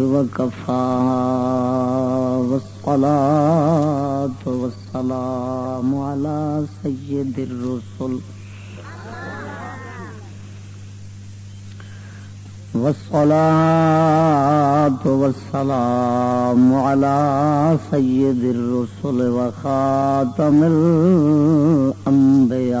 وكفى والصلاة والسلام على سيد الرسل. والصلاة والسلام على سيد الرسل وخاتم الأنبياء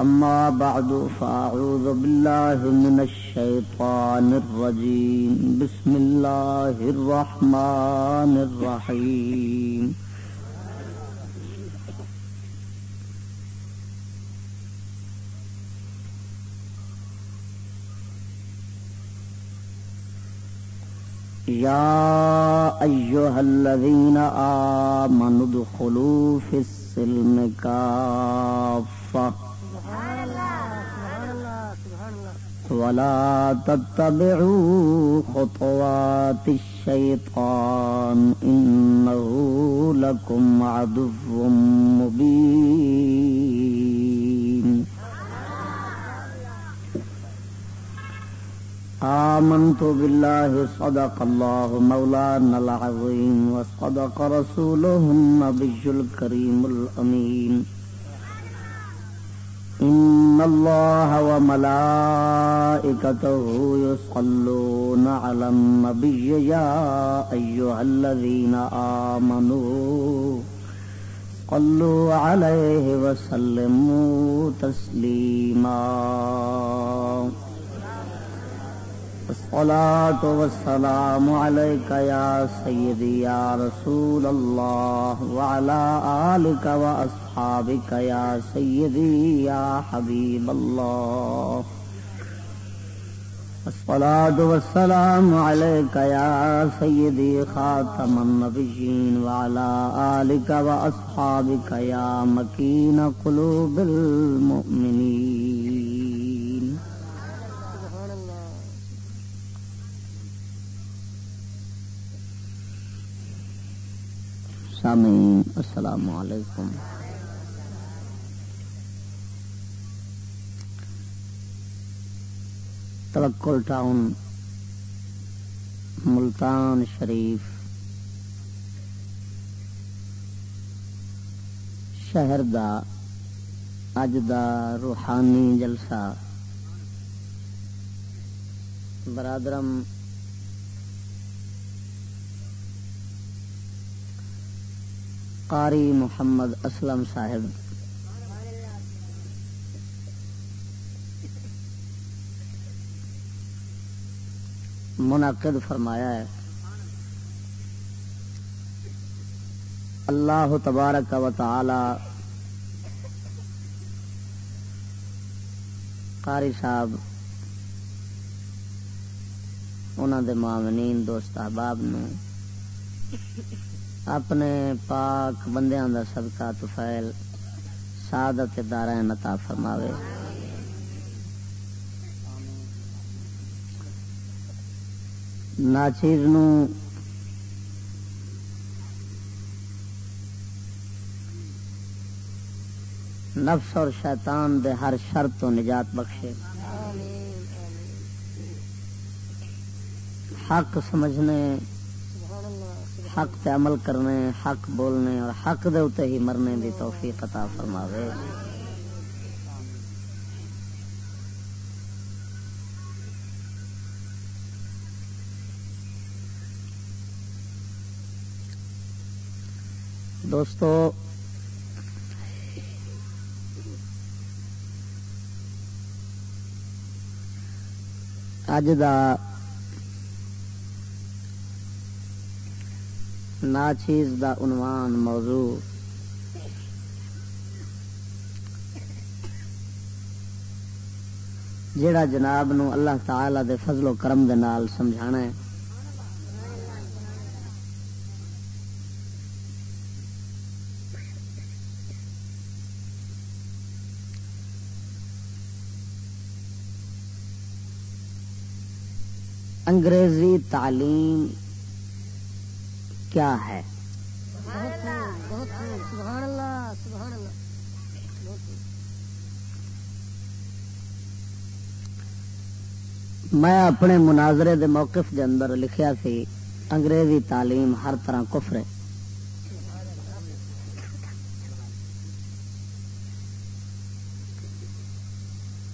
أما بعد، فأعوذ بالله من الشيطان الرجيم. بسم الله الرحمن الرحيم. يا أيها الذين آمنوا ادخلوا في السلم كافة. ولا تتبعوا خطوات الشيطان إنه لكم عدو مبين. آمنت بالله صدق الله مولانا العظيم وصدق رسوله النبي الكريم الأمين. إن الله وملائكته يصلون على النبي يا أيها الذين آمنوا صلوا عليه وسلموا تسليما الصلاة والسلام عليك يا سيدي يا رسول الله وعلى آلك وأصحابك يا سيدي يا حبيب الله. الصلاة والسلام عليك يا سيدي خاتم النبيين وعلى آلك وأصحابك يا مكين قلوب المؤمنين. سامعین، السلام علیکم. توکل ٹاؤن، ملتان شریف، شہر دا، اج دا روحانی جلسہ۔ برادرم، قاری محمد اسلم صاحب۔ منعقد فرمایا ہے۔ اللہ تبارک و تعالی قاری صاحب انہوں دے معاونین دوست احباب نو اپنے پاک بندیاں دا صدقہ تفیل سعادت دارا نتا فرماوے۔ ناچیر نفس اور شیطان دے ہر شرط تو نجات بخشے۔ حق سمجھنے، حق تے عمل کرنے، حق بولنے اور حق دے ہی مرنے دی توفیق عطا فرماوے۔ دوستو اج دا ناچیز دا عنوان موضوع جیڑا جناب نو اللہ تعالی دے فضل و کرم دے نال سمجھانا ہے۔ انگریزی تعلیم کیا ہے؟ میں اپنے مناظرے دے موقف دے اندر لکھیا سی، انگریزی تعلیم ہر طرح کفر ہے۔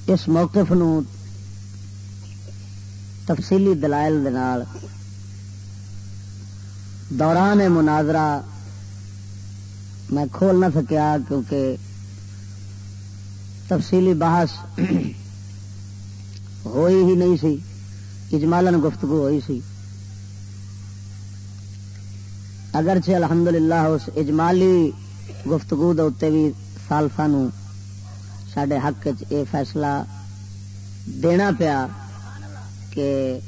اس موقف نو تفصیلی دلائل دلال دوران مناظرہ میں کھول نہ سکیا کیونکہ تفصیلی بحث ہوئی ہی نہیں سی اجمالن گفتگو ہوئی سی۔ اگرچہ الحمدللہ اس اجمالی گفتگو دے بھی سالفا سڈے حق چ فیصلہ دینا پیا کہ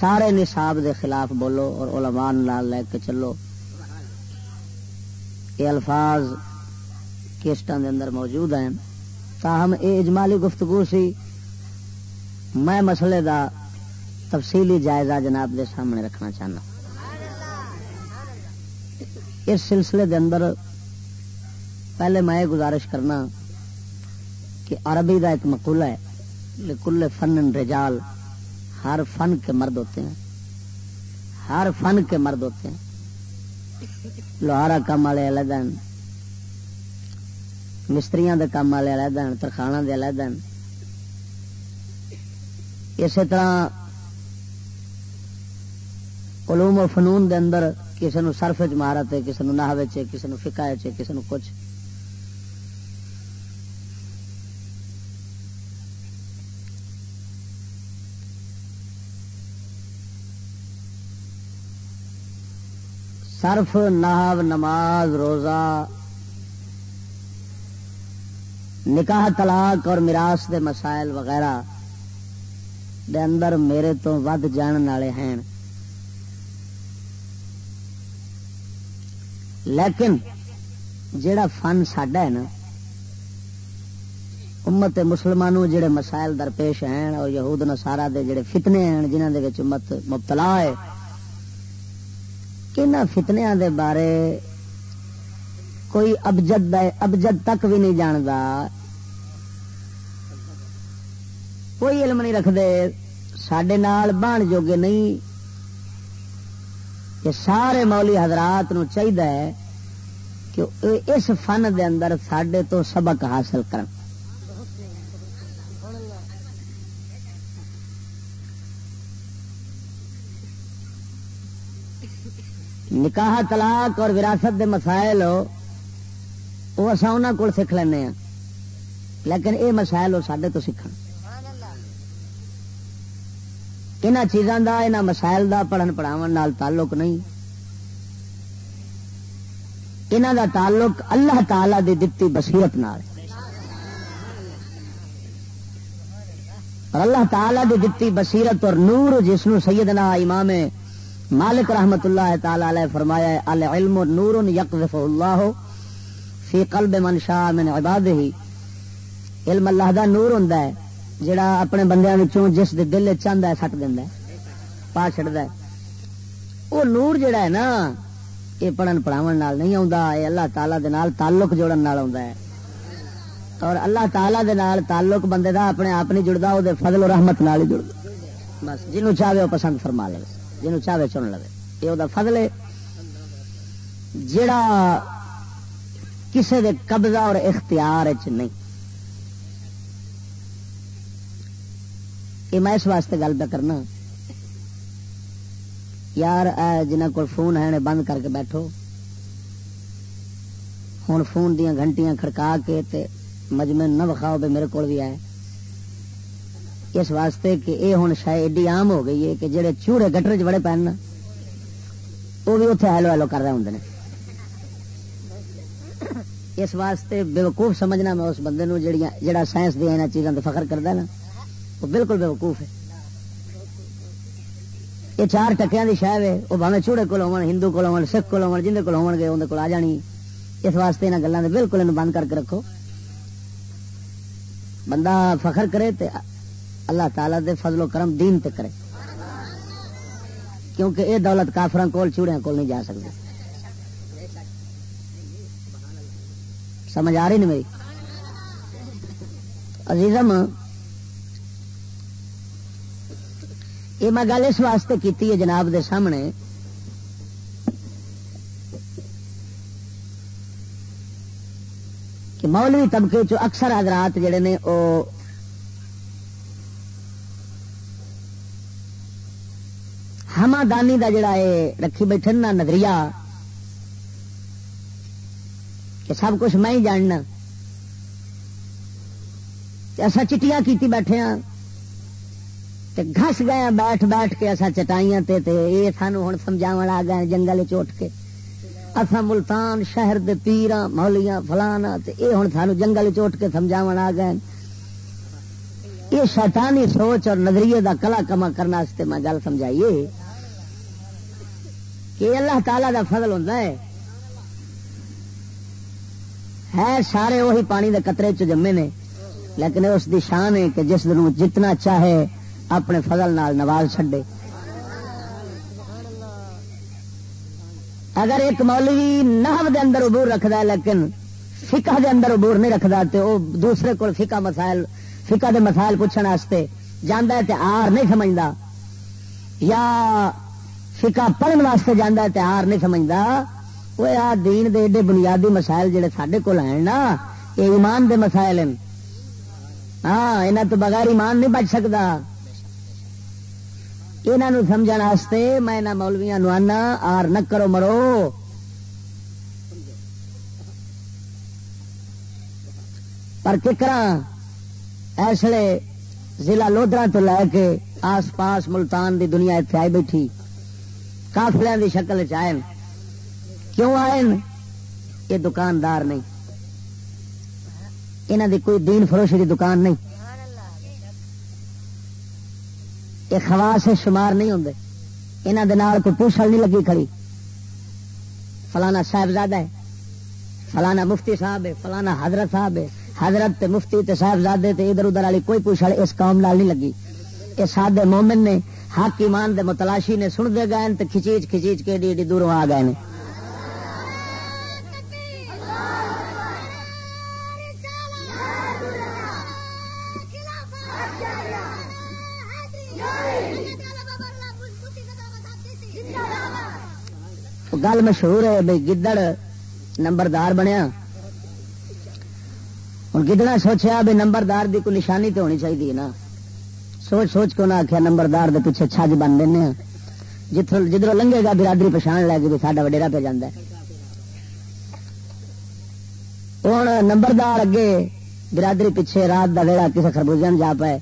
سارے نصاب دے خلاف بولو اور علمان لال لے کے چلو۔ یہ الفاظ کیسٹان دے اندر موجود ہیں۔ تاہم اے اجمالی گفتگو سی، میں مسئلے دا تفصیلی جائزہ جناب دے سامنے رکھنا چاہنا۔ اس سلسلے دے اندر پہلے میں گزارش کرنا کہ عربی دا ایک مقولہ ہے۔ لکل فن رجال، ہر فن کے مرد ہوتے ہیں۔ ہر فن کے مرد ہوتے ہیں۔ لوہارا کام والے علیحدہ مستری دے کام والے علیحدہ ترخانہ دے علیحدہ اسی طرح علوم و فنون دے اندر کسی نو سرف مہارت ہے، کسی نو نہ کسی نو فکا ہے، کسی نو کچھ۔ صرف ناو نماز روزہ، نکاح طلاق اور میراث دے مسائل وغیرہ دے اندر میرے تو ود جان والے ہیں۔ لیکن جڑا فن ساڈا ہے نا، امت مسلمانوں جڑے مسائل درپیش ہیں اور یہود نسارا دے جڑے فتنے ہیں جنہوں دے امت مبتلا ہے فتنیا دے بارے کوئی ابجد ابجد تک بھی نہیں جانتا کوئی علم نہیں رکھتے سڈے بان جوگے نہیں۔ کہ سارے مولی حضرات نو چاہیے کہ اس فن دے اندر سڈے تو سبق حاصل کرن۔ نکاح، طلاق اور وراثت دے مسائل وہ اصا انہوں کو سیکھ لینا ہاں۔ لیکن یہ مسائل وہ سڈے تو سیکھ یہاں چیزوں کا یہاں مسائل کا پڑھن پڑھاو تعلق نہیں۔ یہاں کا تعلق اللہ تعالی دی دتی بصیرت نال۔ اور اللہ تعالی دی دتی بصیرت اور نور جس سیدنا امام مالک رحمت اللہ تعالی علیہ فرمایا العلم نور یقذف اللہ فی قلب من شاء من عباده۔ علم اللہ دا نور ہوندا ہے، جڑا اپنے بندیاں وچوں جس دے دل وچ چاہندا ہے، سٹ دیندا ہے، پا چھڑدا ہے۔ او نور جڑا ہے نا، اے پڑھن پڑھاون نال نہیں آوندا، اے اللہ تعالی دے نال تعلق جوڑن نال آوندا ہے۔ اور اللہ تعالی دے نال تعلق بندے دا اپنے آپ نہیں جڑدا، او دے فضل و رحمت نال ہی جڑدا۔ بس جنوں چاہے او پسند فرما لے۔ جنوں چاہے چن لو یہ وہ فضل ہے۔ جڑا کسے دے قبضہ اور اختیار چ نہیں۔ یہ میں اس واسطے گل پہ کرنا۔ یار جنہ کو فون ہے بند کر کے بیٹھو۔ ہوں فون دیا گھنٹیاں کھڑکا کے تے مجمے نہ بکھاؤ بھی میرے کو بھی آئے۔ اس واسطے کہ یہ ہوں شاید ایڈی عام ہو گئی ہے کہ جہے چوڑے گٹر چ بڑے پہن وہ بھی اتنے ہیلو ہیلو کر رہے ہوں اس واسطے بےوقوف سمجھنا میں اس بندے نو جڑا سائنس دیا یہاں چیزوں سے فخر کرتا نا، وہ بالکل بےوقوف ہے۔ یہ چار ٹکیا کی شہ ہے، وہ بھاوے چوڑے کول کو ہندو کول کو سکھ کول کو جن کو ہو گے اندر کو آ جانی۔ اس واسطے یہاں گلوں کے بالکل بند کر کے رکھو۔ بندہ فخر کرے تے اللہ تعالی دے فضل و کرم دین تے کرے۔ کیونکہ یہ دولت کافران کول، چوڑیاں کول نہیں جا سکتی۔ سمجھ آ رہی نہیں میری؟ عزیزم، یہ میں گل اس واسطے کی ہے جناب دے سامنے۔ کہ مولوی طبقے چ اکثر حضرات جڑے نے، او ہما دانی دا جڑا ہے رکھی بیٹھے نا نظریہ کہ سب کچھ میں ہی جاننا۔ ایسا چٹیاں کیتی بیٹھے ہاں گھس گیا ہاں بیٹھ بیٹھ کے اصا چٹائیاں تے تے یہ سانو ہوں سمجھا آ گئے جنگل چوٹ کے۔ اصا ملتان شہر دے پیرا مولیاں فلانا تے اے ہوں سانو جنگل چوٹ کے سمجھا آ گئے یہ شیطانی سوچ اور نظریے دا کلا کما کرنے میں گل سمجھائیے۔ کہ اللہ تعالی دا فضل ہوتا ہے۔ سارے وہی پانی دے قطرے چ جمے نے، لیکن اس دی شان ہے کہ جس دن جتنا چاہے اپنے فضل نال نواز چھڈے۔ اگر ایک مولوی نحو دے اندر عبور رکھتا ہے، لیکن فقہ دے اندر عبور نہیں رکھتا تو وہ دوسرے کو فقہ مسائل، فقہ دے مسائل پوچھنے واسطے جانا ہے آر نہیں سمجھتا یا فقہ پڑھن واسطے جانا ہے نہیں سمجھتا وہ آ دین دے ایڈے بنیادی مسائل جڑے سڈے کو ہیں نا، یہ ایمان دے مسائل ہیں۔ ہاں یہاں تو بغیر ایمان نہیں بچ سکتا یہاں سمجھ واسطے میں مولویا نو آنا آر نہ کرو، مرو۔ پر ککرا ایسے ضلع لودرا تو لے کے آس پاس ملتان دی دنیا اتنے آئی بیٹھی۔ کافلے دی شکل چائے کیوں آئے یہ دکاندار نہیں۔ یہاں دی کوئی دین فروشی دی دکان نہیں۔ یہ خواس شمار نہیں ہوں یہاں کوئی پوچھل نہیں لگی کھڑی۔ فلانا صاحبزادہ ہے۔ فلانا مفتی صاحب ہے۔ فلانا حضرت صاحب ہے۔ حضرت تے مفتی تے صاحبزادے تے ادھر ادھر والی کوئی پوچھل اس قوم نال نہیں لگی۔ یہ سادے مومن نے حق ایمان دے متلاشی نے سن دے گئے تے کھچیچ کھچیچ کے ایڈی ایڈی دوروں آ گئے گل مشہور ہے بھائی گدڑ نمبردار بنیا۔ ہوں گدڑا سوچیا بھی نمبردار دی کوئی نشانی تو ہونی چاہیے نا۔ سوچ سوچ کے انہیں آخیا نمبردار دے پیچھے چھج بن دینا ہاں۔ جتوں جدھر لنگے گا، برادری پچھان لے گی ساڈا وڈیرا پہ جانا ہوں نمبردار اگے برادری پیچھے رات کا ویڑا کسی خربوزے جا پائے۔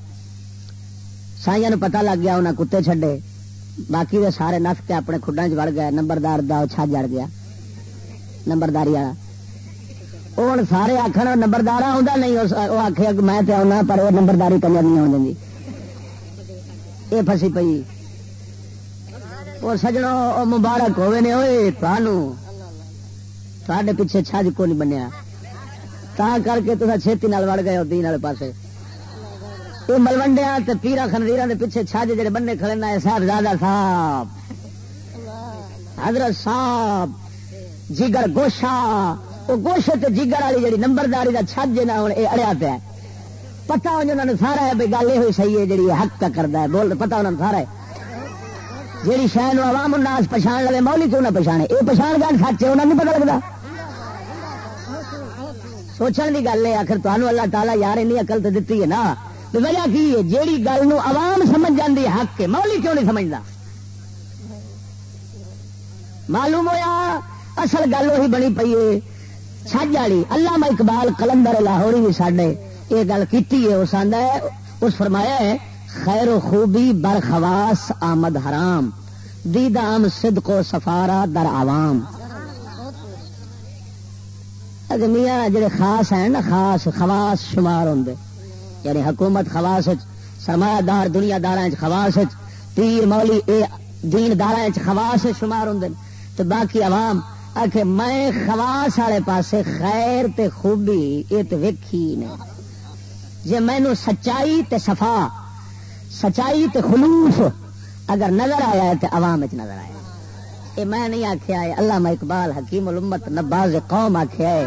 سائیا پتا لگ گیا انہیں کتے چھڈے۔ باقی دے سارے نس کے اپنے کھڈا چڑ گئے، نمبردار دا چھج جڑ گیا۔ نمبرداری والا۔ ہوں سارے آخر نمبردار آتا نہیں وہ میں آنا، پر وہ نمبرداری کنجر نہیں آ یہ فسی پی وہ سجڑوں مبارک ہوئے نے ہوئے پیچھے چھج کو نہیں بنیا۔ تا کر کے تو چھتی وڑ گئے دین والے پاسے۔ یہ ملوڈیا پیرا خنزیر کے پیچھے چھج جڑے بننے کھڑے نا صاحب زیادہ صاحب۔ حضرت صاحب، جگر گوشا وہ گوشے تے جگر والی جی نمبرداری کا چھج ہے نا اڑیا پیا۔ پتا انہوں نے سارا ہے بھائی گل یہ صحیح ہے جی حق تک کرتا ہے، بول پتا انہوں نے سارا ہے۔ جیڑی شہر عوام الناس پچھان لگے مولی کیوں نہ پچھانے یہ پچھان گان سچ ہے، انہوں نہیں پتا لگتا۔ سوچنے کی گل ہے، آخر تمہیں اللہ تعالیٰ یار این اقل تو دیتی ہے نا۔ وجہ کی ہے؟ جیڑی گل نو عوام سمجھ جاندی حق کے مولی کیوں نہیں سمجھتا؟ معلوم ہوا اصل گل وہی بنی پی ہے۔ سج والی اللہ اقبال کلندر لاہوری بھی سڈے یہ گل کی اس آدھا ہے، اس فرمایا ہے، خیر و خوبی برخواس آمد حرام دیدام صدق و سفارا در عوام. میاں جڑے خاص ہیں نا، خاص، خواص شمار ہوں یعنی حکومت خواص سرمایہ دار دنیا دار خواص پیر، مولی، اے دین دار خواص شمار ہوں تو باقی عوام آخ میں خواس والے پاسے خیر تے خوبی، یہ تو ویکھی نہیں جی مینو سچائی تے صفا سچائی تے خلوص اگر نظر آیا ہے تو عوام نظر آیا یہ میں نہیں آخیا ہے اللہ اقبال، حکیم الامت، نباز قوم آخیا ہے،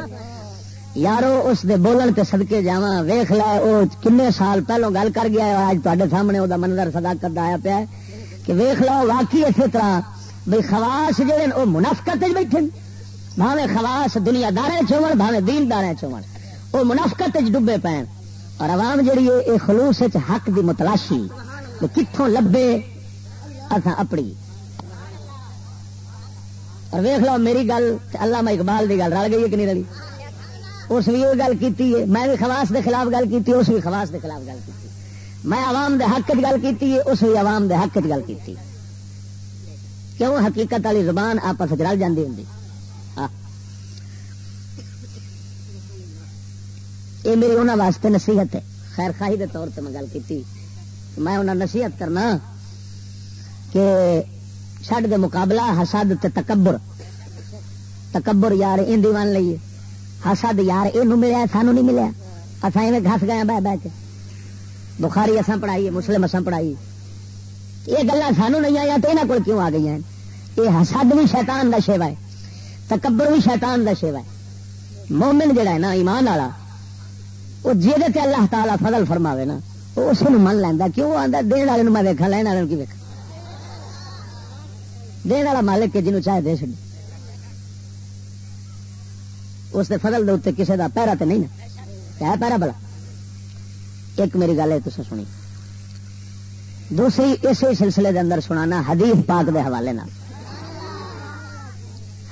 یارو اس دے بولن تے صدقے جا ویخ لا وہ کنے سال پہلو گل کر گیا ہے، آج تے سامنے وہ منظر صداقت آیا پیا کہ ویخ لو واقعی اسی طرح بھائی خواس جہے وہ منافقت بیٹھے بھاوے خواس دنیا دار چون بھاوے دین دار چون وہ منافقت ڈبے پے اور عوام جہی ہے یہ خلوص حق دی متلاشی۔ کتوں لبے؟ اصا اپنی اور ویخ لو، میری گل اللہ اقبال کی گل رل گئی ہے کہ نہیں رلی؟ اس بھی یہ گل کی میں بھی خواس دے خلاف گل کی اس بھی خواس دے خلاف گل کی میں عوام دے حق گل کی اس بھی عوام دے حق گل کی کیوں؟ حقیقت والی زبان آپس رل جاتی ہوں یہ میری انہوں واسطے نصیحت ہے۔ خیر خاہی دے طور پہ میں گل کی میں انہیں نصیحت کرنا کہ چڈ دے مقابلہ، حسد تے تکبر۔ تکبر یار ان دیوان لئیے حسد یار یہ ملیا سانو نہیں ملیا۔ اصا ایویں گس گیا بہ بہ کے۔ بخاری اصا پڑھائی مسلم اصا پڑھائی یہ گلا سانو نہیں آیا تو یہاں کو کیوں آ گئی ہیں؟ یہ حسد بھی شیطان کا شیوا ہے، تکبر بھی شیطان کا شیوا ہے۔ مومن جڑا ہے نا، ایمان والا وہ جہد اللہ تعالیٰ فضل فرماوے نا، وہ اس من لینا کیوں آتا دن والے میں دیکھا لین والے کی دیکھا دن والا مالک جنوب چاہے دے چ اس کے فضل دے کسی کا پیرا تو نہیں نا۔ کیا پیرا بلا ایک میری گل ہے تو سنی۔ دوسری، اسی سلسلے دے اندر سنانا حدیث پاک دے حوالے نا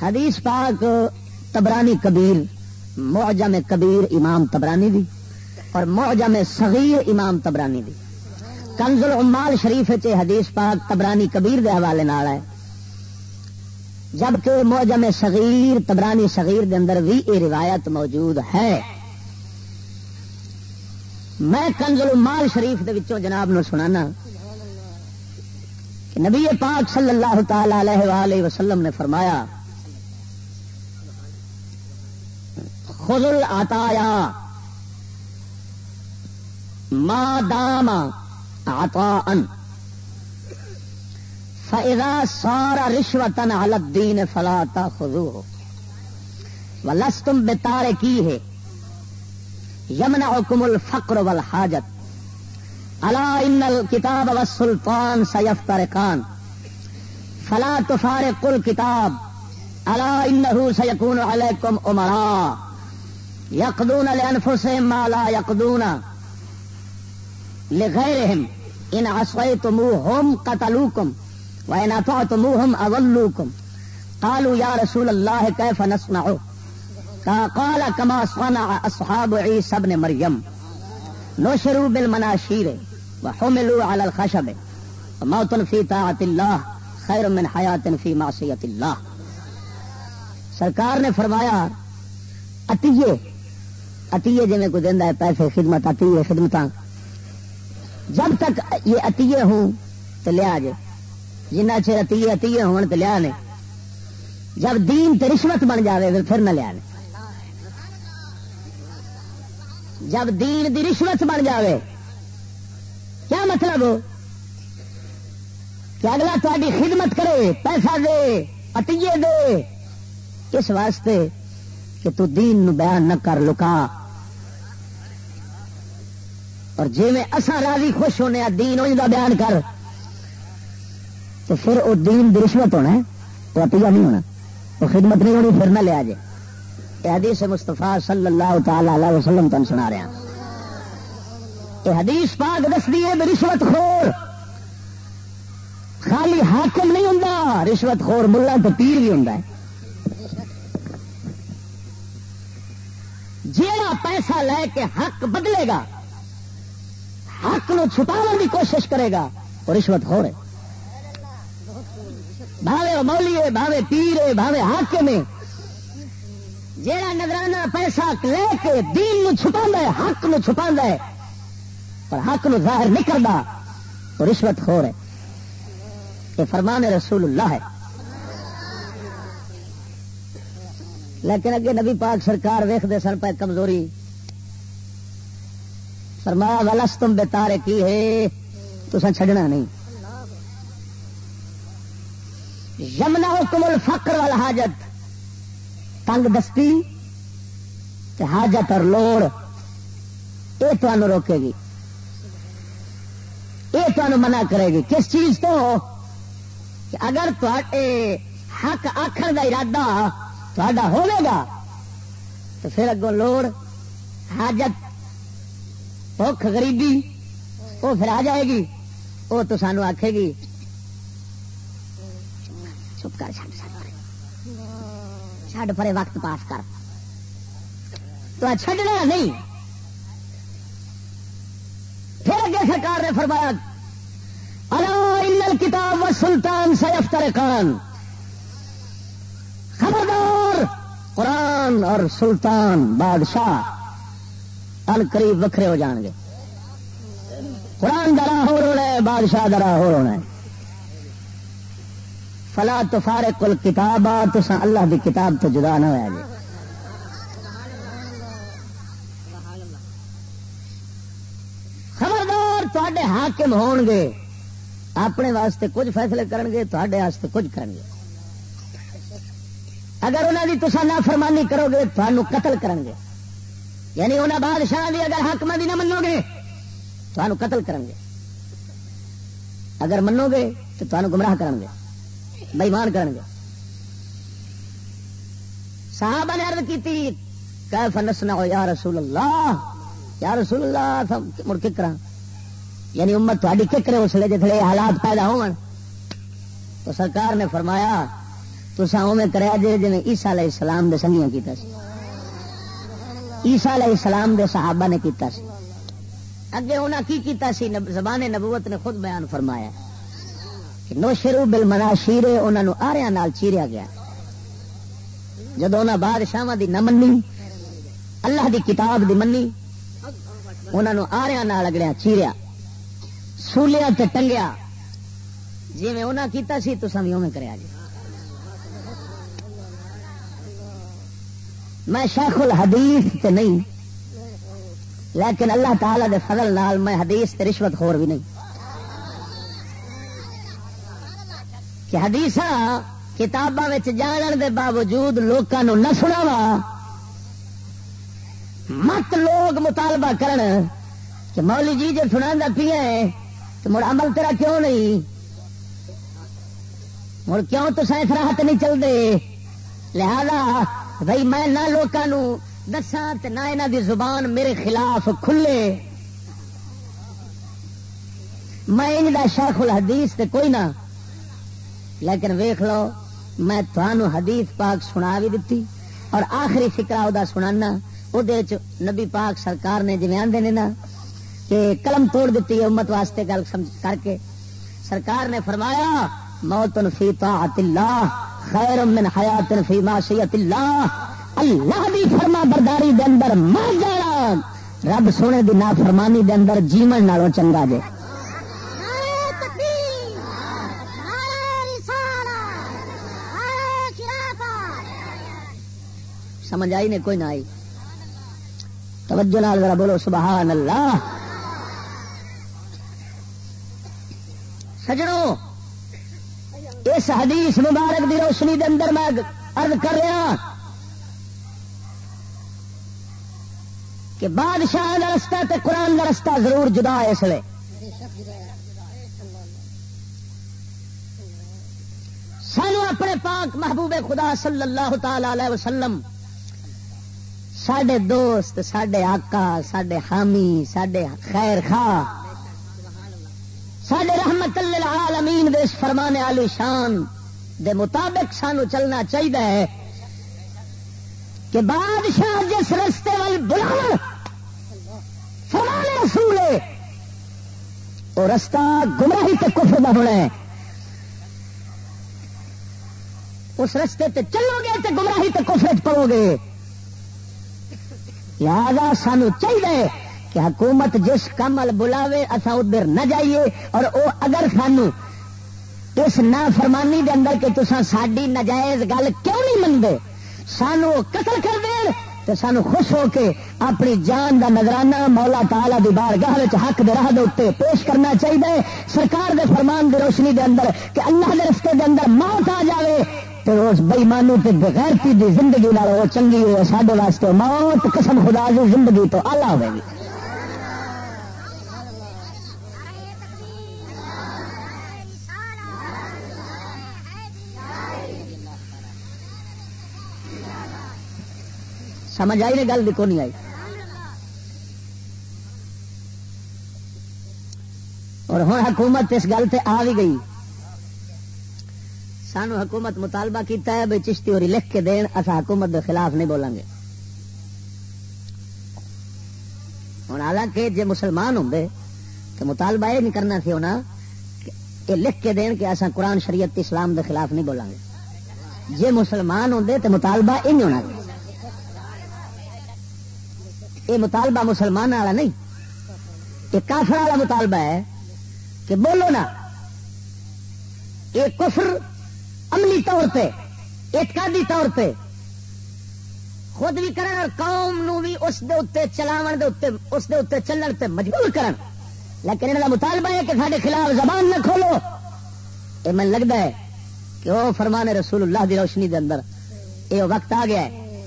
حدیث پاک تبرانی کبیر، معجم کبیر امام تبرانی دی۔ اور معجم صغیر امام تبرانی دی۔ کنز العمال شریف حدیث پاک تبرانی کبیر دے حوالے نال ہے۔ جبکہ موجم صغیر، تبرانی صغیر دے اندر بھی یہ روایت موجود ہے۔ میں کنزل المال شریف دے وچوں جناب نو سنانا۔ کہ نبی پاک صلی اللہ تعالی علیہ وآلہ وسلم نے فرمایا، خذ العطایا۔ ما دام عطاء. فضا سارا رشوتن الدین فلا خزو لس تم بے تارے کی ہے یمنا حکم الفقر ول حاجت اللہ ان کتاب و سلطان سیف ترکان فلا تفار کل کتاب اللہ ان سیکون علیکم امرا یقدون لانفسهم ما لا یقدون لغیرهم ان عصیتموهم قتلوکم وَإِنْ أَطَعْتُمُوهُمْ أَضَلُّوكُمْ قالوا يا رسول الله كيف نصنع؟ قال كما صنع أصحاب عيسى بن مريم نشروا بالمناشير وحملوا على الخشب. وموت في طاعة الله خير من حياة في معصية الله سرکار نے فرمایا اتیے اتیے جی میں کوئی دینا ہے، پیسے، خدمت اتیے خدمت جب تک یہ اتیے ہوں تو لیا جائے۔ جنہ چر اتیے اتیے ہون تو لیا نے جب دین تے رشوت بن جاوے پھر نہ لیا نے جب دین دی رشوت بن جاوے، کیا مطلب؟ کہ اگلا تاری خدمت کرے، پیسہ دے اتیے دے۔ اس واسطے کہ تو دین نو بیان نہ کر، لکا۔ اور جی میں اصا راضی خوش ہونے دین کا بیان کر۔ تو پھر وہ دین رشوت ہونا ہے وہ عطیہ نہیں ہونا۔ وہ خدمت نہیں ہونی، پھر نہ لیا جائے یہ حدیث مستفا صلی اللہ تعالی علیہ وسلم تم سنا رہا یہ حدیث پاک دس ہے، رشوت خور۔ خالی حاکم نہیں ہوں رشوت خور ملا تو پیر بھی ہوں جیڑا پیسہ لے کے حق بدلے گا حق نو چھپانے کی کوشش کرے گا وہ رشوت خور ہے۔ بھاوے مولی ہے بھاوے پیر ہے بھاوے حاکم ہے جہاں نظرانہ پیسہ لے کے دین نو چھپا ہے، حق نو چھپا ہے، پر حق نو ظاہر نہیں کرتا وہ رشوت خور ہے۔ یہ فرمان رسول اللہ ہے۔ لیکن اگے نبی پاک سرکار ویختے سن، پہ کمزوری۔ فرمایا ولس تم بے تارے کی ہے تو چھڈنا نہیں. یمنا حکم الفقر والا حاجت تنگ دستی حاجت اور لوڑ یہ تمہیں روکے گی یہ تمہیں منع کرے گی۔ کس چیز تو؟ کہ اگر تے حق آخر کا ارادہ تا ہوگا تو پھر اگوں لوڑ، حاجت بخ غریبی، وہ پھر آ جائے گی۔ وہ تو سانو آخے گی۔ چپ کر چڈ پرے وقت پاس کر۔ تو چڈنا نہیں۔ پھر اگے سرکار نے فرمایا کتاب و سلطان سیف خان خبردار، قرآن اور سلطان، بادشاہ۔ ان قریب وکھرے ہو جان گے۔ قرآن درا ہو رونا ہے، بادشاہ درا ہو رونا ہے۔ فلا تو فارے کل کتاب آ تو اللہ کی کتاب تو جدا نہ ہوا جی خبردار تے حاکم ہون گے۔ اپنے واسطے کچھ فیصلے کرن گے تے واسطے کچھ کرن گے۔ اگر انہوں کی تصا نہ فرمانی کرو گے تو قتل کرن گے۔ یعنی انہیں بادشاہ بھی اگر حق مندی نہ منو گے تو قتل کریں گے۔ اگر منو گے، تو تمہیں گمراہ کریں گے بےمان کریں گے۔ صحابہ نے عرض کی تھی کہ فنسنا ہو یا رسول اللہ یا رسول اللہ مڑ کے کرا۔ یعنی امت تاری ککرے اس لیے جتنے حالات پیدا ہو تو سرکار نے فرمایا تو سا میں کرا جی جی عیسا علیہ السلام دے سنگیاں کیتا سی۔ عیسا علیہ السلام دے صحابہ نے کیتا سی۔ اگے انہیں کی کیتا سی؟ زبان نبوت نے خود بیان فرمایا کہ نو شروع بل منا شیرے انہوں آریا نال چیریا گیا۔ جدو انہیں بادشاہ دی نہ منی، اللہ دی کتاب دی منی انہوں آریا نال اگڑیا، چیریا۔ سولیا تے ٹنگیا۔ جی میں انہیں کیتا سی تو سمی اوے کریا جی۔ میں شیخ الحدیث تے نہیں. لیکن اللہ تعالی دے فضل نال میں حدیث تے رشوت خور بھی نہیں. کہ حدیث کتاباں جانن دے باوجود لوگوں نہ سناوا مت لوگ مطالبہ کرن کہ مولی جی جو سنا پیے تو مڑ عمل تیرا کیوں نہیں؟ مڑ کیوں تو سائنس راہت نہیں چلتے لہذا بھائی میں نہ لوگوں دسا نہ یہاں دی زبان میرے خلاف کھلے۔ میں ان کا شیخ الحدیث تے کوئی نہ۔ لیکن ویخ لو، میں تھانوں حدیث پاک سنا بھی دیتی اور آخری فکرا وہ سنانا۔ وہ نبی پاک سرکار نے جی آدھے نا کہ قلم توڑ دیتی ہے امت واسطے گل کر کے۔ سرکار نے فرمایا، موتن فی طاعت اللہ۔ خیر من حیات فی معصیت اللہ. اللہ دی فرما برداری دے اندر مر جانا. رب سونے دی نافرمانی دے اندر جیون نالوں چنگا جے. سمجھ آئی نے کوئی نہ آئی. توجہ نال ذرا بولو، سبحان اللہ. سجڑوں اس حدیث مبارک دی روشنی دے اندر میں عرض کر رہا ہاں کہ بادشاہ کا رستہ تے قرآن کا رستہ ضرور جدا ہے اس لیے سانو اپنے پاک محبوب خدا صلی اللہ تعالی وسلم سڈے دوست سڈے آقا سڈے حامی سڈے خیر خواہ سڈے رحمت للعالمین دے اس فرمانے علی شان دے مطابق سانو چلنا چاہیے کہ بادشاہ جس رستے وال بلا فرمانے رسول وہ رستہ گمراہی تے کفر دا ہونا ہے۔ اس رستے تے چلو گے تے گمراہی تے کفر پڑو گے۔ لہذا سانو چاہیے کہ حکومت جس کام بلاوے اصا ادھر نہ جائیے اور او اگر سانو اس نا فرمانی دے اندر کہ تسا ساری نجائز گل کیوں نہیں منگے سانو قتل کر دین تو سانو خوش ہو کے اپنی جان دا نظرانہ مولا تالا دی بار گاہ حق دے راہ دے پیش کرنا چاہیے سرکار دے فرمان دی روشنی دے اندر کہ اللہ دے رستے دے اندر موت آ جاوے تو اس بئیمانو تے بغیرتی دی زندگی نال وہ چنگی ہوئے، ساڈے واسطے موت قسم خدا دی زندگی تو آلہ ہوئے گی۔ سمجھ آئی نے؟ گل دیکھو نہیں آئی۔ اور ہوں حکومت اس گل سے آ بھی گئی۔ سانو حکومت مطالبہ کیتا ہے بھائی چشتی اور لکھ کے دین اصا حکومت کے خلاف نہیں بولیں گے۔ ہوں حالانکہ جی مسلمان ہوں تو مطالبہ یہ نہیں کرنا سی ہونا کہ لکھ کے دین کہ اصا قرآن شریعت اسلام کے خلاف نہیں بولیں گے۔ جی مسلمان ہوں تو مطالبہ یہ نہیں ہونا۔ یہ مطالبہ مسلمان والا نہیں، یہ کافر والا مطالبہ ہے کہ بولو نا، یہ کفر عملی طور پہ، اعتقادی طور پہ خود بھی کرن اور قوم نو بھی اس دے اتنے چلاو دے اتنے، اس دے اتنے چلن پہ مجبور کرن۔ لیکن انہوں کا مطالبہ ہے کہ سارے خلاف زبان نہ کھولو۔ یہ من لگتا ہے کہ وہ فرمان رسول اللہ دی روشنی دے اندر یہ وقت آ گیا ہے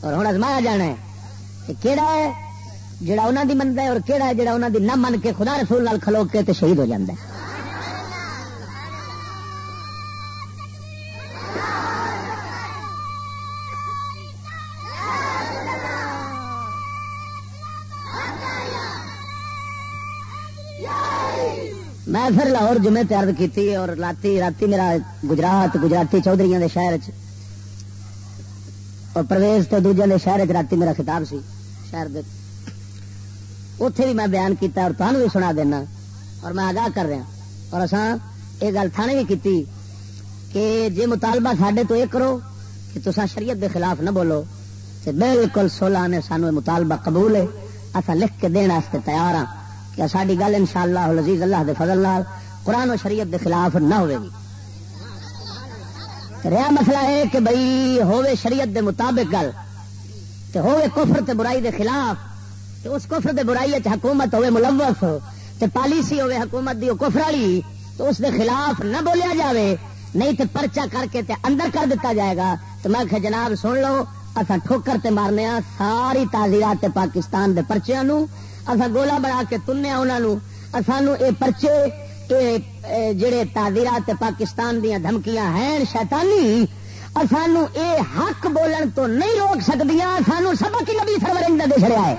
اور ہوں ازمایا جانا ہے۔ کہڑا ہے؟ جڑا انہوں دی منتا ہے اور کہڑا ہے جڑا انہوں دی نہ من کے خدا رسول لال کھلو کے تے شہید ہو جاتا ہے۔ میں پھر لاہور جمعے تیار کی اور راتی راتی میرا گجرات، گجراتی چودھری شہر چ اور پرویز تو دوجے دے شہر راتی میرا خطاب سی شہر دے۔ اتے بھی میں بیان کیتا اور تمہیں بھی سنا دینا اور میں آگاہ کر رہا۔ اور اساں یہ گل تھانے بھی کی کہ جی مطالبہ سڈے تو یہ کرو کہ تسا شریعت دے خلاف نہ بولو تو بالکل سولہ نے سانو مطالبہ قبول ہے۔ اصا لکھ کے دن واسطے تیار ہاں کہ ساری گل ان شاء اللہ لذیذ اللہ دے فضل لال قرآن و شریعت دے خلاف نہ ہوئے گی۔ رہا مسئلہ ہے کہ بھائی ہوے شریعت دے مطابق گل، تے ہوے کفر تے برائی دے خلاف، تے اس کفر دے برائی حکومت ہوے ملوث، تے پالیسی ہوے حکومت دی کفر والی تو اس دے خلاف نہ بولیا جاوے، نہیں تے پرچا کر کے تے اندر کر دیتا جائے گا۔ تو میں کہ جناب سن لو اصا ٹھوکر تے مارنے ساری تعزیرات تے پاکستان دے پرچیاں نو اصا گولا بنا کے تننے انہوں سانو اے پرچے، اے جڑے تعزیرات پاکستان دیا دھمکیاں ہیں شیطانی سانو اے حق بولن تو نہیں روک سکتی سانو سبق نبی سرور دے چڑیا ہے۔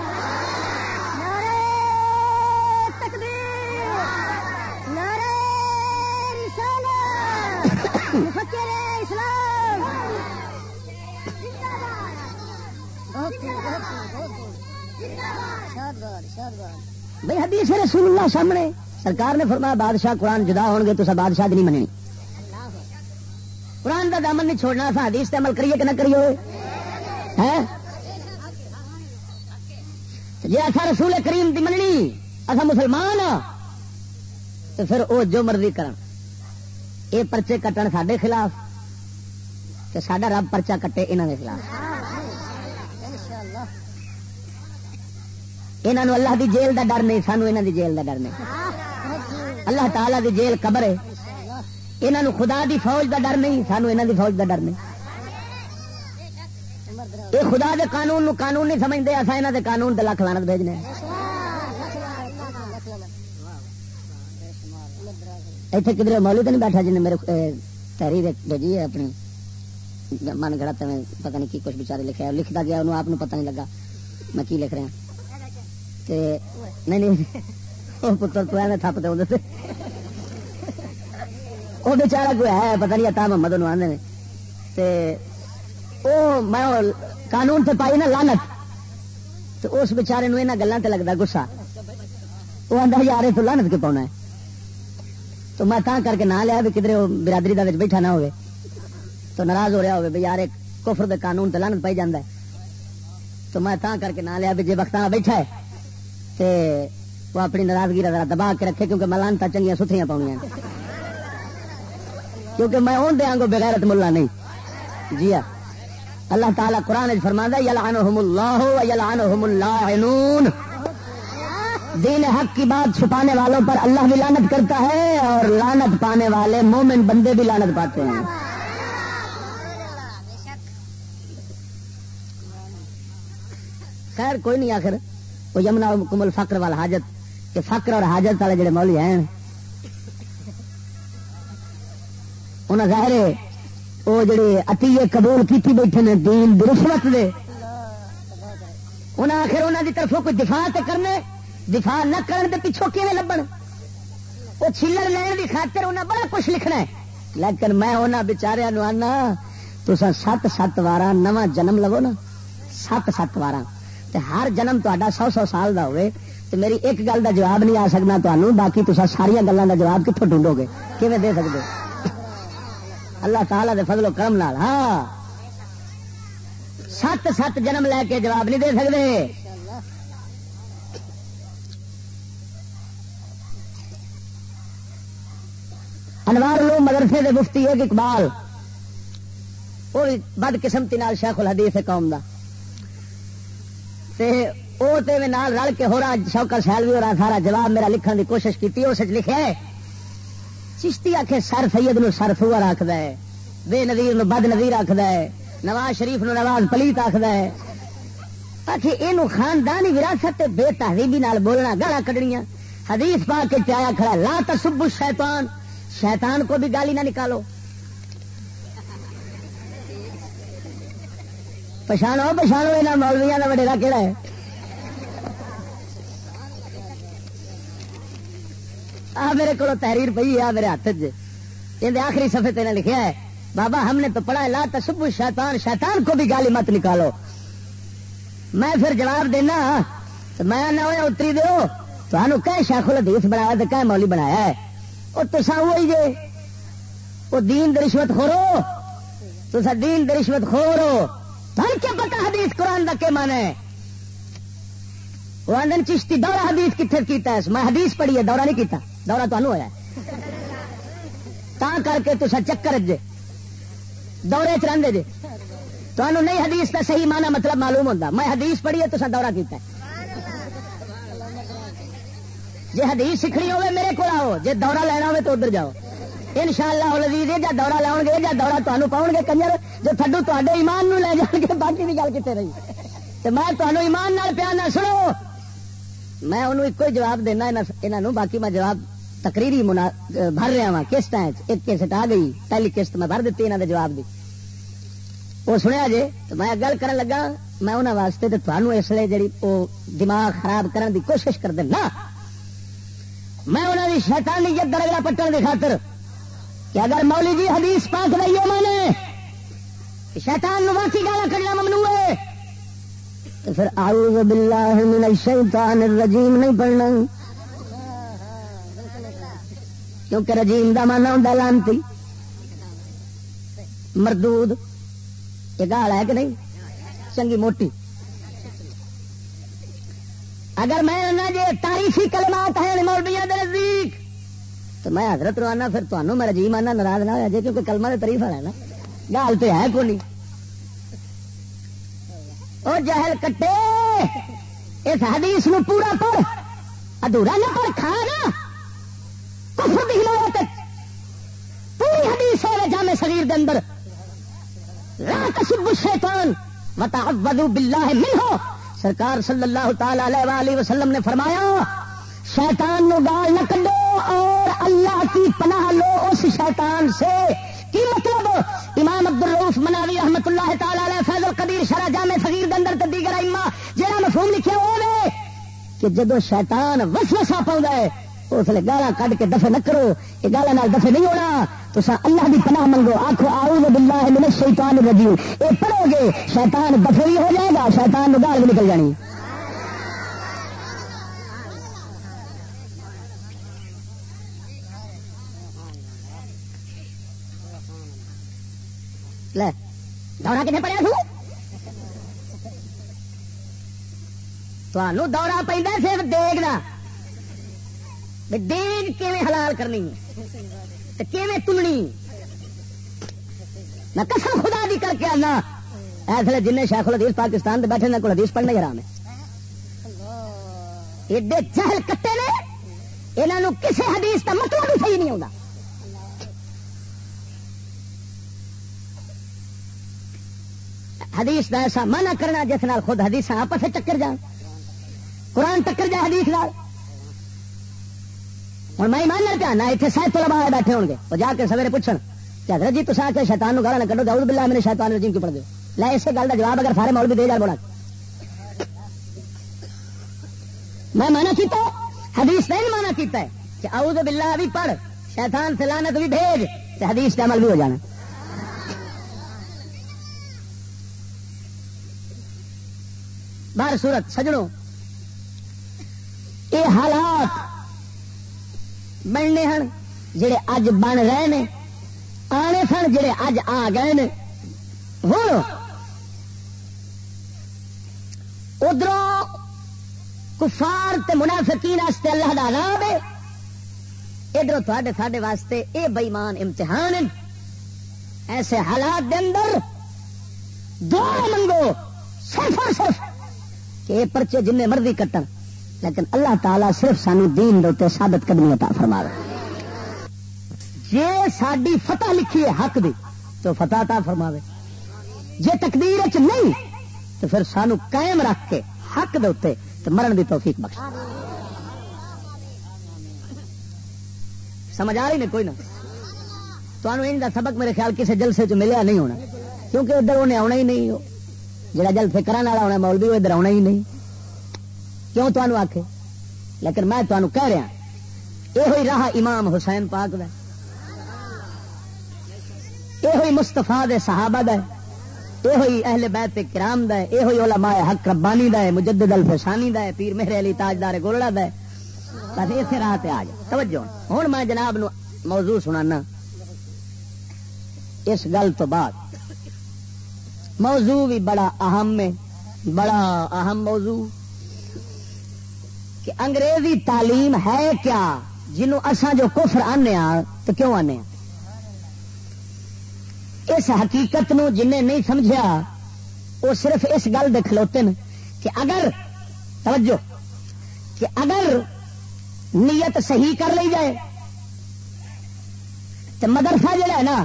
بھائی حدیث رسول اللہ سامنے۔ سرکار نے فرمایا بادشاہ قرآن جدا ہو گے تو سب بادشاہ نہیں مننی۔ قرآن کا دامن نہیں چھوڑنا، سا حدیث سے عمل کریے کہ نہ کریے؟ جی ایسا رسول کریم دی مننی اصا مسلمان ہاں، تو پھر وہ جو مرضی کرن۔ اے پرچے کٹن سڈے خلاف تو سڈا رب پرچا کٹے یہاں کے خلاف۔ یہاں اللہ دی جیل دا ڈر نہیں، سانو یہاں دی جیل دا ڈر نہیں۔ اللہ تعالی دی جیل قبر ہے۔ یہاں خدا دی فوج دا ڈر نہیں، سانو یہاں دی فوج دا ڈر نہیں۔ یہ خدا دے قانون نو قانون نہیں سمجھتے اصا یہاں دے قانون دے لکھ لانت بھیجنے۔ اتنے کدھر مولی تو نہیں بیٹھا جن میرے تحریر بھیجی ہے اپنی۔ من گڑا تو پتہ نہیں کی کچھ بچارے لکھا لکھتا گیا، انہوں آپ پتہ نہیں لگا۔ میں کی لکھ رہا ہاں؟ نہیں نہیں۔ وہ پتر تو ایویں تھپ دے وہ بچارا کوئی ہے پتہ نہیں اتا محمد آدھے وہ میں قانون تے پائی نا لانت تو اس بچارے یہاں گلوں تے لگتا گسا وہ آدھا یار تو لانت کے پاؤنا ہے تو میں تا کر کے نہ لیا بھی کدھر وہ برادری کا بیٹھا نہ ہوئے تو ناراض ہو رہا ہوئے بھی یار کفر دے قانون تے لانت پائی جاندہ ہے تو میں تا کر کے نہ لیا بھی جی وقت بیٹھا ہے تے وہ اپنی ناراضگی ذرا دبا کے رکھے کیونکہ ملانتا چنگیا ستھریاں پاؤنیاں کیونکہ میں اون دیا گو بغیرت ملا نہیں۔ جی ہاں۔ اللہ تعالیٰ قرآن فرما یلعنہم اللہ و یلعنہم اللاعنون۔ دین حق کی بات چھپانے والوں پر اللہ بھی لانت کرتا ہے اور لانت پانے والے مومن بندے بھی لانت پاتے ہیں۔ خیر، کوئی نہیں آخر۔ وہ یمنا کمل فقر والا حاجت کہ فقر اور حاجت والے جڑے مولی ہیں انہیں ظاہر وہ جڑے اتیے قبول کیتی بیٹھے نے دین رشوت دے۔ انہیں آخر انہوں کی طرفوں کوئی دفاع تے کرنے، دفاع نہ کرن دے پیچھوں کیون لبن وہ چیلر لین کی خاطر انہیں بڑا کچھ لکھنا ہے۔ لیکن میں انہوں بچاریا آنا تو سات سات وار نواں جنم لو نا۔ سات سات وار ہر جنم تا سو سو سال کا ہوئے۔ تو میری ایک گل کا جواب نہیں آ سکنا تمہوں باقی تو ساریا گلوں کا جواب کتوں ڈھونڈو گے کیون دے سکتے اللہ تعالیٰ دے فضل و کرم لال ہاں سات سات جنم لے کے جواب نہیں دے سکتے انوار لو مدرسے دے مفتی ایک اقبال وہ بد قسمتی نال شیخ الحدیث قوم دا تے او تے میں نال رل کے ہو رہا شوکر سیل بھی ہو رہا سارا جواب میرا لکھن دی کوشش کی اس لکھا ہے، چشتی آخے سر سید نو سر سور آخد ہے، بے نظیر نو بد نظیر آخد ہے، نواز شریف نو نواز پلیت آخد ہے۔ آخر یہ خاندانی وراثت بے تہذیبی نال بولنا گالا کڈنیاں۔ حدیث پا کے چایا کھڑا لا تصب شیطان شیطان کو بھی گالی نہ نکالو۔ پچھاڑو پچھاڑو یہاں مولویا کا وڈیرا کہڑا ہے؟ آ میرے کو تحریر پی ہے میرے ہاتھ چ آخری سفے تین لکھا ہے، بابا، ہم نے تو پڑھا لا تصب شیطان شیطان کو بھی گالی مت نکالو۔ میں پھر جواب دینا میں نہ اتری دو تو کہ شیخ الحدیث بنایا تو کہ مولی بنایا ہے۔ اور تسا وہی جے وہ دین رشوت خورو۔ تو دین رشوت خورو تم کیا پتا حدیث قرآن کا کیا من ہے؟ وہ آدھے چشتی دورہ حدیث کتنے کیتا ہے؟ میں حدیث پڑھی ہے، دورہ نہیں کیتا۔ دورہ تو ہوا تا کر کے تو چکر جے، دورے چ رہے جے۔ تو نہیں، حدیث کا صحیح مانا مطلب معلوم ہوتا میں حدیث پڑھی ہے تو دورہ کیتا ہے۔ جی حدیث سیکھنی ہوے میرے کو آؤ جی دورہ لینا ہو تو ادھر جاؤ۔ ان شاء اللہ جا دورہ لاؤ گے یا دورہ تمہیں پاؤ گے، کنجر جو تھڈو تے ایمان نو لے جان گے، باقی بھی گل کتنے رہی۔ تو میں تمہیں ایمان نال پیا نہ سنو۔ میں انہوں ایک جواب دینا یہاں باقی میں جواب تقریری منا بھر رہا وا کسٹ ایک کسٹ آ گئی، پہلی قسط میں بھر دیتی یہاں کے جواب دی۔ وہ سنیا جی تو میں گل کر لگا، میں انہوں واسطے تو تمہوں اس لیے جی وہ دماغ خراب کرنے دی کوشش کر دینا میں انہوں نے شیطانیت درگڑا پٹن کی خاطر کہ اگر مولی جی حدیث پاک رہی ہے میں نے شیطان واقعی گالا کرنا ممنوع ہے، تو پھر اعوذ باللہ من الشیطان الرجیم نہیں پڑھنا۔ کیونکہ رجیم دا مانا ہوں لانتی۔ مردود۔ یہ گال ہے کہ نہیں؟ چنگی موٹی۔ اگر میں جی تاریخی کلمات ہیں مولبیا نزدیک، تو میں حضرت روانہ، پھر تمہوں میں رجیم آنا ناراض نہ ہوا جی کیونکہ کلمہ نے تاریف والا ہے نا۔ گال تو ہے کون او جہل کٹے، اس حدیث نو پورا پڑھ، ادھورا نہ پڑھ، کھا نا کفر دی ہمایت پوری حدیث ہے جامع صغیر دے اندر۔ لا تسبوا الشیطان وتعوذوا بالله منه سرکار صلی اللہ تعالی علیہ وسلم نے فرمایا، شیطان نو گال نہ کڈو اور اللہ کی پناہ لو اس شیطان سے۔ کی مطلب؟ امام عبد الروف مناوی رحمت اللہ تعالی علیہ، فیض القدیر شرح جامع صغیر دے اندر تے دیگر ائمہ، جہاں مفہوم لکھے ہوے کہ جدو شیطان وسوسہ پاؤں ہے اس لیے گالا کھ کے دفے نہ کرو۔ یہ گالا دفے نہیں ہونا۔ تو اللہ کی پناہ منگو۔ آخو آؤ باللہ من الشیطان الرجیم۔ یہ پڑھو گے، شیطان دفے بھی ہو جائے گا، شیطان گال بھی نکل جانی۔ لے دورہ کتنے پڑیا تمہوں دورہ پہ صرف دیگ کا کیویں حلال کرنی؟ کیویں تلنی؟ میں قسم خدا دی کر کے آنا ایسے جن شیخ الحدیث پاکستان دے بیٹھے کو حدیث پڑھنا حرام ہے۔ ایڈے چہل کٹے نے یہاں کسی حدیث کا مطلب بھی صحیح نہیں ہوتا حدیث کا ایسا منع کرنا جس نال خود حدیث آپس ٹکر جان۔ قرآن ٹکر جائے حدیث نال۔ ہوں میں مان پیا نہ اتنے سہ تو بیٹھے ہو گے وہ جا کے سویرے پوچھن، کہ حضرت جی تصا کے شیطان گالا نہ کڈو، داؤد بلا میرے شیطان رجیم کیوں پڑھ دو لے اسی گل کا جواب اگر سارے مول بھی دے جا بولا۔ میں مانا کیتا حدیث نہیں مانا کیتا ہے کہ اعوذ باللہ بھی پڑھ، شیطان سے لعنت بھی بھیج تو حدیث کا عمل بھی ہو جانا۔ بار صورت سجڑوں یہ حالات بننے ہیں جڑے اج بن رہے ہیں آنے سن جڑے اج آ گئے نے۔ ہوں ادھر کفار تے منافقین واسطے اللہ کا عذاب ہے۔ ادھر تھوڑے ساڈے واسطے اے بےمان امتحان ایسے حالات دے اندر دو منگو صرف اور صرف کہ یہ پرچے جن مرضی کٹن۔ لیکن اللہ تعالیٰ صرف سانو دین دے ثابت قدمی عطا فرما جے ساری فتح لکھی ہے حق دی، تو فتح عطا فرماوے۔ جے تقدیر چ نہیں، تو پھر سانو قائم رکھ کے حق دے اتنے تو مرن دی توفیق بخش۔ سمجھ آ رہی نہیں کوئی نہ۔ تو ان کا سبق میرے خیال کسی جلسے چ ملیا نہیں ہونا، کیونکہ ادھر انہیں آنا ہی نہیں، جڑا جلسے کرنے والا ہونا مولوی، وہ ادھر آنا ہی نہیں۔ کیوں تمہوں آخ لیکن میں تمہیں کہہ رہا ہاں، یہ راہ امام حسین پاک دا یہ مستفا دے صحابہ دا یہ اہل بیت کرام دا یہ علماء حق ربانی دا مجدد الفسانی دا پیر مہر علی تاجدار گولڑا دا بس اسی راہ تے آ جا توجہ۔ ہوں میں جناب نو موضوع سنانا۔ اس گل تو بعد موضوع بھی بڑا اہم ہے۔ بڑا اہم موضوع۔ کہ انگریزی تعلیم ہے کیا؟ جنوں اساں جو کفر آنے تو کیوں آنے اس حقیقت نو جن نہیں سمجھا وہ صرف اس گل کھلوتے ہیں کہ اگر، توجہ، کہ اگر نیت صحیح کر لی جائے، تو مدرسہ جڑا ہے نا،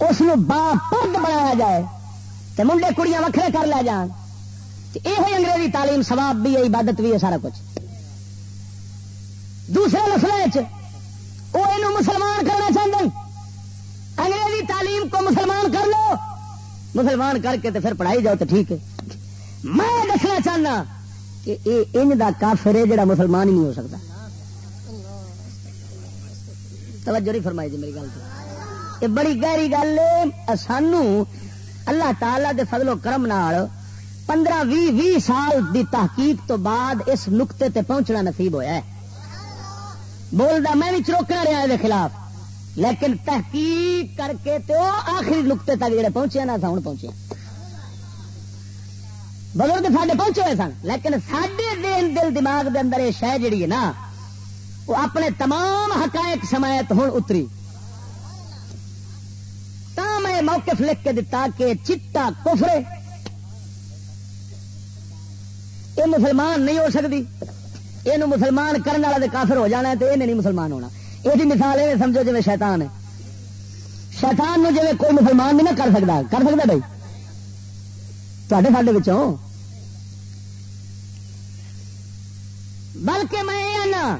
اس با پد بنایا جائے، تو منڈے کڑیاں وکھرے کر لے جان۔ یہ انگریزی تعلیم سواب بھی ہے، عبادت بھی ہے، سارا کچھ۔ دوسرے مسئلے وہ یہ مسلمان کرنا چاہتے انگریزی تعلیم کو مسلمان کر لو۔ مسلمان کر کے تو پھر پڑھائی جاؤ تو ٹھیک ہے۔ میں دسنا چاہنا کہ یہ ان کا کافر ہے جڑا مسلمان ہی نہیں ہو سکتا۔ توجہ نہیں فرمائی جی میری گل یہ بڑی گہری گل ہے۔ سانو اللہ تعالی دے فضل و کرم نال پندرہ بھی بھی سال دی تحقیق تو بعد اس نقطے تے پہنچنا نصیب ہویا ہے۔ بولدا میں بھی چروکنا رہا ہے خلاف۔ لیکن تحقیق کر کے تو آخری نقطے تک جڑے پہنچے نا ہوں پہنچے بزرگ ساڈے پہنچے ہوئے سن، لیکن سڈے دین دل، دماغ دے اندر یہ شہ جڑی ہے نا، وہ اپنے تمام حقائق سمایت ہوں اتری۔ تا میں موقف لکھ کے دتا کہ چٹا کفرے یہ مسلمان نہیں ہو سکتی۔ یہ مسلمان کرنے والا کافر ہو جانا ہے تو یہ نہیں مسلمان ہونا۔ یہ مثال یہ سمجھو جی شیطان ہے۔ شیطان نو جی کوئی مسلمان نہیں نہ کر سکتا کر سکتا بھائی۔ تے ساڈے بچوں بلکہ میں یہ آنا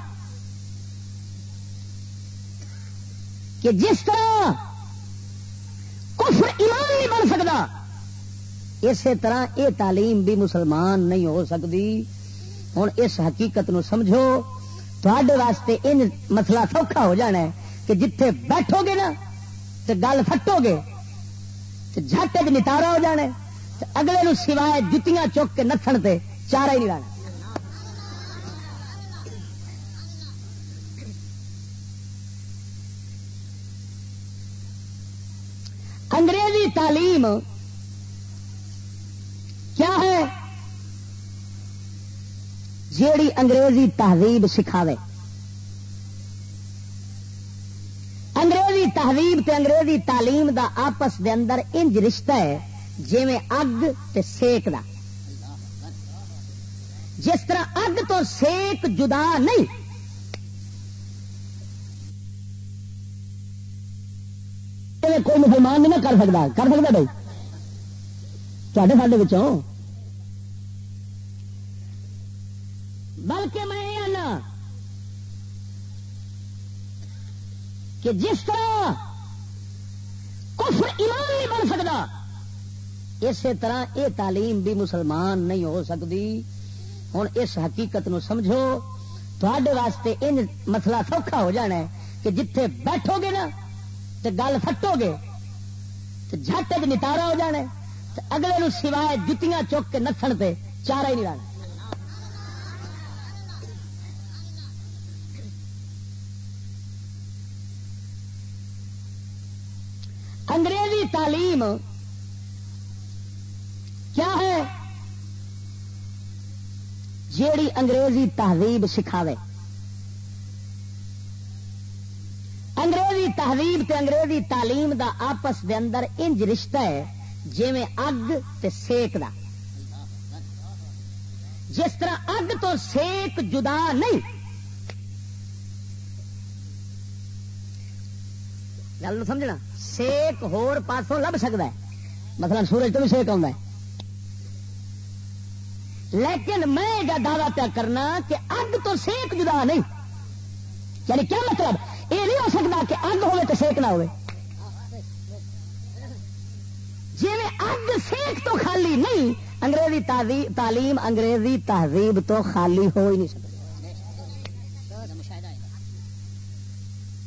کہ جس طرح کفر ایمان نہیں بن سکتا اسی طرح یہ تعلیم بھی مسلمان نہیں ہو سکتی۔ ہوں اس حقیقت نو سمجھو تھوڑے واسطے ان مسئلہ سوکھا ہو جانا ہے کہ جتھے بیٹھو گے نا تو گل فٹو گے تو جٹ نتارا ہو جانا تو اگلے نو سوائے جتیاں چک کے نسن سے چارا ہی نہیں رہنا انگریزی تعلیم کیا ہے جیڑی انگریزی تہذیب سکھاوے۔ انگریزی تہذیب تے انگریزی تعلیم دا آپس دے اندر انج رشتہ ہے جی اگ تے سیک دا۔ جس طرح اگ تو سیک جدا نہیں کوئی مسلمان نہیں نہ کر سکتا کر سکتا بھائی؟ ساڈے ساڈے کہ جس طرح کفر ایمان نہیں بن سکتا، اسی طرح یہ تعلیم بھی مسلمان نہیں ہو سکتی۔ ہوں اس حقیقت نو سمجھو تھوڑے واسطے ان مسئلہ سوکھا ہو جانا ہے کہ جتھے بیٹھو گے نا تو گل فٹو گے تو جٹ نتارا ہو جانا تو اگلے نو سوائے جتیاں چک کے نسن پہ چارا ہی نہیں رہنا۔ انگریزی تعلیم کیا ہے؟ جیڑی انگریزی تہذیب سکھاوے۔ انگریزی تہذیب تے انگریزی تعلیم دا آپس دے اندر انج رشتہ ہے جی اگ تے سیک دا۔ جس طرح اگ تو سیک جدا نہیں گل سمجھنا؟ سیک ہور پاسوں لب سکتا ہے۔ مثلا سورج تو بھی سیک آتا ہے۔ لیکن میں یہ دعوی پیا کرنا کہ اگ تو سیک جدا نہیں۔ یعنی کیا مطلب؟ یہ نہیں ہو سکتا کہ اگ ہوے تو سیک نہ ہوئے۔ جی اگ سیک تو خالی نہیں، انگریزی تعلیم انگریزی تہذیب تو خالی ہو ہی نہیں سکتی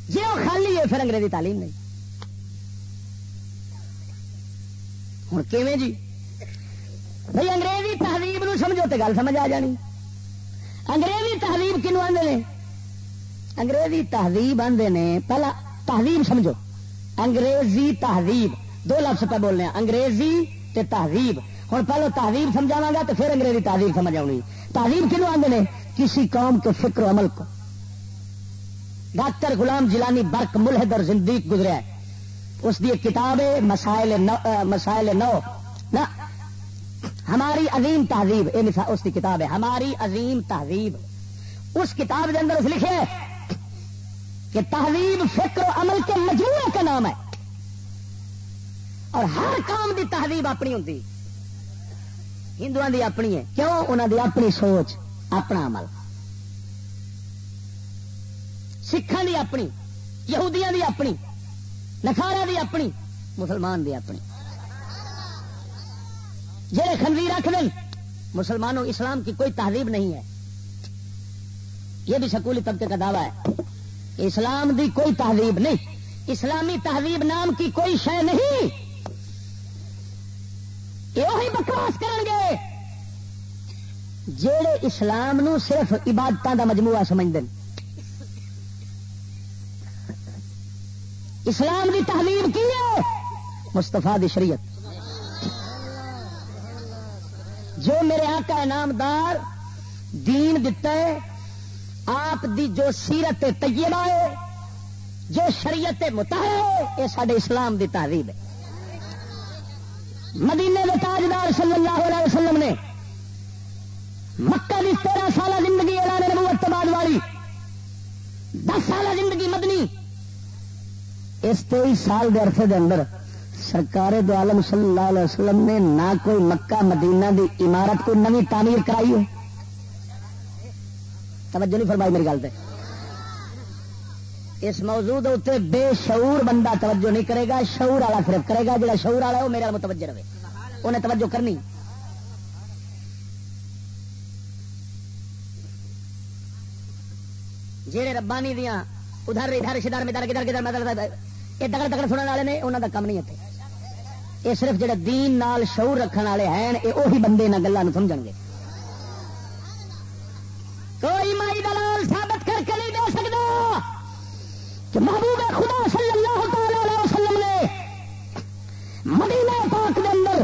جی وہ خالی ہے، پھر انگریزی تعلیم نہیں۔ ہوں کیویں جی بھائی انگریزی تہذیب نو سمجھو تو گل سمجھ آ جانی انگریزی تہذیب کنو آدھے انگریزی تہذیب آدھے نے پہلا تہذیب سمجھو انگریزی تہذیب دو لفظ پہ بولنے انگریزی تے تہذیب ہوں پہلو تہذیب سمجھا گا تو پھر انگریزی تہذیب سمجھ آنی تہذیب کنو آدھے نے کسی قوم کے فکر و عمل کو ڈاکٹر غلام جلانی برق ملحد اور زندگی گزرا اس کی کتاب ہے مسائل نو مسائل نو۔ نہ ہماری عظیم تہذیب، یہ اس کی کتاب ہے۔ ہماری عظیم تہذیب۔ اس کتاب کے اندر اس لکھے کہ تہذیب، فکر و عمل کے مجموعے کا نام ہے۔ اور ہر کام دی تہذیب اپنی ہوتی ہندو دی اپنی ہے۔ کیوں؟ انہوں دی اپنی سوچ، اپنا عمل۔ سکھان دی اپنی، یہودیاں دی اپنی۔ نخارا دی اپنی، مسلمان دی اپنی۔ جہے خنوی رکھ دیں مسلمانوں اسلام کی کوئی تہذیب نہیں ہے۔ یہ بھی سکولی طبقے کا دعویٰ ہے۔ اسلام دی کوئی تہذیب نہیں۔ اسلامی تہذیب نام کی کوئی شے نہیں۔ یہ بکواس کریں گے۔ جہے اسلام نو صرف عبادتوں کا مجموعہ سمجھتے ہیں اسلام کی تحلیل کی ہے؟ مستفا دی شریعت۔ جو میرے آقا انعامدار دین دتا ہے، آپ دی جو سیرت طیبہ ہے، جو شریعت متحر ہے، یہ سارے اسلام دی تحریر ہے۔ مدینے کے تاجدار صلی اللہ علیہ وسلم نے مکہ کی تیرہ سالہ زندگی اعلان نبوت بعد والی، دس سالہ زندگی مدنی اس تیئیس سال دے عرصے دے اندر سرکار دو عالم صلی اللہ علیہ وسلم نے نہ کوئی مکہ مدینہ دی عمارت کوئی نوی تعمیر کرائی ہے توجہ نہیں فرمائی میری گل اس موضوع اتنے بے شعور بندہ توجہ نہیں کرے گا شعور والا صرف کرے گا جڑا شعور والا ہے وہ میرا متوجہ رہے انہیں توجہ کرنی جہے ربانی دیا ادھر ادھر شدار میں در کدھر کدھر مدر یہ دگڑ دگڑ سننے والے نے انہوں کا کم نہیں اتنے۔ یہ صرف جڑے دین نال شعور رکھنے والے ہیں، یہ وہی بندے ان گلوں سمجھ گے۔ کوئی مائی دلال ثابت کر کے نہیں دے سکتا کہ محبوب خدا صلی اللہ تعالی علیہ وسلم نے مدینہ پاک دے اندر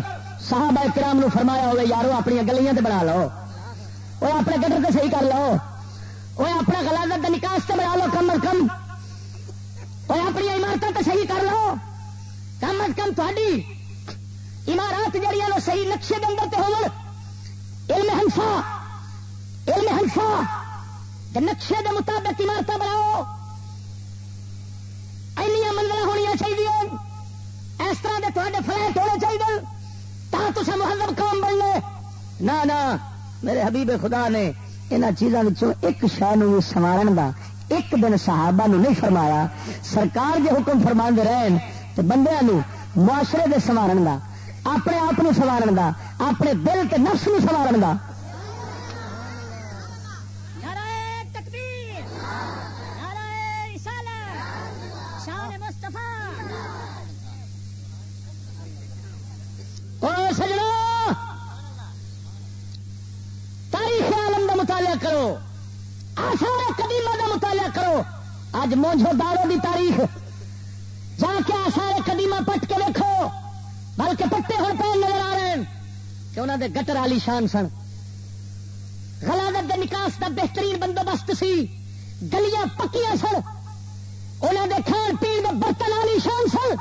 صحابہ کرام نو فرمایا ہوئے، یارو اپنی گلیاں تے بنا لو اور اپنے گٹر تو صحیح کر لو وہ اپنا غلازت نکاس سے بنا لو کم از کم۔ وہ اپنی عمارتوں تو صحیح کر لو کم از کم تھوڑی عمارات جہیا وہ صحیح نقشے کے اندر ہو علم ہنسا علم ہنسا نقشے کے مطابق عمارت بناؤ این منزل ہونی چاہیے اس طرح کے تے فلیٹ ہونے چاہیے تصا مہذب قوم بننے نہ نہ میرے حبیب خدا نے یہاں چیزوں ایک شہ سوارن کا ایک دن صحابہ نو نہیں فرمایا، سرکار جی حکم فرما رہن تو بندے معاشرے دے سوارن دا، اپنے آپ سوارن کا اپنے دل کے نفس نو سوارن کا اج موجو دی تاریخ۔ جا کے سارے قدیمہ پٹ کے دیکھو بلکہ پٹے ہوں پہ نظر آ رہے ہیں۔ کہ انہوں دے گٹر والی شان سن۔ غلادت دے نکاس دا بہترین بندوبست سی۔ گلیاں پکیاں سن۔ انہوں دے کھان پین دے برتن والی شان سن۔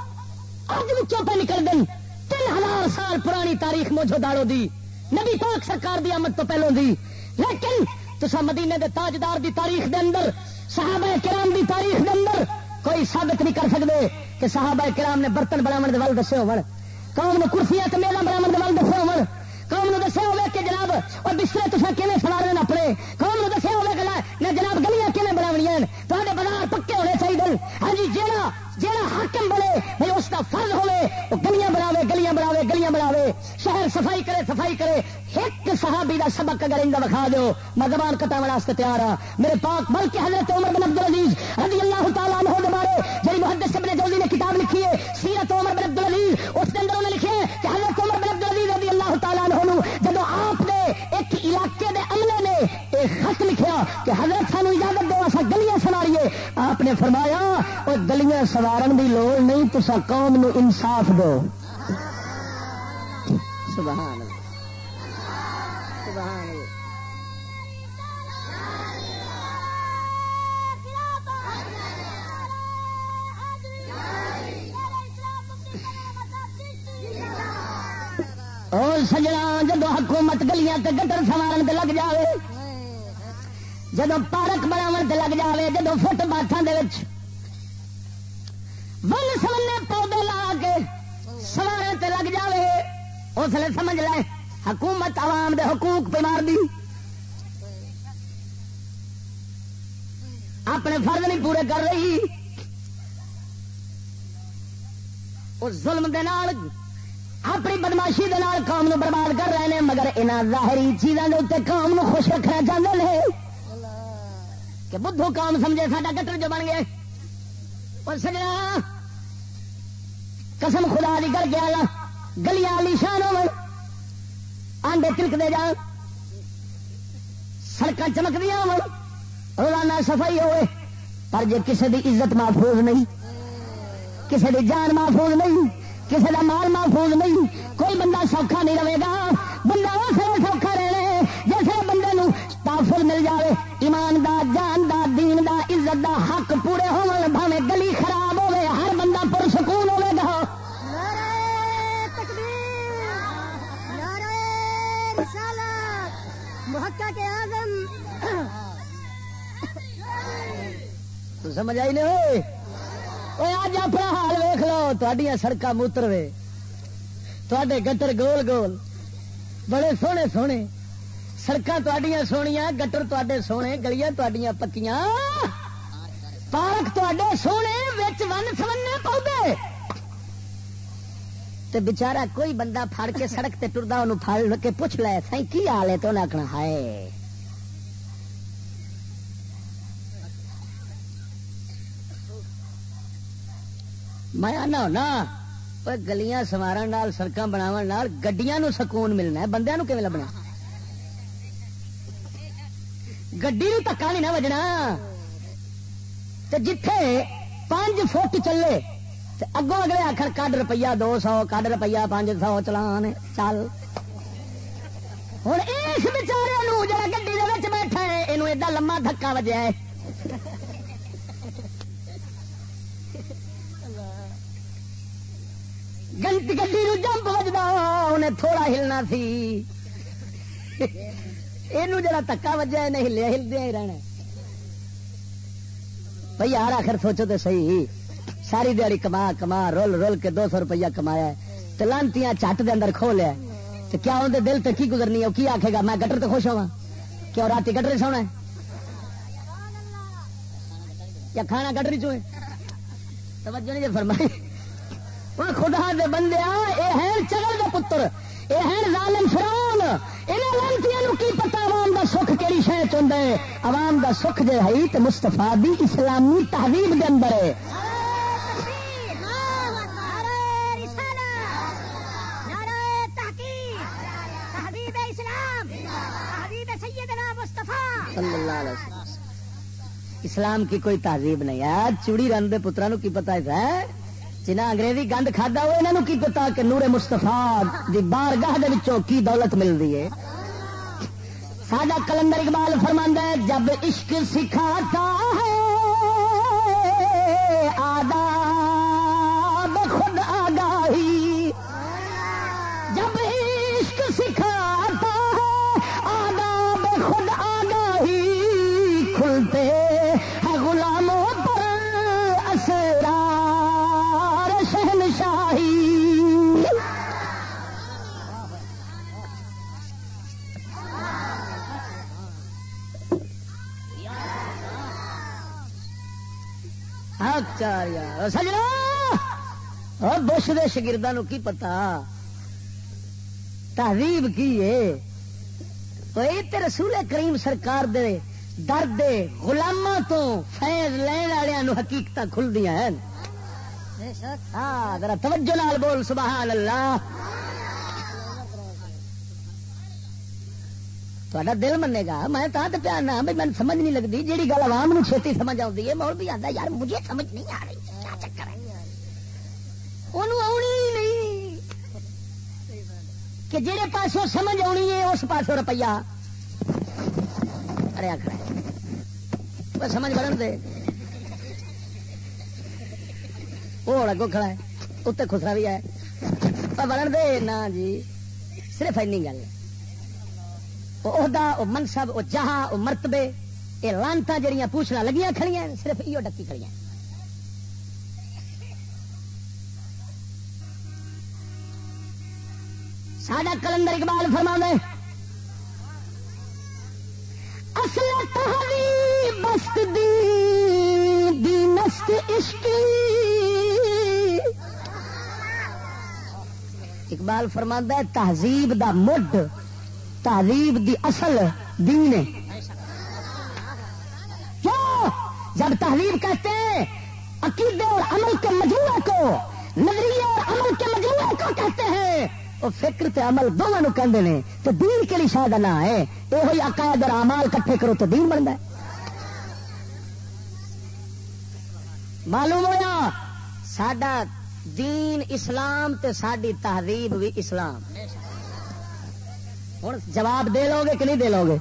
اج بچوں پہ نکل دیں تین ہزار سال پرانی تاریخ موجو دارو دی۔ نبی پاک سرکار دی آمد تو پہلوں دی۔ لیکن تو مدینے دے تاجدار دی تاریخ دے اندر صحابہ کرام دی تاریخ دے اندر کوئی ثابت نہیں کر سکتے کہ صحابہ کرام نے برتن بناو کے ول دسے ہو قوم نے کرسیاں تو میلا بناو کے ول دسے ہو قوم نے دسیا ہوگا کہ جناب، اور بسترے تصا کھے سوار اپنے قوم نے دسیا ہوگا کہ جناب گلیاں کھے بنایا تے بازار پکے ہونے چاہیے ہاں جی جہاں جہاں حاکم بنے بھائی اس کا فرض ہوے وہ گلیاں بناوے گلیاں بناوے گلیاں بناوے۔ شہر صفائی کرے صفائی کرے۔ ایک صحابی دا سبق اگر ان بکھا دو میں زبان کٹا واسطے تیار ہاں۔ میرے پاک بلکہ حضرت عمر بن عبد العزیز رضی اللہ تعالیٰ عنہ کے بارے جی محدث ابن جلدی نے کتاب لکھی ہے، سیرت عمر بن عبد العزیز، اس کے اندر انہوں نے لکھے کہ حضرت عمر بن عبد العزیز رضی اللہ تعالیٰ عنہ جب آپ نے ایک علاقے دے عملے نے ایک خط لکھیا کہ حضرت سانو اجازت دو ایسا گلیاں سواریے آپ نے فرمایا اور گلیاں سوارن دی لوڑ نہیں تو قوم نو انصاف دو۔ سبحان اور سجنا جب حکومت گلیاں تے گٹر سوارن تے لگ جاوے جب پارک بناو تے لگ جاوے جب فٹ باتھوں کے ون سمنے پودے لا کے سوارے تے لگ جاوے۔ اس لیے سمجھ لے، حکومت عوام دے حقوق پہ مار دی۔ اپنے فرض نہیں پورے کر رہی۔ اس ظلم دے نال، اپنی بدماشی دے نال قوم نو برباد کر رہے ہیں مگر انہاں ظاہری چیزوں کے اتنے قوم نو خوش رکھنا چاہتے ہیں کہ بدھو قوم سمجھے ساڈا گٹر جو بن گئے اور سجنا، قسم خدا دی کر کے گیا گلیاں شان ہو آنڈے تلک دے جان۔ سڑک چمک دیا ہو روزانہ صفائی ہوئے۔ پر جے کسی دی عزت محفوظ نہیں کسی دی جان محفوظ نہیں کسی کا مال محفوظ نہیں، کوئی بندہ سوکھا نہیں رہے گا۔ بندہ اس سوکھا رہے، جیسے بندے نو تافل مل جائے ایمان دا، جان دا، دین دا، عزت دا حق پورے ہو بھاوے گلی خراب سمجھ آئی نہیں ہوئے اج اپنا حال ویخ لو تڈیا سڑک موتر وے تے گٹر گول گول بڑے سونے سونے سڑک تڈیا سویا گٹر تے سونے گلیاں تڈیا پکیاں پارک تے سونے ون سمنے پودے تے بچارا کوئی بندہ پھڑ کے سڑک تے ٹردا انہوں پھڑ کے پوچھ لے سی کی حال ہے تو انہیں آخنا ہائے میں آنا ہونا। گلیاں سوار سڑک بناو گڈیا سکون ملنا ہے بندے کیون لبنا گڈی دکا نہیں نہ وجنا جتھے پانچ فٹ چلے اگوں اگلے آخر کڈ روپیہ دو سو کڈ روپیہ پانچ سو چلان چل ہوں اس بچارے جا گی یہ لما دھکا وجہ ہے گنتی گڈی جمپ بجتا انہیں تھوڑا ہلنا سی۔ یہ جڑا تکا وجہ نہیں ہلیا ہلدیا ہی رہنا۔ بھائی یار آخر سوچو تو صحیح۔ ساری دیہی کما کما رول رول کے دو سو روپیہ کمایا تو لانتی چٹ دے اندر کھو لیا تو کیا اندر دل تو کی گزرنی ہے؟ کی آخے گا، میں گٹر تو خوش ہوا کیوں رات گٹر سونا ہے؟ یا کھانا گٹری چوئے؟ توجہ نہیں جی فرمائی خدا دے بندے اے ہیں چگل دے پتر اے ہیں ظالم فرعون۔ انہاں لانتیاں نو کی پتہ؟ عوام دا سکھ کیڑی شے چوندا ہے؟ عوام دا سکھ جے ہے تے مصطفی دی اسلامی تہذیب دے اندر ہے۔ اسلام کی کوئی تہذیب نہیں ہے۔ چوڑی رن دے پترا کی پتا ہے؟ جنہیں انگریزی گند کھدا ہو انہوں کی پتا کہ نور مستفا دی بار گاہ کی دولت ملتی ہے؟ ساڈا کلندر اقبال فرماند ہے، جب عشق سکھاتا ہے، آداب خود آگاہی۔ جب عشق سکھاتا ہے، آداب خود آگاہی کھلتے چار یار سجنا بش دے شگردوں کی پتا تہذیب کی ہے تو رسول کریم سرکار دے درد غلاماں تو فیض لین والوں حقیقت کھل دیا ہیں ہاں ذرا توجہ نال بول سبحان اللہ تا دل منے گا میں تو پیار بھائی میں سمجھ نہیں لگتی جیڑی گل عوام نو چھتی سمجھ آتی ہے مول بھی آتا یار مجھے سمجھ نہیں آ رہی کیا چکر ہے آنی نہیں کہ جہے پاسوں سمجھ آنی ہے اس پاسوں روپیہ ارے آخر سمجھ بڑھن دے وہ اگو کھڑا ہے اتنے خسرا بھی ہے بڑھن دے نہ جی صرف این گل ہے عہدہ، وہ منصب، وہ جہاں، وہ مرتبے، یہ لانتا جہیا پوچھنا لگیاں کھڑی صرف یہ ڈکی کھڑی ساڈا کلندر اقبال فرما دے اصل بست دی دی نست عشقی اقبال فرما ہے، تہذیب دا مڈ۔ تعریب دی اصل دین ہے۔ کیوں؟ جب تحریب کہتے ہیں، عقیدے اور عمل کے مجموعے کو، نظریے اور عمل کے مجموعے کو کہتے ہیں وہ فکر تے عمل دونوں کہتے ہیں تو دین کے لیے شاید نہ ہے۔ یہ ہوئی عقائد اور امال کٹھے کرو تو دین بنتا ہے۔ معلوم ہوا سڈا دین اسلام تے ساری تہذیب بھی اسلام۔ ہوں جواب دے لو گے کہ نہیں دے لو گے؟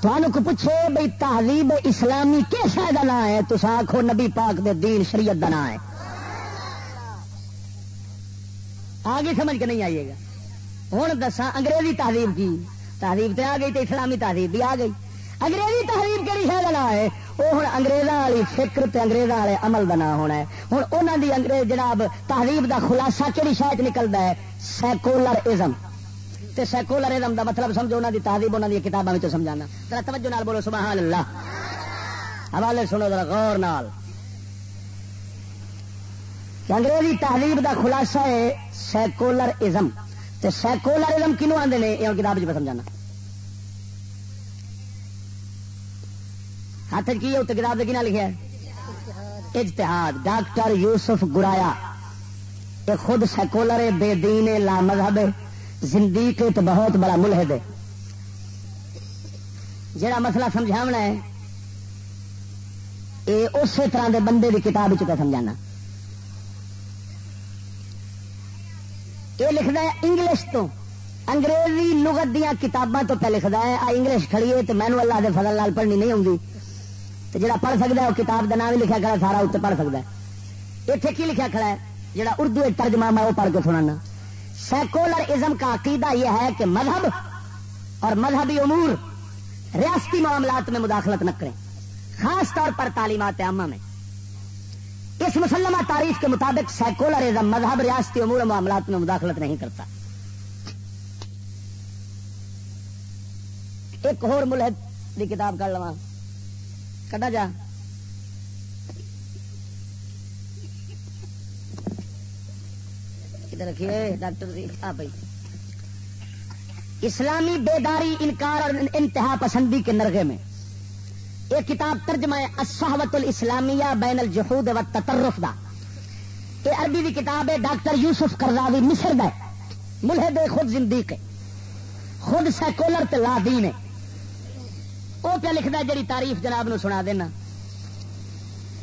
تمہوں کو پوچھے بھائی تہذیب اسلامی کس کا نام ہے؟ تو آخو نبی پاک دے دین شریعت کا نام ہے۔ آگے سمجھ کے نہیں آئیے گا۔ ہوں دسا انگریزی تہذیب کی۔ تہذیب تو آ گئی تو اسلامی تہذیب بھی آ گئی۔ انگریزی تہذیب کہڑی شاید نام ہے؟ وہ ہوں اگریزوں والی فکر تے اگریزوں والے عمل کا نام ہونا ہے۔ ہوں انہوں دی انگریز جناب تہذیب دا خلاصہ کہڑی شاید نکلتا ہے؟ سیکولر ازم تے سیکولرزم دا مطلب سمجھو انہوں دی تعلیم انہوں دی کتابوں میں سمجھانا۔ ذرا توجہ نال بولو سبحان اللہ حوالے سنو، ذرا غور نال۔ انگریزی تہذیب دا خلاصہ ہے سیکولرزم تے سیکولر ازم کنو نے؟ یہ کتاب چ سمجھانا۔ ہاتھ کی ہے؟ اتنے کتاب کنا لکھا ہے؟ اجتہاد۔ ڈاکٹر یوسف گرایا۔ یہ خود سیکولر بے دین لا مذہب زندگی تو بہت بڑا ملحد ہے۔ جڑا مسئلہ سمجھاونا ہے یہ اسی طرح دے بندے کی کتاب چکا سمجھانا۔ یہ لکھنا ہے انگلش تو۔ انگریزی لغت دیا کتاباں تو پہ لکھتا ہے انگلش کھڑی ہے تو مینو اللہ دے فضل لال پڑھنی نہیں آتی تو جڑا پڑھ سکتا ہے وہ کتاب کا نام بھی لکھا کھڑا سارا اتنے پڑھ سکتا ہے۔ اتنے کی لکھا کھڑا ہے؟ جڑا اردو ایک ترجمہ میں وہ پڑھ کے سنانا۔ سیکولر ازم کا عقیدہ یہ ہے کہ مذہب اور مذہبی امور ریاستی معاملات میں مداخلت نہ کریں، خاص طور پر تعلیمات عامہ میں۔ اس مسلمہ تعریف کے مطابق سیکولر ازم مذہب، ریاستی امور معاملات میں مداخلت نہیں کرتا۔ ایک اور ملحد کی کتاب کر لوا کٹا جا۔ رکھیے، ڈاکٹر ہاں بھائی۔ اسلامی بیداری، انکار اور انتہا پسندی کے نرغے میں۔ ایک کتاب ترجمہ الصحوت الاسلامیہ بین الجحود و تطرف دا۔ یہ عربی کی کتاب ہے، ڈاکٹر یوسف کرزاوی مصر دا ملحد خود زندیق ہے۔ خود سیکولر تے لا دین ہے۔ وہ پہ لکھتا ہے جی تعریف جناب نو سنا دینا۔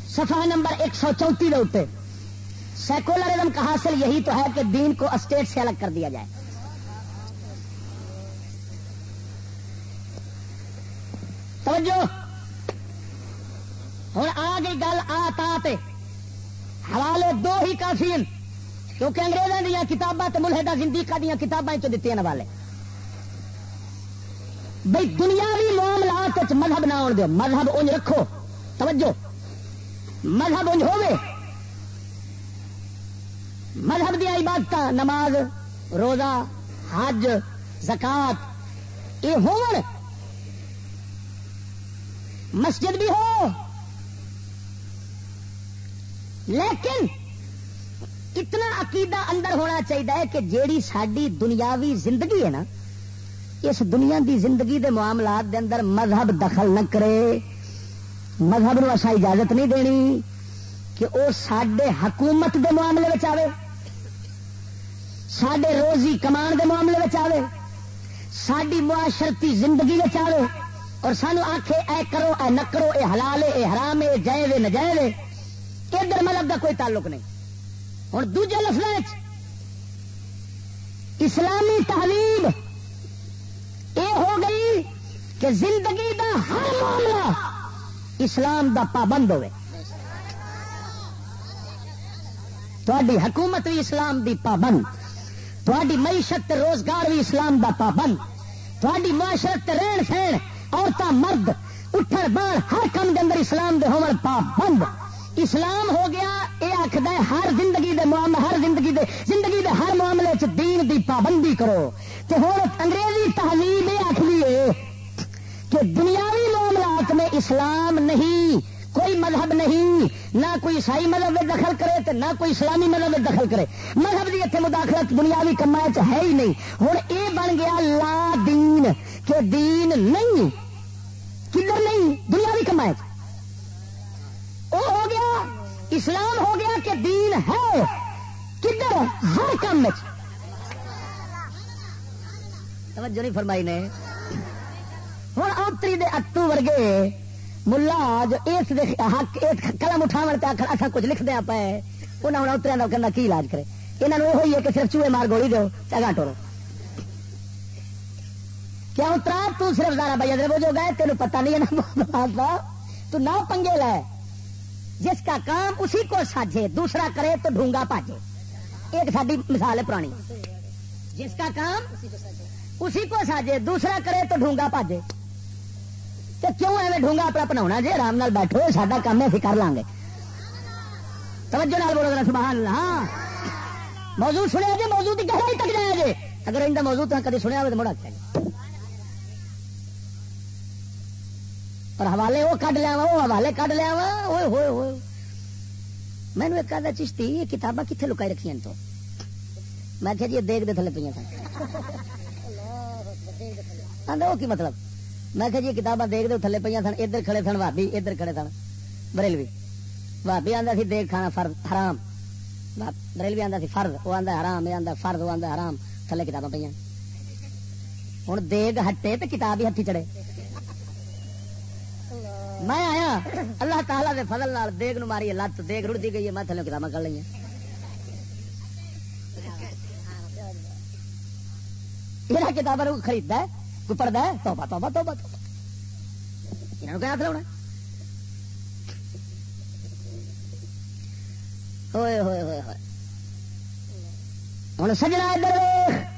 صفحہ نمبر ایک سو چونتی کے سیکولرزم کا حاصل یہی تو ہے کہ دین کو اسٹیٹ سے الگ کر دیا جائے۔ توجہ۔ ہوں آ گئی گل آ تا حوالے دو ہی کافی ہیں کیونکہ انگریزوں دیا کتاباں تو ملحدہ زندگی دیا کتابیں چ دیتی والے۔ بھائی دنیاوی معاملات مذہب نہ آن دو مذہب انج رکھو۔ توجہ۔ مذہب انج ہوے مذہب دیا عبادت نماز، روزہ، حج، زکات، یہ ہو مسجد بھی ہو۔ لیکن اتنا عقیدہ اندر ہونا چاہیے کہ جیڑی ساری دنیاوی زندگی ہے نا، اس دنیا دی زندگی دے معاملات دے اندر مذہب دخل نہ کرے۔ مذہب نو اصا اجازت نہیں دینی کہ وہ سڈے حکومت دے معاملے میں آئے سڈے روزی کمان دے معاملے میں آئے ساری معاشرتی زندگی میں آئے اور سانو آخے اے کرو، اے نہ کرو، اے حلال اے حرام اے جائے نجائز ادھر مذہب کا کوئی تعلق نہیں۔ ہوں دوجے لفظ اسلامی تعلیم یہ ہو گئی کہ زندگی دا ہر معاملہ اسلام دا پابند ہوئے۔ تھوڑی حکومت بھی اسلام دی پابند۔ تھوڑی معیشت روزگار بھی اسلام دا پابند۔ تھوڑی معاشرت رہن سہن عورتیں مرد، اٹھن بان ہر کام کے اندر اسلام دے ہون پابند۔ اسلام ہو گیا یہ آخد ہر زندگی دے معاملے ہر زندگی دے زندگی دے ہر معاملے چ دین دی پابندی کرو۔ تو ہوں انگریزی تہذیب یہ آخری ہے کہ دنیاوی معاملات میں اسلام نہیں کوئی مذہب نہیں، نہ کوئی عیسائی مذہب میں دخل کرے تو نہ کوئی اسلامی مذہب میں دخل کرے۔ مذہب کی اتنے مداخلت دنیاوی کما ہے ہی نہیں۔ ہوں یہ بن گیا لا دین، کہ دین نہیں، کدھر نہیں دنیاوی کما وہ ہو گیا، اسلام ہو گیا کہ دین ہے۔ کدھر؟ ہر کام میں توجہ نہیں فرمائی نے۔ ہوں اوتری دے اتو ورگے ملا جو اس حق قلم اٹھا اصا کچھ لکھ دیا پے انہیں ہوں اتریا کا کرنا کی علاج کرے؟ یہاں یہ ہوئی ہے کہ صرف چوہے مار گولی دو چگا ٹورو کیا اترا تو صرف زارا بھائی ادھر جو گئے تینوں پتہ نہیں ہے نا تو نہ پنگے لے۔ جس کا کام اسی کو ساجے دوسرا کرے تو ڈھونگا پاجے۔ ایک ساری مثال ہے پرانی۔ جس کا کام اسی کو ساجے دوسرا کرے تو ڈھونگا پاجے۔ تو کیوں ایویں ڈھونگا اپنا پنا جی آرام بیٹھو ساڈا کام ہے کر لیں گے توجہ نال بولو گا سبحان اللہ موضوع سنیا جی موضوع کی گہرائی تک جائے جی اگر ان کا موضوع تو کدی سنیا ہو تو مڑا چاہیے اور حوالے وہ کھ لیا وا وہ حوالے کھ لیا وا ہوئے ہوئے ہوئے میں نے ایک چشتی یہ کتاباں کتنے لکائی رکھی ہیں تو میں کہ جی دیکھ دے تھلے پہ وہ کی مطلب میں کہ جی کتاباں دیکھ دو تھلے پہ سن، ادھر کھڑے سن بھابی ادھر کھڑے سن، بریلوی۔ بھابی آتا سی دیکھ کھانا فرد حرام۔ بریلوی آتا سی فرد وہ آتا حرام یہ آتا فرد وہ آتا حرام۔ تھلے کتاباں پہ ہوں دیگ ہٹے تو کتاب ہی ہاتھی چڑے میں آیا، اللہ تعالیٰ دے فضل نال دیگ نو ماری، لت دیگ رڑتی گئی ہے، میں تھلے کتاباں کر لی یہ کتاب خریدتا ہے کوئی پڑھتا ہے؟ توبہ توبہ توبہ توبہ۔ یہاں کیا ہاتھ لاؤنا ہوئے ہوئے ہوئے ہوئے۔ ہوں، سجنا ادھر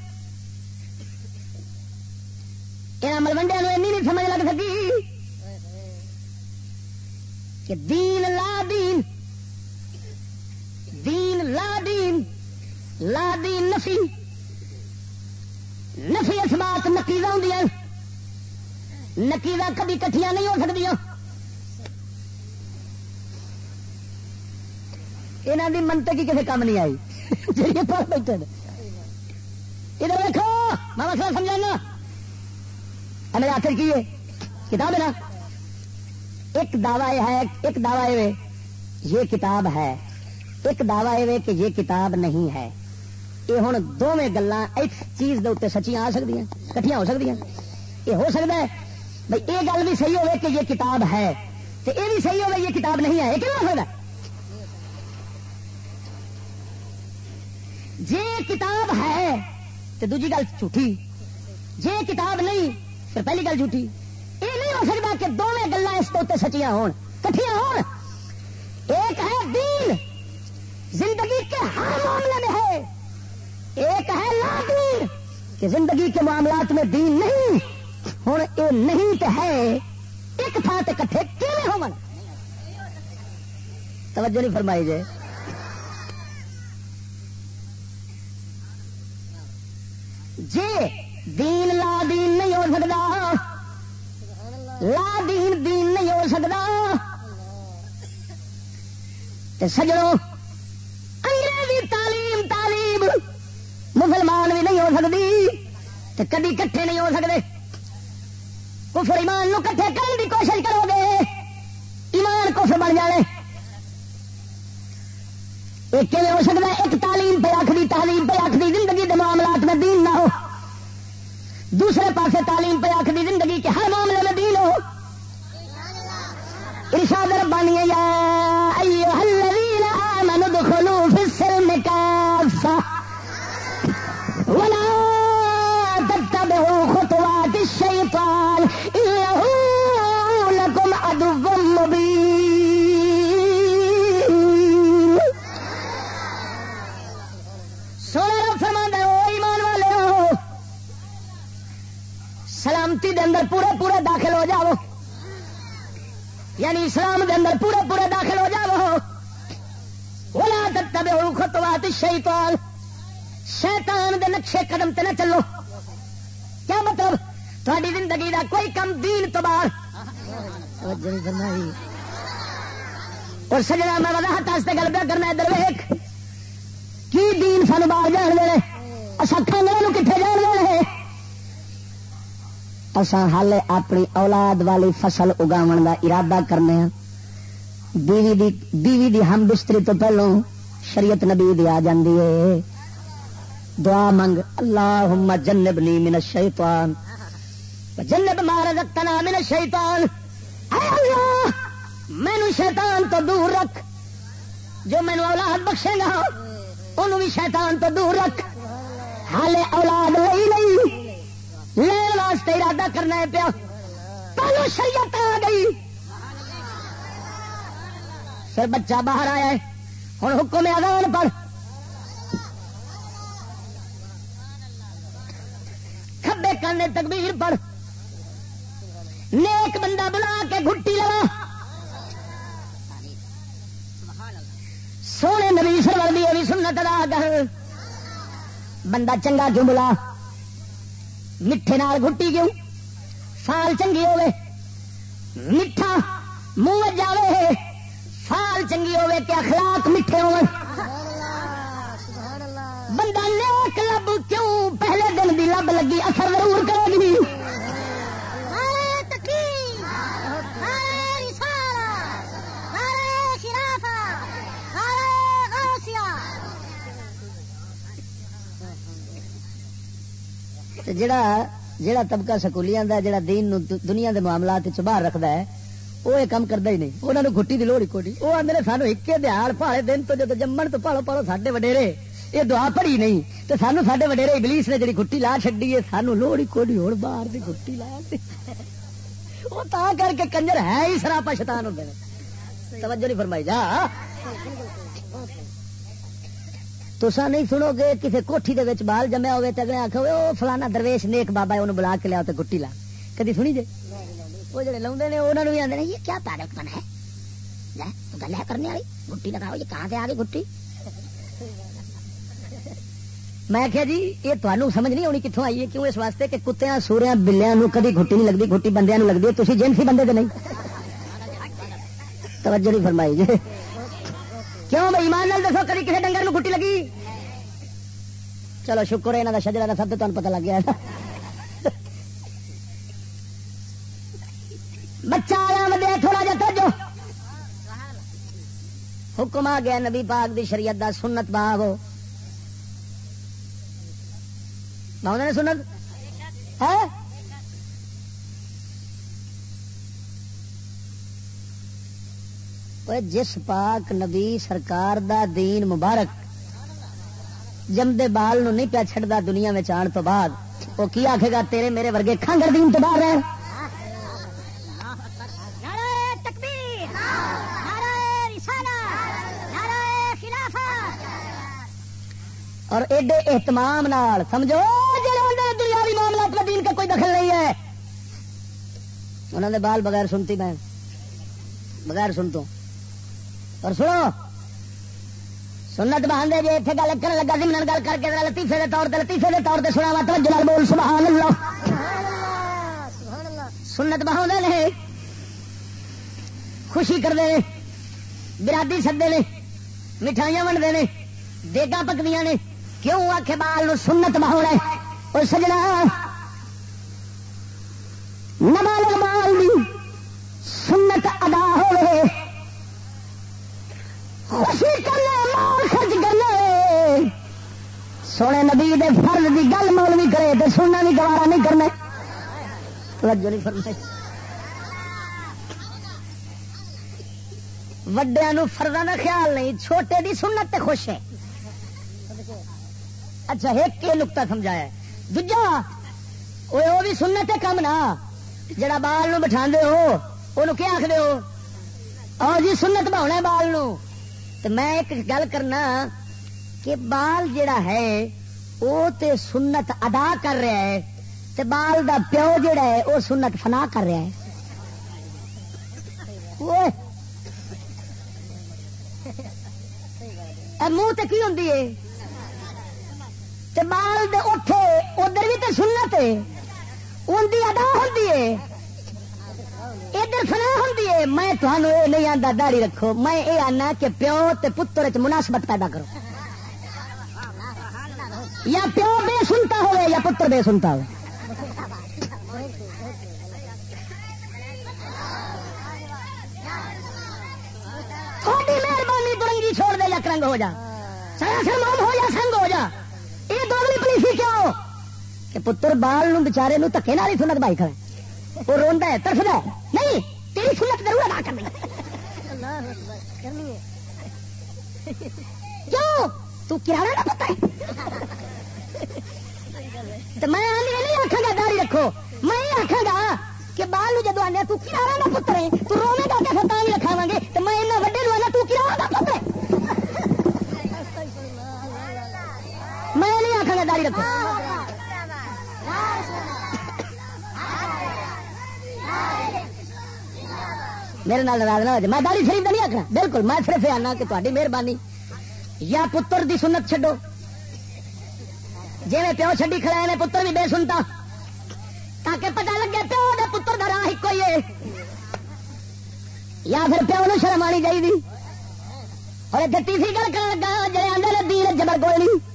یہاں ملوڈیا نہیں سمجھ لگ سکی۔ کہ دین لا دین دین لا دین لا دین نفی۔ نفی اس بات نکیلا ہوں نکیلا کبھی کٹھیاں نہیں ہو سکتی یہاں کی منطق ہی کسی کام نہیں آئی۔ جی پڑھ بیٹھے ادھر دیکھو میں مسئلہ سمجھانا۔ میرے آخر کی ہے؟ کتاب ہے نا؟ ایک دعوی ہے، ایک دعوی یہ کتاب ہے۔ ایک دعوی کہ یہ کتاب نہیں ہے۔ یہ ہوں دونوں گلا ایک چیز کے اتنے سچیاں آ سکتی کٹیاں ہو سکتی یہ ہو سکتا ہے بھائی یہ گل بھی صحیح ہوئے کہ یہ کتاب ہے تو یہ بھی صحیح ہوئے یہ کتاب نہیں ہے یہ کیوں ہو سکتا جی کتاب ہے تو دوجی گل جھوٹھی جی کتاب نہیں پھر پہلی گل جھوٹھی یہ نہیں ہو سکتا کہ دونوں گلا اس کے سچیاں ہون کٹھیاں ہون ایک ہے دین زندگی کے ہر معاملے میں ہے ایک ہے لا دین کہ زندگی کے معاملات میں دین نہیں ہوں یہ نہیں تو ہے، ایک تھان سے کٹھے کیون ہو توجہ نہیں فرمائی جائے جی دین لا دین نہیں ہو سکتا لا دین دین نہیں ہو سکتا سجڑوں انگریزی تعلیم تعلیم۔ مسلمان بھی نہیں ہو سکتی کدی کٹھے نہیں ہو سکتے۔ کفر ایمان نو کٹھے کرنے کی کوشش کرو گے۔ ایمان کفر بن جانے۔ ایک ہو سکتا ہے؟ ایک تعلیم پہ آخری تعلیم پہ آخری زندگی کے معاملات میں دین نہ ہو۔ دوسرے پاسے تعلیم پہ آخری زندگی کے ہر معاملے میں دین ہو۔ ارشاد ربانی، یا الشیطان انہو لکم عدو مبین سلامتی دے اندر پورے پورے داخل ہو جاؤ۔ یعنی اسلام دے اندر پورے پورے داخل ہو جاؤ۔ بولا تب خطوات شیطان شیطان دے نقشے قدم تے نہ چلو۔ کیا مطلب؟ تھوڑی زندگی دا کوئی کم دین تو باہر اور سجنا میں وضاحت واسطے گل پہ کرنا ادھر ویک کی دین سانو باہر جان دے اچھا کھانے کتنے جان دے اسان ہال اپنی اولاد والی فصل اگاو کا ارادہ کرنے بیوی دی بیوی دی ہم بستری تو پہلو شریعت نبی دی آ جاندی ہے دعا منگ اللہ جنب نی من الشیطان جنب مار رکھنا من الشیطان. اے اللہ، مینو شیطان تو دور رکھ۔ جو مینو اولاد بخشے گا انہوں بھی شیطان تو دور رکھ۔ حال اولاد لئی نہیں لین واسطے ارادہ کرنا ہے پیا۔ پہلو شریعت آ گئی۔ پھر بچہ باہر آیا ہے۔ ہوں حکم اذان پر۔ کبے کرنے تکبیر پر۔ نیک بندہ بلا کے گٹی لگا سونے نبی سرور دی بھی سنت ادا کر بندہ چنگا کیوں بلا؟ میٹھے نال گھٹی کیوں؟ فال چنگی ہوے میٹھا منہ جائے فال چنگی ہوے کہ اخلاق میٹھے ہو بندہ نیک لب کیوں؟ پہلے دن دی لب لگی، اثر ضرور کرے گی۔ جڑا جڑا طبقہ سکولیاں دا جڑا دین نو دنیا دے معاملات باہر رکھدا ہے وہ یہ کام کرتا ہی نہیں۔ انہوں نے گٹی کی لوڑ ہی کوئی وہ آدھے سانو ایک دیہڑ پالے دن تو جب جمن تو پالو پالو ساڈے وڈیرے یہ دعا پڑی نہیں۔ تو سانو سارے وڈیرے ابلیس نے جی گٹی لا چڈی ہے سانو لوڑ ہی کوئی ہو باہر کی گٹی لا وہ تا کر کے کنجر ہے ہی سراپا شیطان ہیں توجہ نہیں فرمائی جا۔ تو نہیں سنو گے کسی کوٹھی دے بال جمیا ہوئے تو اگلے آخو وہ فلانا درویش نیک بابا انہوں بلا کے لیا تو گٹی لا. کدی سنی جی وہ جڑے لاؤ نے انہوں بھی آدھے یہ کیا پارک پن ہے؟ گل ہے کرنے والی، گٹی لگاؤ یہ کہاں سے آ گئی گٹی؟ میں کیا جی یہ تمہیں سمجھ نہیں آنی کتوں آئی ہے، کیوں اس واسطے کہ کتیا سوریا بلیا کدی گٹی نہیں لگتی گٹی بندے لگتی ہے تھی جنسی بندے تو نہیں؟ توجہ نہیں فرمائی جی۔ کیوں بھائی ایمان لال دسو؟ کدی کسی ڈنگر گٹی لگی؟ چلو شکر ہے یہاں کا شجرا کا سب تو تمہیں پتا لگ گیا بچہ آیا مدے تھوڑا جا توجہ۔ حکم آ گیا، نبی پاک دی شریعت دا سنت باغ ہو۔ نے سنت؟ ہے جس پاک نبی سرکار دا دین مبارک جمدے بال نو نہیں پیا چڑھتا دنیا میں آن تو بعد وہ کی آخے گا تیرے میرے ورگے کھانگڑ دین تو باہر ہے اور ایڈے اہتمام نال سمجھو دنیاوی معاملہ اپنے دین کا کوئی دخل نہیں ہے انہوں نے بال بغیر سنتی میں بغیر سنتوں اور سنو، سنت بہان جی اتنے گل کر لگا سی گل کر کے لطیفے کے طور پہ لطیفے کے طور پہ سنا وا تو جلال بول، سبحان اللہ۔ سنت بہا نے خوشی کرتے ہیں برادری سدے نے، مٹھائیاں ونڈتے ہیں دیگا پکدیاں نے۔ کیوں آخ بال سنت بہو ہے؟ اور سجنا نمال مال سنت ادا ہوئے خوشی خرچ کرنے۔ سونے نبی دے فرض دی گل مول بھی کرے تو سننا بھی گوارا نہیں کرنا توجہ نہیں فرمائی۔ وڈیا فرضاں کا خیال نہیں، چھوٹے دی سنت تے خوش ہے۔ اچھا ایک یہ نکتا سمجھایا۔ دجا وہ بھی سنت کم نا۔ جڑا بال نو بٹھا ہو وہ آخر ہو؟ آؤ جی سنت بہنا بال نو۔ تو میں ایک گل کرنا کہ بال جڑا ہے وہ تے سنت ادا کر رہا ہے تے بال دا پیو جڑا ہے وہ سنت فنا کر رہا ہے۔ منہ تے کی ہوں بال دے اٹھے، ادھر بھی تو سنت ان کی ادا ہوں ادھر سنا ہوں میں تمہوں یہ نہیں آتا داڑی رکھو۔ میں یہ آنا کہ پیو تے پتر چ مناسبت پیدا کرو۔ یا پیو بے سنتا ہوئے یا پتر بے سنتا ہو مہربانی برنگی چھوڑ دے یا کرنگ ہو جا۔ سراسر موم ہو یا سنگ ہو جا۔ یہ دوگلی پولیسی کیا ہو؟ کہ پتر بال نو بچارے نو تکے نال سنت بائی کھڑا وہ روندا ہے ترسدا ہے نہیں تیری سنت ضرور ادا کرنی۔ کیوں تو کرایہ نہ ہے۔ تو میں آنے نہیں آخا گا داری رکھو۔ میں آخا گا کہ بال جدو آنے تو نہ پتر ہے۔ تو روے گا کہ ستا بھی رکھاو گے تو میں وڈے نو آنا تو کرایہ نہ پتر میں نہیں آخا گا داری رکھو۔ میرے نال ناراض نہ ہو جائے۔ میں داری شریف نہیں آخنا بالکل، میں صرف آنا کہ تاری مہربانی۔ یا پتر دی سنت چڈو جی پیو چڈی کھڑا نے پتر بھی بے سنتا۔ تاکہ پتا لگے پیو دے پتر کا راہ ایک ہے۔ یا پھر پیو نو شرم آنی چاہیے اور اتنے تیسری گل کر لگا جی آدھے دین جبر کوئی نہیں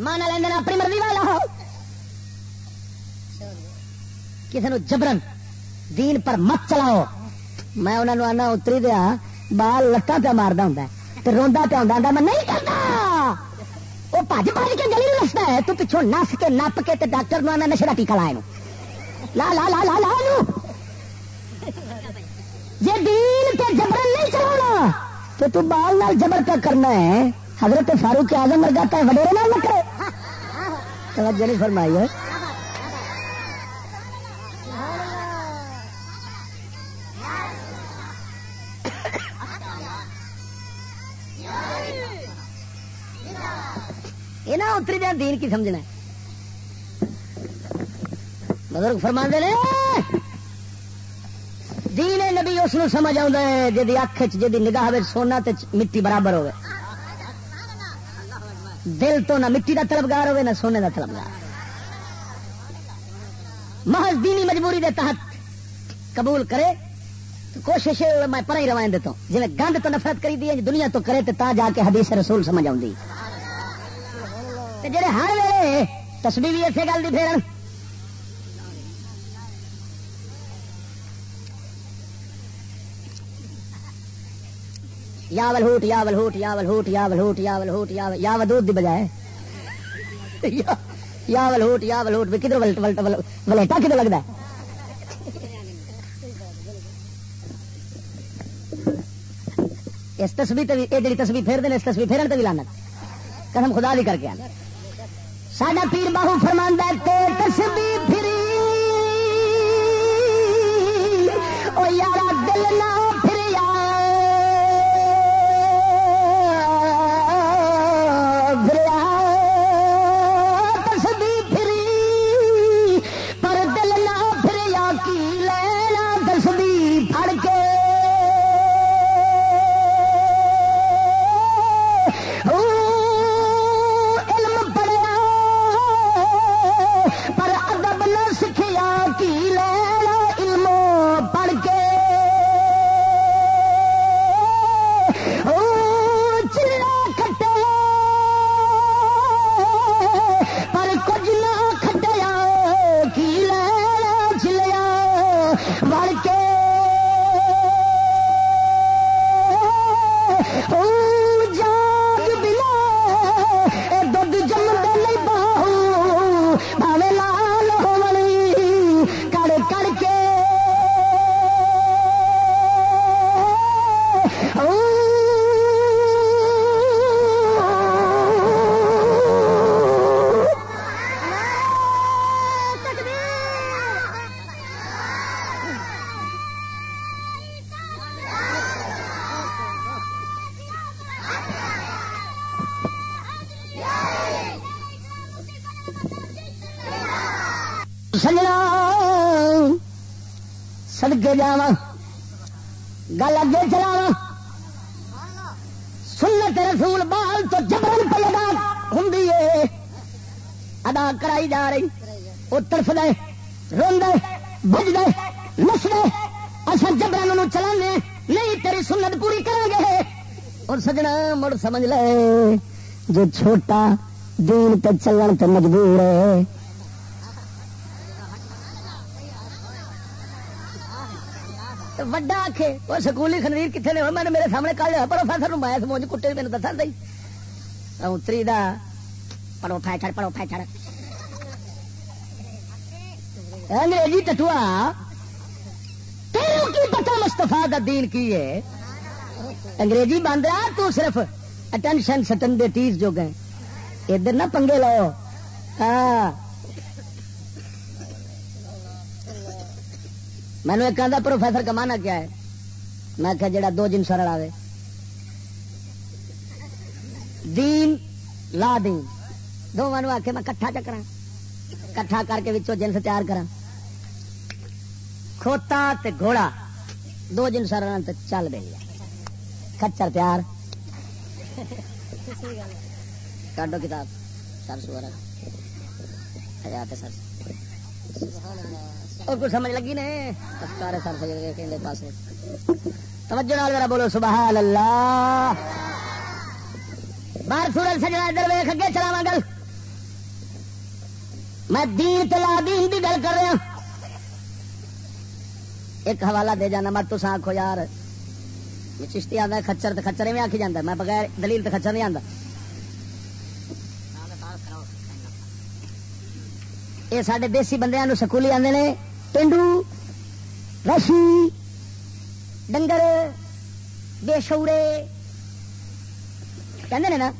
مانا لینا اپنی مرضی والا ہو۔ کسی نے جبرن دین پر مت چلاؤ۔ میں انہوں نے آنا اتری دیا، بال لٹا پہ مارتا ہوں تو روا پہ آتا میں نہیں کرتا وہ پج پج کے گلی نستا ہے؟ تو پچھوں نس کے نپ کے تے ڈاکٹر نو آنا، نشے کا ٹیکا لائے لا لا لا لا لا جی دین تے جبرن نہیں چلانا تو تو بال نال جبر پہ کرنا ہے۔ حضرت فاروق آزم ورگا ہے وڈیرے نہ کرے توجہ نہیں فرمائی ہے۔ نہ دین کی سمجھنا بزرگ فرما نے، دین نبی، اس سمجھ آ جی اکھ جی نگاہ سونا تے مٹی برابر ہوئے دل تو نہ مٹی کا طلبگار ہوئے نہ سونے کا طلبگار۔ محض دینی مجبوری دے تحت قبول کرے، تو کوشش میں پر ہی روایت دیتا ہوں۔ جی گند تو نفرت کری دی دنیا تو کرے تو تا جا کے حدیث رسول سمجھ آؤں جڑے ہر ویلے تسبی بھی اسی گل کی پھر یا ولہوٹ یا ولہوٹ یا ولہوٹ یا ولہوٹ یا ولہوٹ یا یا ودود دی بجائے۔ یا ولہوٹ یا ولہوٹ بھی کدھر ولیٹا کدھر لگتا ہے؟ اس تصویر یہ جی تصویر پھیر دیں اس تصویر پھیرن تو بھی لانا قسم خدا بھی کر کے آنا۔ ساڈا پیر باہو فرماندہ تو تصویر پھری۔ او یارا دل نہ سمجھ لے۔ جو چھوٹا دین تے چلن تے مجبور ہے۔ وڈا آخے وہ سکولی خنویر کتنے نے؟ میں نے میرے سامنے کل پروفیسر مایا سمجھ کٹے میرے دسا سی اتری دا۔ پڑو پھیچڑ پڑو پھیچڑ انگریزی ٹٹوا۔ کی پتا مستفا دا دین کی ہے؟ انگریزی بند رہا تو صرف اٹینشن سٹن دے تیز جو گئے ادھر نہ پنگے لاؤ ہاں مینو ایک آدھا پروفیسر کا مانا کیا ہے میں کہ جڑا دو جن سرڑ آئے دین لا دین دو مانو آ کے میں کٹھا چکرا کٹھا کر کے بچوں جنس تیار کرا کھوتا تے گھوڑا دو جن سر چل دے کچر تیار کاڈو کتاب، سر سر۔ اور کچھ سمجھ لگی نے سارے سر سجے پاس توجہ نال ذرا بولو، سبحان اللہ۔ باہر سورج سجنا ادھر ویخ اگے چلاوا گل۔ میں دین تلا دین کی گل کر رہا ایک حوالہ دے جانا مت تو آخو یار۔ چشتی آتا کچر تو میں آخی جانا میں بغیر دلیل تو کچر نہیں آتا یہ سارے دیسی بندے سکولی آتے نے پینڈو رشی ڈنگر، بے شوڑے کہ نا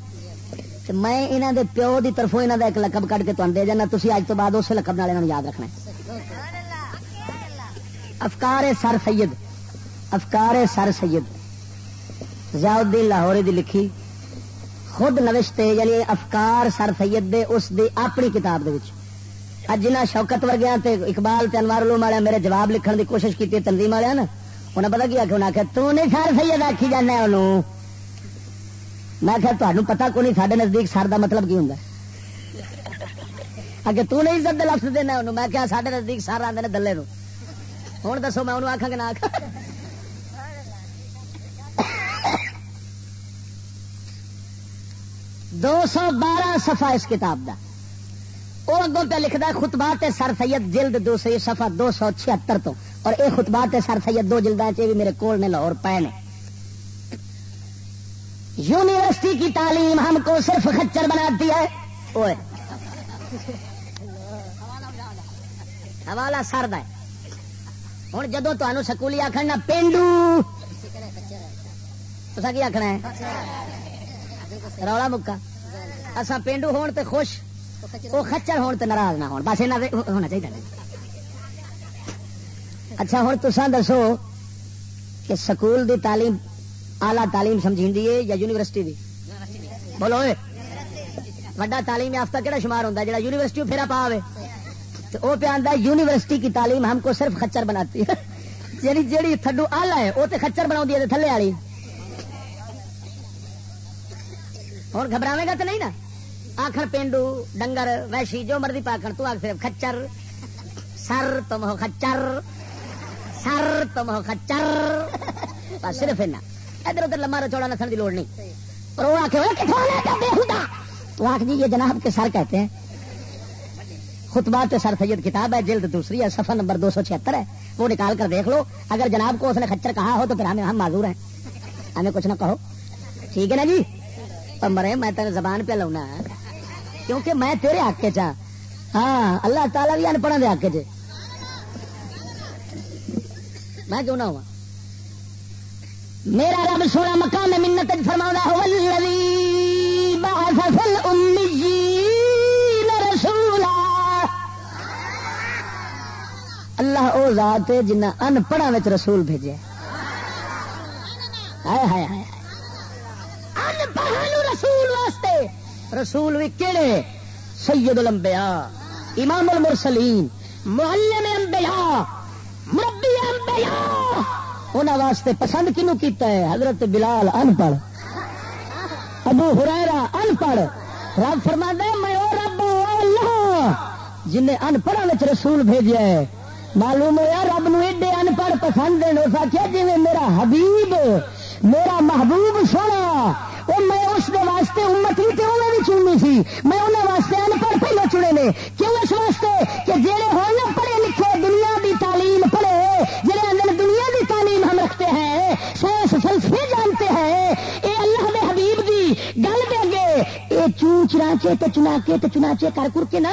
میں انہوں دے پیو دی طرفوں انہوں دا ایک لقب کٹ کے تمہیں دے جانا تھی اج تو بعد اسے لقب نال یاد رکھنا افکار سر سید، افکار سر سید۔ ضیاء لاہوری دی لکھی، خود نوشتے یعنی افکار سر سید دے، اس دی اپنی کتاب دے اج جنہ شوکت ورگیا تے اقبال تے انوار علوم والے میرے جواب لکھن دی کوشش کی تنظیم والے نا، انہیں پتا کیا کہ انہیں آخیا تو نہیں سر سید آخی جانا انہوں؟ میں آخیا تمہیں پتا کو نہیں سارے نزدیک سر دا مطلب کی ہوں اگے تو نہیں عزت دے لفظ دینا انہوں؟ میں کیا سارے نزدیک سر آتے ہیں دلے نو ہوں دسو، میں انہوں آخا کہ نہ آخا دو سو بارہ سفا اس کتاب دا۔ وہ اگوں پہ لکھتا ہے خطبات سر سید جلد دو سو سفا دو سو چھتر تو۔ اور یہ خطبات سر سید دو جلد بھی میرے کول نے لاہور پے نے۔ یونیورسٹی کی تعلیم ہم کو صرف خچر بناتی ہے۔ حوالہ سرد ہے۔ ہوں جدو تمہیں سکولی آخر نہ پینڈو۔ تو کی آخنا ہے؟ رولا مکا۔ اصا پینڈو ہون تے خوش وہ خچر ہون تے ناراض نہ ہون، بس ہونا چاہیے اچھا ہوں تسا دسو کہ سکول دی تعلیم آلہ تعلیم سمجھی ہے یا یونیورسٹی دی؟ بولو وڈا تعلیم یافتہ کہڑا شمار ہوتا ہے جڑا یونیورسٹی پھیرا پا تو وہ پہ آتا ہے یونیورسٹی کی تعلیم ہم کو صرف خچر بناتی ہے۔ جی جیڑی تھڈو آلہ ہے وہ تو خچر بنا تھلے والی۔ اور گھبراوے گا تو نہیں نا؟ آخر پینڈو ڈنگر ویشی جو مرضی پاکھن تو آخ صرف کچر سر تم ہو کچر سر تم ہو کچر بس صرف ادھر ادھر لمبا چوڑا نسل کی لوڑ نہیں اور وہ آخ جی یہ جناب کے سر کہتے ہیں خطبات سر سید کتاب ہے جلد دوسری ہے سفر نمبر دو سو چھہتر ہے وہ نکال کر دیکھ لو اگر جناب کو اس نے خچر کہا ہو تو پھر ہمیں ہم معذور ہیں ہمیں کچھ نہ کہو ٹھیک ہے نا جی مرے میں تیرے زبان پہ لاؤنا کیونکہ میں تیرے حق چ ہاں۔, ہاں۔ اللہ تعالیٰ بھی انپڑھا دے حق چ میں کیوں نہ ہوا میرا رب سونا مکان میں منت فرما رسولا. اللہ او ذات ہے جنہ ان پڑھا رسول بھیجے۔ ہائے ہائے ہائے ان پڑھا رسول واسطے۔ رسول بھی کہڑے سید الانبیاء، امام المرسلین، معلم انبیاء، مربی انبیاء۔ انہوں واسطے پسند کنو کیتا ہے؟ حضرت بلال ان پڑھ ابو ہریرا ان پڑھ رب فرما دے میں او رب اللہ۔ جن نے ان پڑھا رسول بھیجا ہے۔ معلوم ہوا رب نو ایڈے ان پڑھ پسند ہے اس آخیا جی میرا حبیب، میرا محبوب سونا۔ وہ میں اس واسطے امت ہی تو انہیں بھی چننی سی۔ میں انہیں واسطے ان پڑھ پہلے چنے نے۔ کیوں اس واسطے کہ جہے ہو نا پڑھے لکھے دنیا دی تعلیم پڑھے جہے اندر دنیا دی تعلیم ہم رکھتے ہیں سائنس فلسفے جانتے ہیں۔ اے اللہ دے حبیب دی گل دے گے اے چون چنانچے تے چناچے تے چنانچے کر کر کے نا،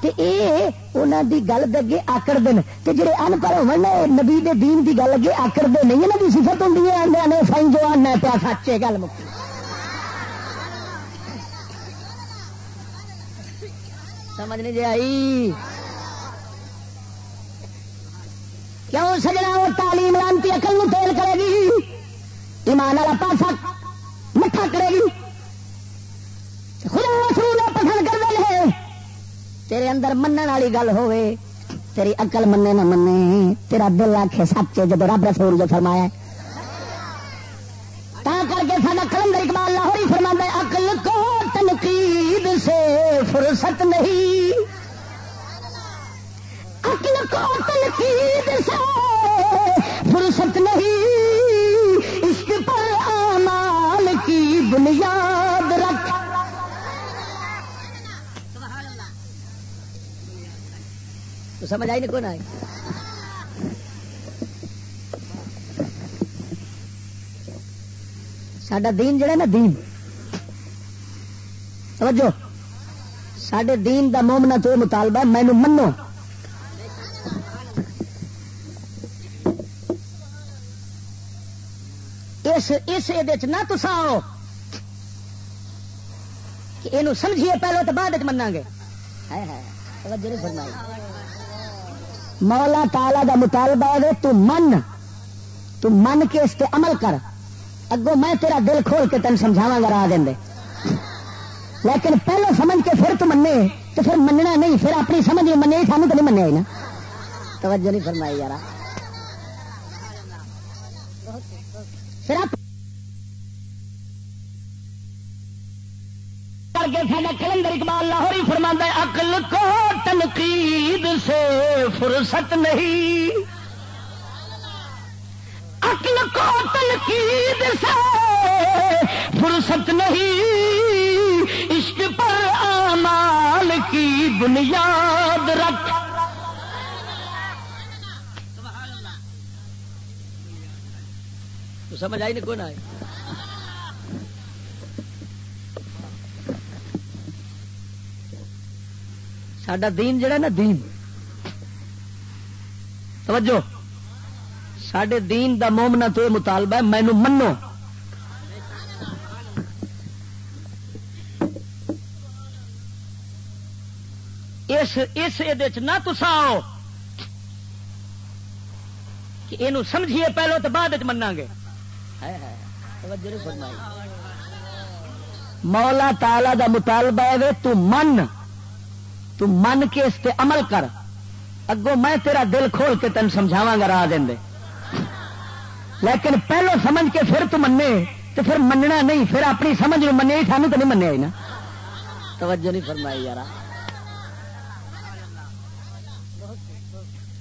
تے اے انہاں دی گل دے آکڑ دین تے جڑے ان پڑھ ہون نبی دے دین دی گل اگے آکڑ دے۔ نہیں انہاں دی صفت ہوندی ہے اندے نے سائن جو آنا پیا سچے گل مکی سمجھ نہیں جی آئی۔ کیوں سجنا وہ تعلیم لانتی اکل تیل کرے گی؟ ایمان والا پاسا مٹھا کرے گی۔ خدا رسول پسند کر دے تیرے اندر منن والی گل ہوے تیری اقل منے نہ منے تیرا دل آخے سچ جب رب رسول جو فرمایا تا کر کے سارا کلندر اقبال سے فرصت نہیں۔ عقل کو تنقید سے فرصت نہیں۔ عشق پر آمال کی بنیاد رکھ۔ تو سمجھ آئی نہیں کون آئی؟ سڈا دین جڑا نا دین۔ سمجھو سڈے دین دا مومنا تو مطالبہ مینو منو۔ اس نہ تسا آؤ کہ یہ سمجھیے پہلو تو بعد منا گے۔ مولا تالا کا مطالبہ ہے، تو من۔ تو من کے اس عمل کر۔ اگوں میں تیرا دل کھول کے تین سمجھاوا گا، راہ دیں لیکن پہلے سمجھ کے پھر تو منے تو پھر مننا نہیں، پھر اپنی سمجھ نہیں منے سانو تو نہیں منیا نا۔ توجہ نہیں فرمائی یار پھر آپ کلندر اقبال لاہور ہی فرما عقل کو تنقید سے فرصت نہیں۔ عقل کو تنقید سے فرصت نہیں۔ عشق پر آمال کی بنیاد رکھ۔ سمجھ آئی نہیں کون آئے۔ سڈا دین جڑا نا دین۔ توجہ۔ سڈے دین دا مومنا تو یہ مطالبہ ہے مینو منو۔ اس اس نہ تسا آؤ کہ یہ سمجھیے پہلو تو بعد منا گے۔ مولا تالا دا مطالبہ ہے تو من تو من کے اس تے عمل کر۔ اگوں میں تیرا دل کھول کے تین سمجھاوا گا راہ دیں لیکن پہلو سمجھ کے پھر تو منے تو پھر مننا نہیں پھر اپنی سمجھ لو منے سانو تو نہیں منیا نا۔ توجہ نہیں فرمائی یار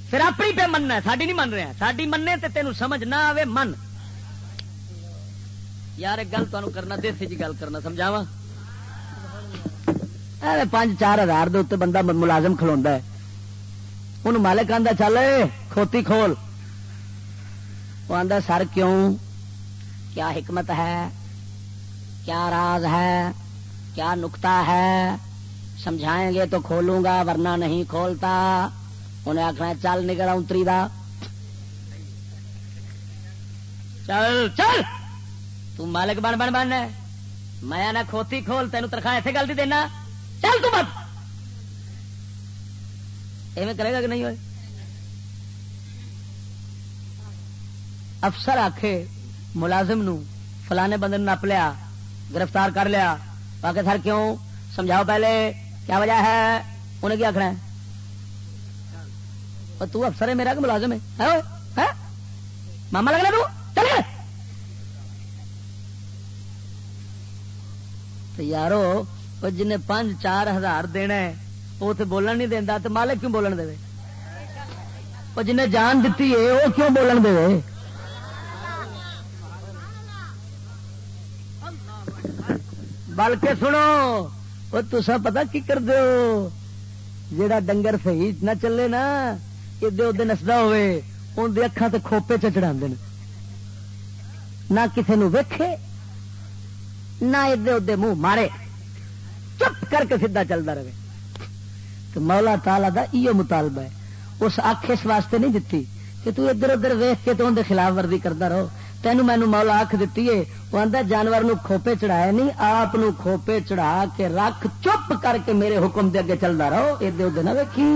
پھر اپنی پہ مننا ہے ساری نہیں من رہا ساری منے تو تینوں سمجھ نہ آئے من۔ یار، ایک گل تمہیں کرنا، دیسی جی گل کرنا سمجھاوا ارے، پانچ چار ہزار دے بندہ ملازم کھلوا ہے۔ انہوں مالک آدھا چل کھوتی کھول۔ وہ آدھا سر کیوں؟ کیا حکمت ہے؟ کیا راز ہے؟ کیا نکتا ہے؟ سمجھائیں گے تو کھولوں گا، ورنہ نہیں کھولتا۔ انہیں آخنا چل نکل اتری دا۔ چل چل! تم مالک بن بن بن میں نہ کھوتی کھول تین تنخواہ اتنے گل دینا۔ چل تو مت ایویں کرے گا کہ نہیں ہوئے؟ افسر آخے ملازم نو فلانے بندے نپ لیا، گرفتار کر لیا۔ باقی سر کیوں؟ سمجھاؤ پہلے، کیا وجہ ہے؟ انہیں کیا آخنا تو افسر ہے میرا کہ ملازم ہے۔ ماما لگنا تو۔ چلے۔ یارو جن پانچ چار ہزار دینا وہ تو بولن نہیں دینا تو مالک کیوں بولن دے؟ جنہیں جان دیتی ہے، وہ کیوں بولن دے؟ بلکہ سنو، وہ تسا پتا کی کر دو جیڑا ڈنگر صحیح نہ چلے نا ادے ادے نسدا ہوئے اندر اکھان تے کھوپے چ چڑھا نہ کسی نو ویکھے، نہ ادے ادے منہ مارے۔ چپ کر کے سیدا چلتا رہے۔ تو مولا تالا دا ایو مطالبہ ہے۔ اس آخ اس واسطے نہیں دتی کہ تو ادھر ادھر ویخ کے تو اندر خلاف ورزی کرتا رہو۔ تینوں مینو مولا آخ دیتی ہے، وہ آدھا جانور نو کھوپے چڑھایا نہیں، آپ کھوپے چڑھا کے رکھ، چپ کر کے میرے حکم دے اگے چلتا رہو۔ ادھر ادھر نہ ویکھی۔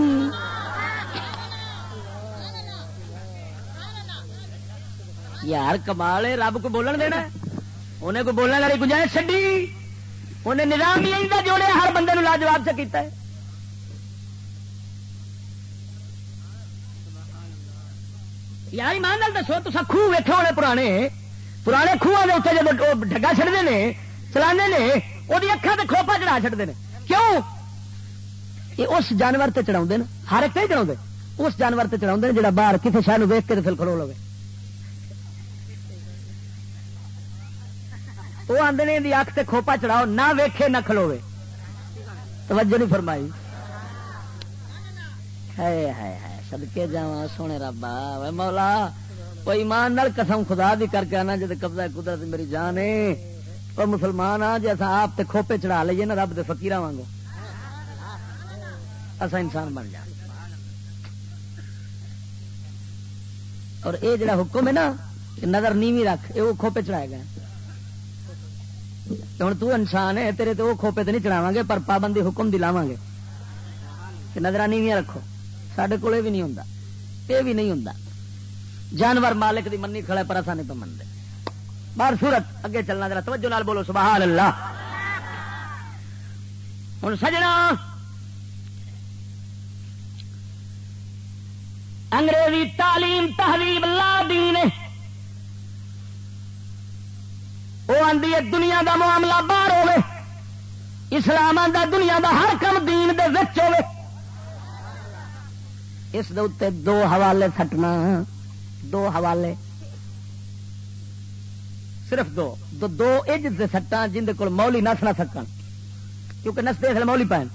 یار کمال رب کو بولن دینا انہیں کو بولنے والی گنجائش چڈی انہیں نظام ہی جوڑے ہر بندے لاجواب سے کیتا ہے۔ یار، ایمان دسو تو خوہ ویٹو ہونے پرانے۔ پرانے خوہ کے اتنے جب ڈگا چڑھتے ہیں چلانے نے وہ اکھان سے کھوپا چڑھا چڑھتے ہیں کیوں؟ یہ اس جانور سے چڑھا ہر ایک نہیں چڑھا اس جانور سے چڑھا جا باہر کسی شہر ویک کے پھر کھڑو لو وہ آدھے اک سے کھوپا چڑھاؤ، نہ ویکھے نہ کھلوے توجہ نہیں فرمائی۔ ہے سدکے جا سونے ربا مولا، وہ ایمان نال قسم خدا دی کر کے آنا جی قبضہ قدرت میری جان ہے۔ وہ مسلمان آ جی اصا آپ تے کھوپے چڑھا لیے نا، رب دے فکیر وانگو۔ اصا انسان بن جا اور اے جڑا حکم ہے نا نظر نیوی رکھ یہ وہ کھوپے چڑھائے گئے۔ ہوں تو انسان ہے، تیرے تو وہ کھوپے تو نہیں چڑھاوا گے پر پابندی حکم دلاوا گے نظرانی رکھو۔ سڈے کول بھی نہیں ہوں یہ بھی نہیں ہوں جانور مالک دی منی کھڑا پر اصا نہیں تو منتے باہر سورت، اگے چلنا، ذرا توجہ نال بولو سبحان اللہ ہوں سجنا۔ انگریزی تعلیم تحریب لا دین وہ آدھی ہے دنیا دا معاملہ باہر ہوے اسلام دا دنیا دا ہر کم دین دے وچ ہوے اس دے دو حوالے سٹنا دو حوالے۔ صرف دو دو, دو اج سے سٹا جن کو مولی نس نہ سکن کیونکہ نستے اس مولی پائن۔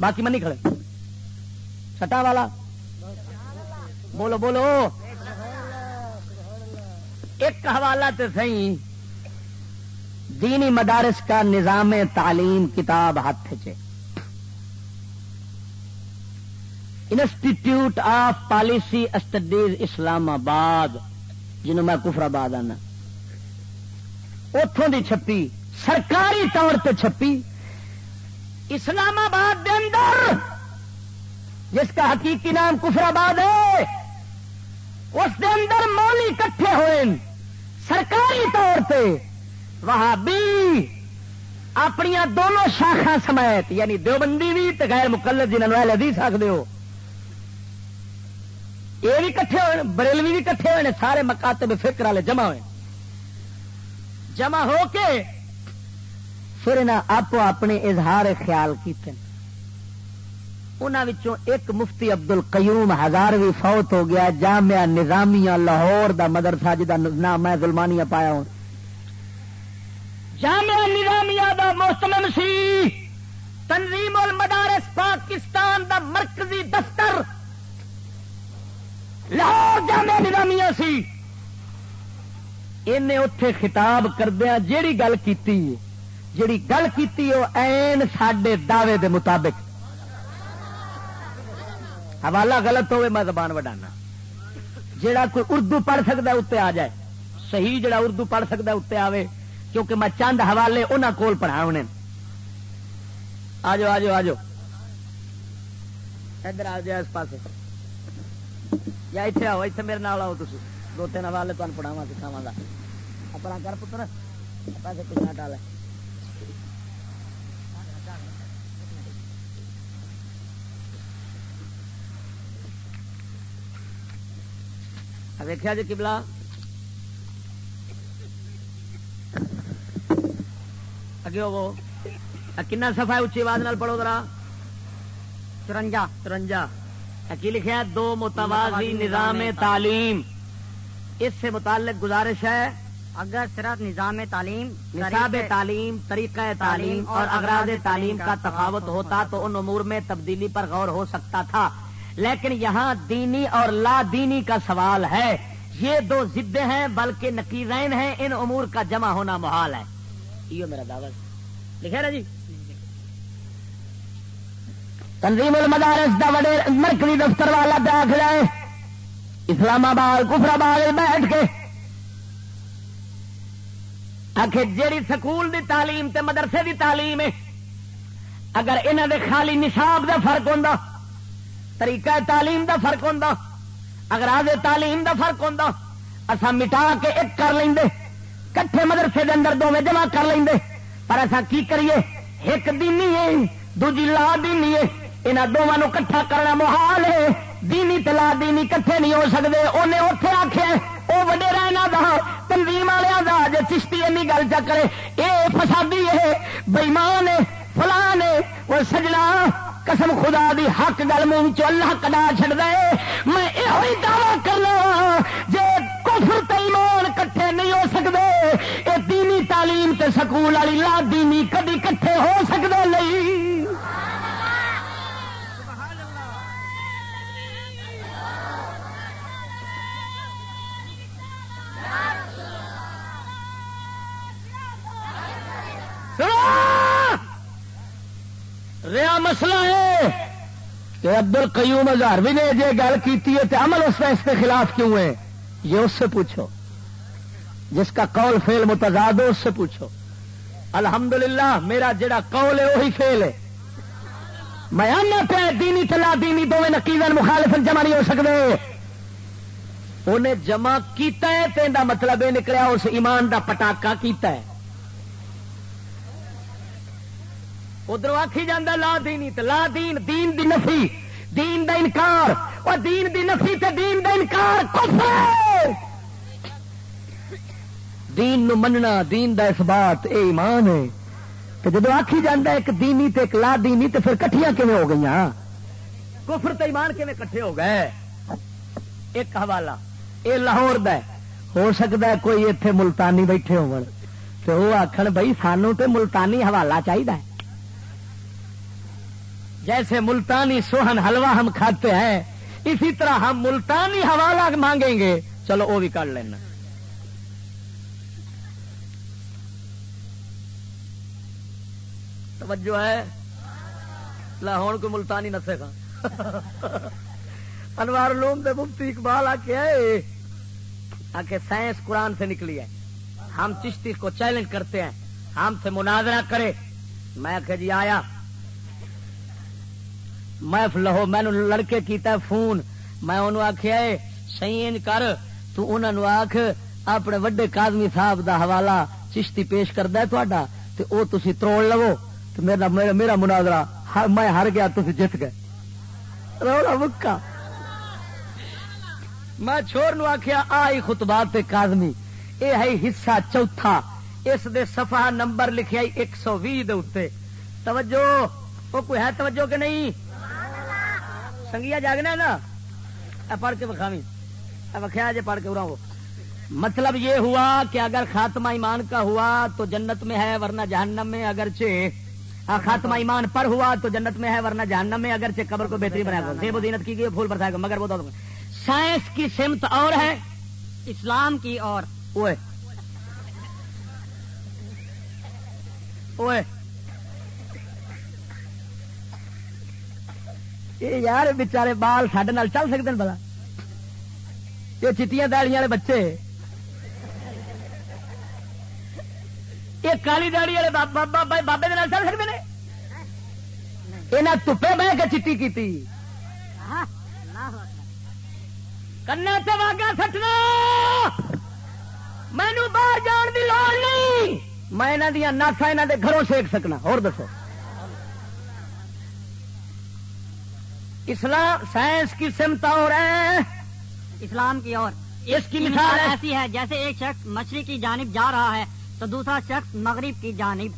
باقی منی کھڑے۔ سٹا والا۔ بولو بولو۔ ایک حوالہ تے صحیح دینی مدارس کا نظام تعلیم کتاب ہاتھ چ institute of policy studies Islamabad جنہوں میں کفر آباد آنا۔ اتوں دی چھپی، سرکاری طور پہ چھپی اسلام آباد دے اندر، جس کا حقیقی نام کفر آباد ہے۔ اس دے اندر مولی کٹھے ہوئے۔ سرکاری طور پہ وہاں بھی اپنی دونوں شاخا سمیت یعنی دیوبندی بھی غیر مقلد جنہوں نے دی سکتے ہو۔ یہ بھی کٹھے ہوئے بریلوی بھی کٹھے ہوئے سارے مکاتب فکر والے جمع ہوئے جمع ہو کے پھر آپ اپنے اظہار خیال کیتے انہوں ایک مفتی ابدل قیوم ہزار بھی فوت ہو گیا جامعہ نظامیہ لاہور دا مدرسہ جا نام میں ظلمانیہ پایا ہوں۔ جامعہ نظامیہ دا محتمم سی، تنظیم المدارس پاکستان دا مرکزی دفتر۔ لاہور جامعہ نظامیہ سی۔ انہیں اتے خطاب کردیا جیڑی گل کی جیڑی گل کی وہ این سڈے دعوے دے مطابق۔ حوالہ غلط ہوئے، میں زبان وڈانا۔ جیڑا کوئی اردو پڑھ سکتا اتنے آ جائے۔ صحیح جڑا اردو پڑھ سکتا اتنے آوے۔ کیونکہ میں چند حوالے انہوں کول پڑھا ہونے آجو آجو آجو۔ ادھر آ جائے جی، اس پاس یا اتنے آؤ اتنے میرے نال آؤ تھی دو تین حوالے تمہیں پڑھاوا سکھاوا اپنا کر پتر، پیسے کچھ ڈالے؟ ویخیا جی کبلا اگے وہ کنا سفا اچھی آواز پڑھو ذرا۔ چرنجا چرنجا کی لکھا دو متوازی نظام تعلیم۔ اس سے متعلق گزارش ہے اگر صرف نظام تعلیم نصاب تعلیم طریقہ تعلیم اور اغراض تعلیم کا تفاوت ہوتا تو ان امور میں تبدیلی پر غور ہو سکتا تھا۔ لیکن یہاں دینی اور لا دینی کا سوال ہے۔ یہ دو ضدیں ہیں بلکہ نقیزین ہیں، ان امور کا جمع ہونا محال ہے۔ یہ میرا دعوت لکھا نا جی؟ تنظیم المدارس دا وڈے مرکزی دفتر والا بیٹھ جائے اسلام آباد، کفر آباد بیٹھ کے۔ آخر جیڑی سکول دی تعلیم تے مدرسے دی تعلیم ہے، اگر انہوں دے خالی نصاب دا فرق ہوں طریقہ تعلیم دا فرق ہوں اگر آدھے تعلیم دا فرق ہوں اصا مٹا کے ایک کر لیں کٹھے مدرسے دے اندر دونوں جمع کر لیں پر ایسا کی کریے؟ ایک دینی ہے دوجی لا دینی ہے یہاں دونوں کٹھا کرنا محال ہے۔ دینی تلا دینی کٹھے نہیں ہو سکتے انہیں اتے آخیا وہ وڈے رہنا دا، تنظیم والوں کا جی چشتی این گل چکرے یہ فسادی ہے، بئیمان ہے، فلان ہے، وہ سجنا قسم خدا دی حق گل منہ چ اللہ کڈا چڑ دے۔ میں یہ دعوی کرنا جی کفر ایمان کٹھے نہیں ہو سکتے یہ دینی تعلیم تے سکول والی لا دینی کدی کٹھے ہو سکتے نہیں۔ ریا مسئلہ ہے کہ ابدل قیوم ہزار نے یہ گل کی عمل اس اس کے خلاف کیوں ہے؟ یہ اس سے پوچھو۔ جس کا قول فیل متضاد ہو، اس سے پوچھو۔ الحمدللہ، میرا جڑا قول ہے، وہی فیل ہے۔ میں آنا پیا، دینی تلا دینی دونوں نقیزن مخالف جمع نہیں ہو سکتے انہیں جمع کیتا ہے تو مطلب یہ نکلیا، اس ایمان دا پٹاکا کیتا ہے۔ ادھر آخی جانا لا دینی لا دین دین دی نفی، دین دا انکار۔ اور دین دی نفی تے دین دا انکار کفر! دین نو مننا، دین دا اس بات، اے ایمان ہے تو جب آخی جانا ایک دینی تے ایک لا دینی تو پھر کٹیاں کیون ہو گئی کفر تے ایمان کیون کٹھے ہو گئے؟ ایک حوالہ یہ لاہور د ہو سکتا ہے کوئی اتے ملتانی بیٹھے ہو تو وہ آخر بھائی سانو تو ملتانی حوالہ چاہیے جیسے ملتانی سوہن حلوہ ہم کھاتے ہیں، اسی طرح ہم ملتانی حوالہ مانگیں گے۔ چلو، وہ بھی کر لینا۔ توجہ ہے؟ لاہور کو ملتانی نسے گا۔ انوار لوم دے مفتی اقبال آ کے آئے آ کے سائنس قرآن سے نکلی ہے۔ ہم چشتی کو چیلنج کرتے ہیں، ہم سے مناظرہ کرے۔ میں کہ جی آیا۔ میں لہو، میں لڑکے کیتا فون۔ میں انہوں آخیا سی کر، تو انہوں آخ اپنے وڈے کادمی صاحب دا حوالہ چشتی پیش کرد تا او تسی تروڑ لو۔ تو میرا میرا میرا مناظرہ میں ہر گیا تھی جت گئے۔ رولا مکا میں چھوڑ نو آخیا آئی خطبات تے کازمی اے ہے حصہ چوتھا۔ اس دے صفحہ نمبر لکھیا ایک سو بھی توجہ وہ کوئی ہے توجہ کہ نہیں؟ سنگیا جاگنا نا پڑھ کے بخامی وکھیا جی پڑھ کے ارا وہ مطلب یہ ہوا کہ اگر خاتمہ ایمان کا ہوا تو جنت میں ہے، ورنہ جہنم میں اگرچہ۔ ہاں، خاتمہ ایمان پر ہوا تو جنت میں ہے، ورنہ جہنم میں اگرچہ قبر کو بہتری بنایا گا زیب دینت کی گئی، پھول برسائے گا، مگر وہ سائنس کی سمت اور ہے، اسلام کی اور۔ یار بچارے بال سڈے چل سکتے ہیں بلا یہ چٹیاں داڑیاں والے بچے یہ کالی داڑی والے بابے چل سکتے ہیں یہاں تپے بہ کے چیٹی کی کنا واگا سٹنا مینو باہر جان کی لوڑ نہیں میں یہاں دیا ناسا یہاں دے گھروں سیک سکنا اور دسو اسلام سائنس کی سمت اور ہے۔ اسلام کی اور۔ اس کی مثال ایسی ہے جیسے ایک شخص مچھلی کی جانب جا رہا ہے تو دوسرا شخص مغرب کی جانب۔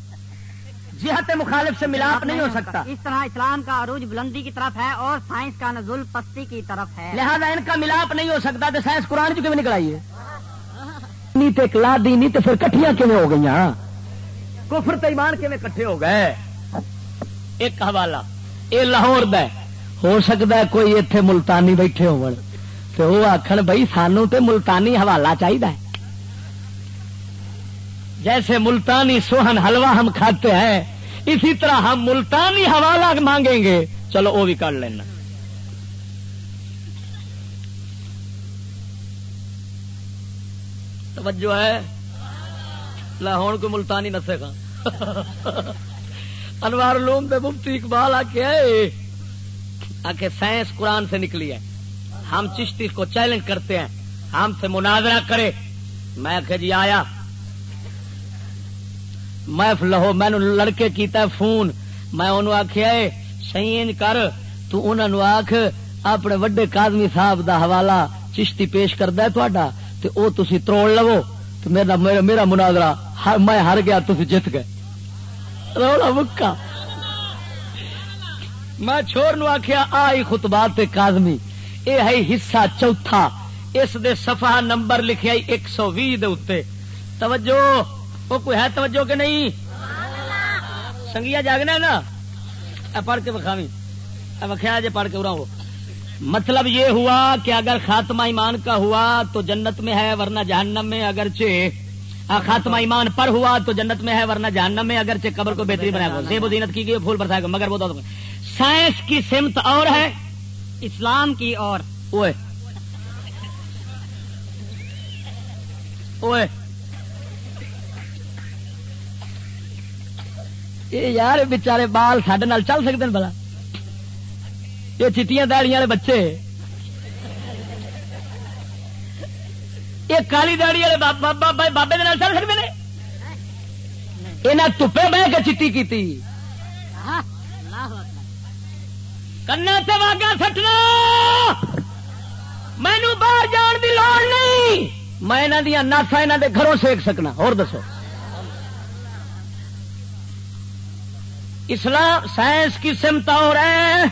جہت مخالف سے ملاپ نہیں ہو سکتا۔ اس طرح اسلام کا عروج بلندی کی طرف ہے اور سائنس کا نزول پستی کی طرف ہے۔ لہذا ان کا ملاپ نہیں ہو سکتا تو سائنس قرآن چکے بھی نکلائیے کلا دینی تو پھر کٹیاں کیون ہو گئی کفر ایمان کیون کٹھے ہو گئے؟ ایک حوالہ یہ لاہور د ہو سکتا ہے کوئی اتنے ملتانی بیٹھے ہو وہ آخر بھائی سانو تے ملتانی حوالہ چاہیے جیسے ملتانی سوہن حلوہ ہم کھاتے ہیں، اسی طرح ہم ملتانی حوالہ مانگیں گے۔ چلو وہ بھی کر لینا۔ توجہ ہے؟ لاہور کو ملتانی نسے گا انوار لوم دے مفتی اقبال آ کے آ سائنس قرآن سے نکلی ہے۔ ہم چشتی کو چیلنج کرتے ہیں۔ ہم سے مناظرہ کرے۔ میں کہ جی آیا۔ میں لہو مینو لڑکے کیتا ہے فون۔ میں انہوں آخیا ہے سی کر۔ تو انہوں نے آخ اپنے وڈے کادمی صاحب دا حوالہ چشتی پیش کرد او تسی تروڑ لو۔ تو میرا میرا مناظرہ میں ہر گیا تھی جت گئے۔ رولا مکا میں چھوڑ نو آخیا آئی خطبات کازمی اے ہے حصہ چوتھا۔ اس دے صفحہ نمبر لکھیا ایک سو بھی توجہ وہ کوئی ہے توجہ کہ نہیں؟ سنگیا جاگنا نا؟ پڑھ کے بخاوی وکھیا جی پڑھ کے ارا مطلب یہ ہوا کہ اگر خاتمہ ایمان کا ہوا تو جنت میں ہے، ورنہ جہنم میں اگرچہ ہاں، خاتمہ ایمان پر ہوا تو جنت میں ہے، ورنہ جہنم میں اگرچہ قبر کو بہترین بنایا۔ گا زیب و زینت کی گئی، پھول برسائے گا، مگر وہ سائنس کی سمت اور ہے، اسلام کی اور۔ یہ یار بچارے بال سڈے چل سکتے ہیں بلا یہ چیٹیاں داڑیاں والے بچے۔ یہ کالی داڑی والے بابے چل سکتے ہیں یہاں تپے بہ کے چیٹی کی کنا سے واگا سٹنا مینو باہر جان کی لوڑ نہیں میں یہاں دیا ناسا یہاں دے گھروں سیک سکنا اور دسو اسلام سائنس کی سمت اور ہے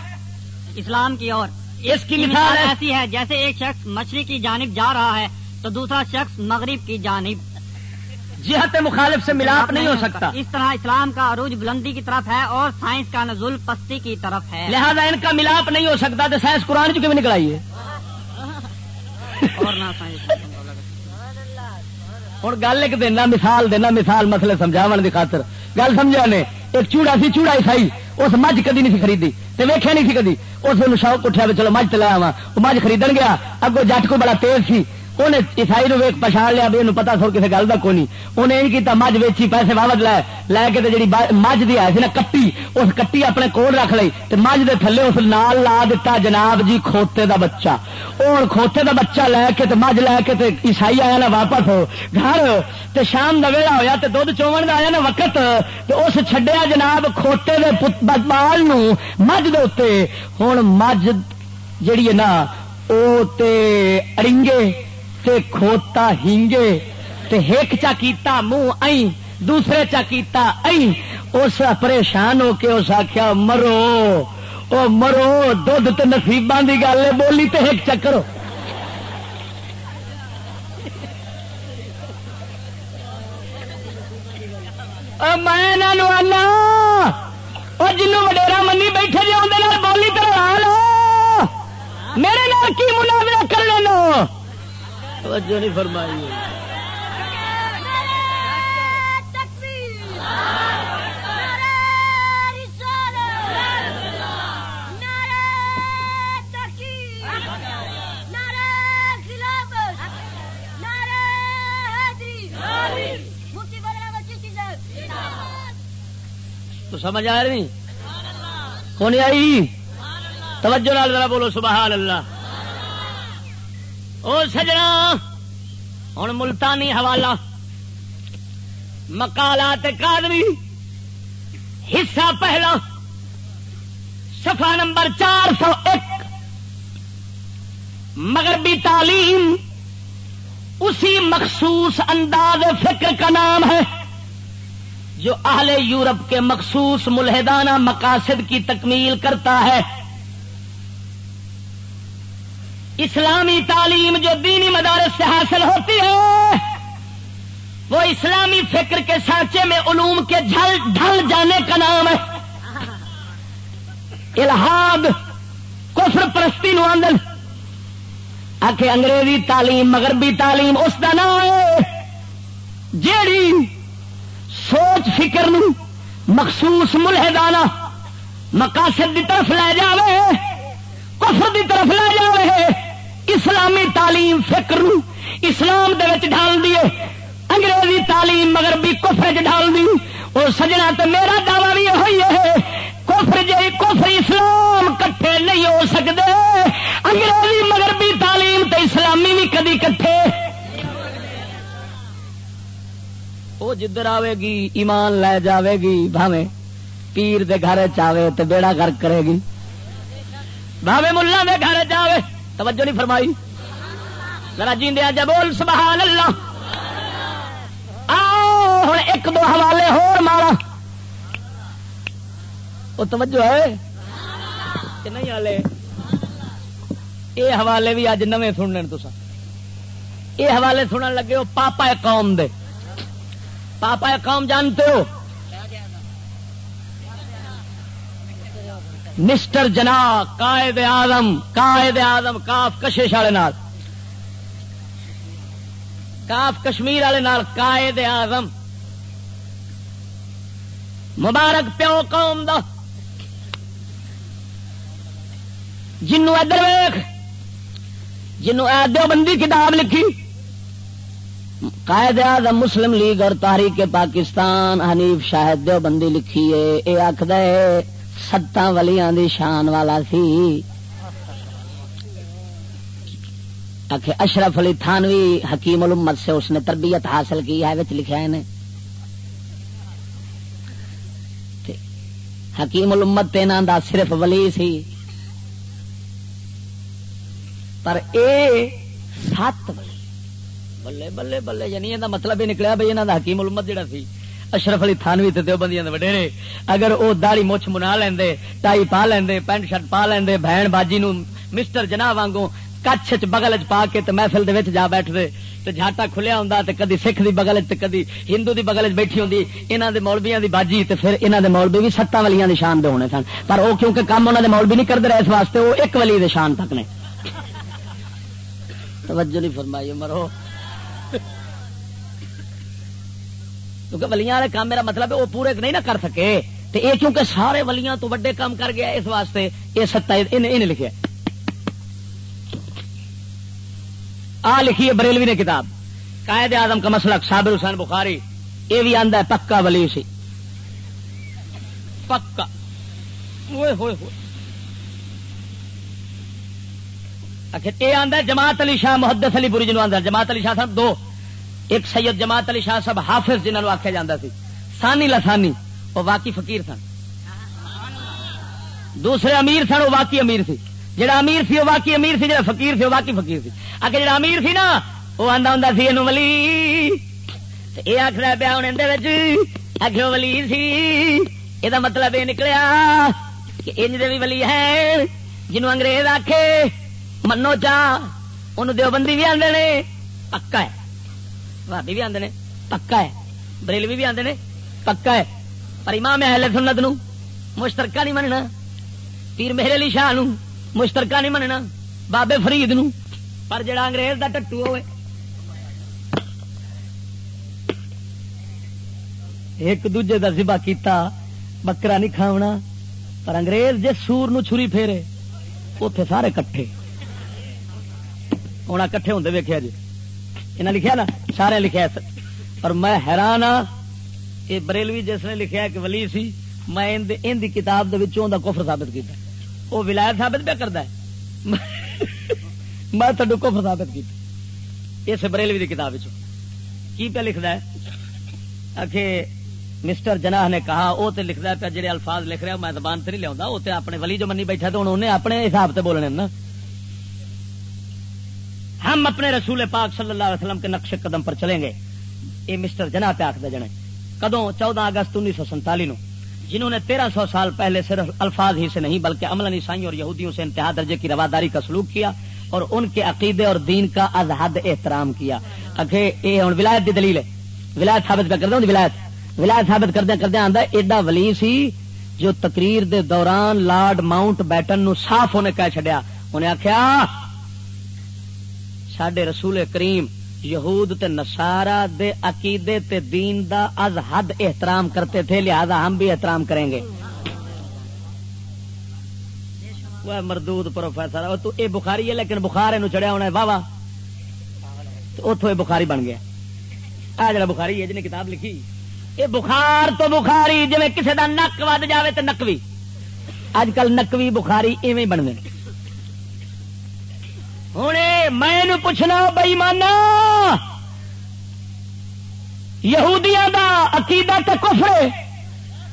اسلام کی اور اس کی مثال ایسی ہے جیسے ایک شخص مچھلی کی جانب جا رہا ہے تو دوسرا شخص مغرب کی جانب جہت مخالف سے ملاپ نہیں ہو سکتا۔ اس طرح اسلام کا عروج بلندی کی طرف ہے اور سائنس کا نزول پستی کی طرف ہے۔ لہذا ان کا ملاپ نہیں ہو سکتا تو سائنس قرآن چکے بھی نکل آئیے ہوں گل ایک دینا مثال دینا مثال مسئلے سمجھاو کی خاطر۔ گل سمجھا نے؟ ایک چوڑا سی چوڑا عیسائی اس مجھ کدی نہیں سی خریدی تو ویخیا نہیں سی کدی۔ اس شوق اٹھا چلو مجھ چلایا وا وہ مجھ خرید گیا اگو جٹ کو بڑا تیز سی۔ انہیں عیسائی نو ویک پچھاڑ لیا بھی یہ پتا سو کسی گل کا کون نہیں انہیں یہ کیا مجھ ویچی پیسے واوت لے لے کے جی مجھ دی آئی سی نا کٹی اس کٹی اپنے کول رکھ لی مجھ دے تھلے اس نال لا دیتا جناب جی کھوتے دا بچہ اور کھوتے دا بچہ لے کے تے مجھ لے کے تے عیسائی آیا نا واپس ہو گھر تے شام دا ویلا ہویا تے دودھ چون دا آیا نا وقت تے اس چھڈیا جناب کھوتے دے بال نو مجھ دے اتنے ہوں مجھ جیڑی ہے نا او تے اڑنگے تے کھوتا ہنگے تے ایک چا کیتا منہ ائی دوسرے چا کیتا ائی اس پریشان ہو کے اس آخیا مرو، او مرو دھد تو نصیبان کی گل بولی تے ایک چکر میں آنا وہ جنوں وڈیرا منی بیٹھے جی اندر بولی تو لا لو۔ میرے نال کی مناظرہ کر لینا توجہ نہیں فرمائی تو سمجھ آ رہی؟ کون آئی؟ توجہ لال بولو سبحان اللہ۔ او سجنا ہوں ملتانی حوالہ۔ مکالات کادری حصہ پہلا سفا نمبر چار سو ایک۔ مغربی تعلیم، اسی مخصوص انداز فکر کا نام ہے، جو اہل یورپ کے مخصوص ملحدانہ مقاصد کی تکمیل کرتا ہے۔ اسلامی تعلیم جو دینی مدارس سے حاصل ہوتی ہے، وہ اسلامی فکر کے سانچے میں علوم کے جھل ڈھل جانے کا نام ہے۔ الحاد کفر پرستی نو آدن آ کے انگریزی تعلیم، مغربی تعلیم، اس کا نام ہے۔ جیڑی سوچ فکر نو مخصوص ملحدانہ مقاصد کی طرف لے جاوے، کفر دی طرف لے جاوے۔ اسلامی تعلیم فکر اسلام دے ڈال دیے انگریزی تعلیم مگر بھی کفر ڈال دی۔ اور سجنا تو میرا دعوی بھی یہ ہے، کفر جی کفر اسلام کٹھے نہیں ہو سکتے انگریزی مگر بھی تعلیم تو اسلامی بھی کدی کٹھے۔ وہ جدھر آئے گی، ایمان لے جاوے گی بھاوے پیر دے گھر چاہے تو بیڑا گھر کرے گی۔ بھاوے ملا دے گھر جاوے توجہ نہیں فرمائی۔ ذرا جیندیا جب بول سبحان اللہ ہوں ایک دو حوالے ہو مارا۔ وہ توجہ ہے؟ کہ نہیں والے یہ حوالے بھی اج نویں سننے تو یہ حوالے سنن لگے ہو پاپا قوم دے۔ پاپا قوم جانتے ہو؟ مسٹر جنا، قائد آدم قائد آدم کاف کشش والے کاف کشمیر والے قائد آدم مبارک پیو قوم دا۔ جنو ادھر ویخ جنو ادو بندی کتاب لکھی۔ قائد اعظم مسلم لیگ اور تحریک پاکستان حنیف شاہد دیو بندی لکھی ہے یہ آخد ستاں ولیاں دی شان والا سی اشرف علی تھانوی حکیم الامت سے اس نے تربیت حاصل کی ہے لکھا ہے حکیم الامت تینا دا صرف ولی سی پر اے سات ولی بلے بلے بلے یعنی یہ مطلب یہ نکلیا بھائی یہاں دا حکیم الامت جڑا سی اشرف علی تھانوی تے دیوبندیاں دے وڈیرے۔ اگر او داڑھی مچھ منا لیندے، ٹائی پا لیندے، پینٹ شرٹ پا لیندے، بہن باجی نو مسٹر جناب وانگوں کچھ چ بغل چ پا کے تے محفل دے وچ جا بیٹھتے تو جھاٹا کھلیا ہوں تو کدی سکھ دی بغل چ کدی ہندو دی بغل چ بیٹھی ہوں یہاں دے مولبیاں دی باجی تے پھر انہاں دے مولبی بھی ستا ولیاں دی شان دے ہونے سن۔ پر وہ کیونکہ کام انہاں دے مولبی نہیں کرتے رہے اس واسطے وہ ایک ولی دے شان تک نے۔ توجہ نہیں فرمائی مرو کیونکہ ولیاں والے کام میرا مطلب ہے، وہ پورے نہیں نہ کر سکے۔ تے اے کیونکہ سارے ولیاں تو وڈے کام کر گیا اس واسطے، یہ ستا انہیں لکھے آ لکھی ہے بریلوی نے کتاب۔ قائد آدم کا مسلک، صابر حسین بخاری۔ یہ بھی آدھا ہے، پکا ولی سی۔ پکا۔ یہ آدھا جماعت علی شاہ محدت علی پوری جنوب آدھا جماعت علی شاہ صاحب دو۔ ایک سید جماعت علی شاہ صاحب حافظ جنہوں آخیا جا سی، سانی لسانی، وہ واقعی فقیر سن۔ دوسرے امیر سن، وہ واقعی امیر سی۔ جڑا امیر سی، وہ واقعی امیر سی جڑا فقیر سی، وہ واقعی فقیر سی۔ اگر جڑا امیر سی نا، وہ آتا ہوں سی یہ ولی۔ یہ آخر پیا ہوں آخ ولی سی۔ یہ مطلب یہ نکلیا کہ انج دے بھی ولی ہے، جنوں انگریز آخے منو چاہ ان دیوبندی بھی آدھے نے، پکا ہے۔ بھابی بھی آدھے نے پکا ہے بریلوی بھی آدھے نے پکا ہے پر امام اہل سنت نو مشترکہ نہیں مننا پیر مہر علی شاہ نو مشترکہ نہیں مننا بابے فرید نو پر جڑا انگریز دا ٹٹو ہوئے ایک دوجے دا ذبح کیتا بکرا نہیں کھاونا پر انگریز جے سور نو چھری پھیرے اتے سارے کٹھے ہونا کٹھے ہوں ویکیا جی انہیں لکھیا نا، سارے لکھا پر میں حیران ہاں یہ بریلوی جس نے لکھا کہ ولی سی، میں ان دی کتاب دے وچوں دا کفر ثابت کیتا وہ ولایت ثابت پہ کرتا ہے۔ میں تھوڑے کفر ثابت کیا اس بریلوی کی کتاب کی پہ لکھتا ہے؟ کہ مسٹر جناح نے کہا، وہ تو لکھتا ہے پہ جڑے الفاظ لکھ رہا میں زبان سے نہیں لیا وہ تو اپنے ولی جو منی بیٹھا تو انہوں نے اپنے حساب سے بولنے نا۔ ہم اپنے رسول پاک صلی اللہ علیہ وسلم کے نقش قدم پر چلیں گے۔ یہ مسٹر جناح پہ آخر جنے۔ کدو چودہ اگست انیس سو سنتالی نو۔ جنہوں نے تیرہ سو سال پہلے صرف الفاظ ہی سے نہیں، بلکہ عمل عیسائیوں اور یہودیوں سے انتہا درجے کی رواداری کا سلوک کیا اور ان کے عقیدے اور دین کا ازحد احترام کیا۔ یہ ہوں ولایت کی دلیل ہے۔ ولایت ثابت کر دیں ولایت۔ ولایت ثابت کردیا کردیا آتا ایڈا ولی سی جو تقریر دے دوران لارڈ ماؤنٹ بیٹن نو صاف ہونے کہہ چڈیا انہیں آخیا سڈے رسول کریم یہود تے نسارا دے عقیدے تے دین دا از حد احترام کرتے تھے، لہذا ہم بھی احترام کریں گے۔ وہ مردود پروفیسر تو اے بخاری ہے، لیکن بخار یہ چڑھیا ہونا واہ واہ۔ اتو یہ بخاری بن گیا۔ آ جڑا بخاری ہے جن کتاب لکھی۔ یہ بخار تو بخاری جی کسی دا نک ود جائے تو نکوی۔ اج کل نکوی بخاری ایویں بن گئے ہوں میں پوچھنا بئی مانا یہودیاں دا عقیدہ تے کفر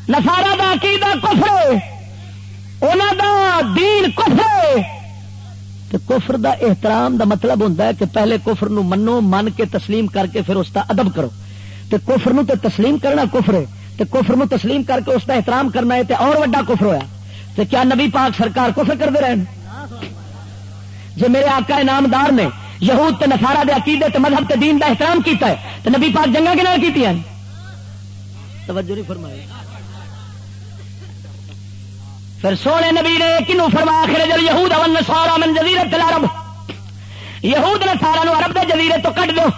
نسارا دا عقیدہ کفر انہوں دا دین کفر کفر دا احترام دا مطلب ہوتا ہے کہ پہلے کفر نو منو، من کے تسلیم کر کے پھر اس کا ادب کرو۔ تو کفر نو تے تسلیم کرنا کفر ہے۔ تو کفر نو تسلیم کر کے اس کا احترام کرنا ہے تے اور وڈا کفر ہویا۔ تو کیا نبی پاک سرکار کفر کرتے رہے جی میرے آقا انعامدار نے یہود تے نسارا دے عقیدے تے مذہب تے دین دا احترام کیتا ہے تو نبی پاک جنگا کے نال کیتی ہیں؟ توجہ نہیں فرمائی۔ پھر سونے نبی نے کنو فرما، آخر جل یہود اون نسارا من جزیرت العرب۔ یہود نسارا نو عرب دے جزیرے تو کٹ دو۔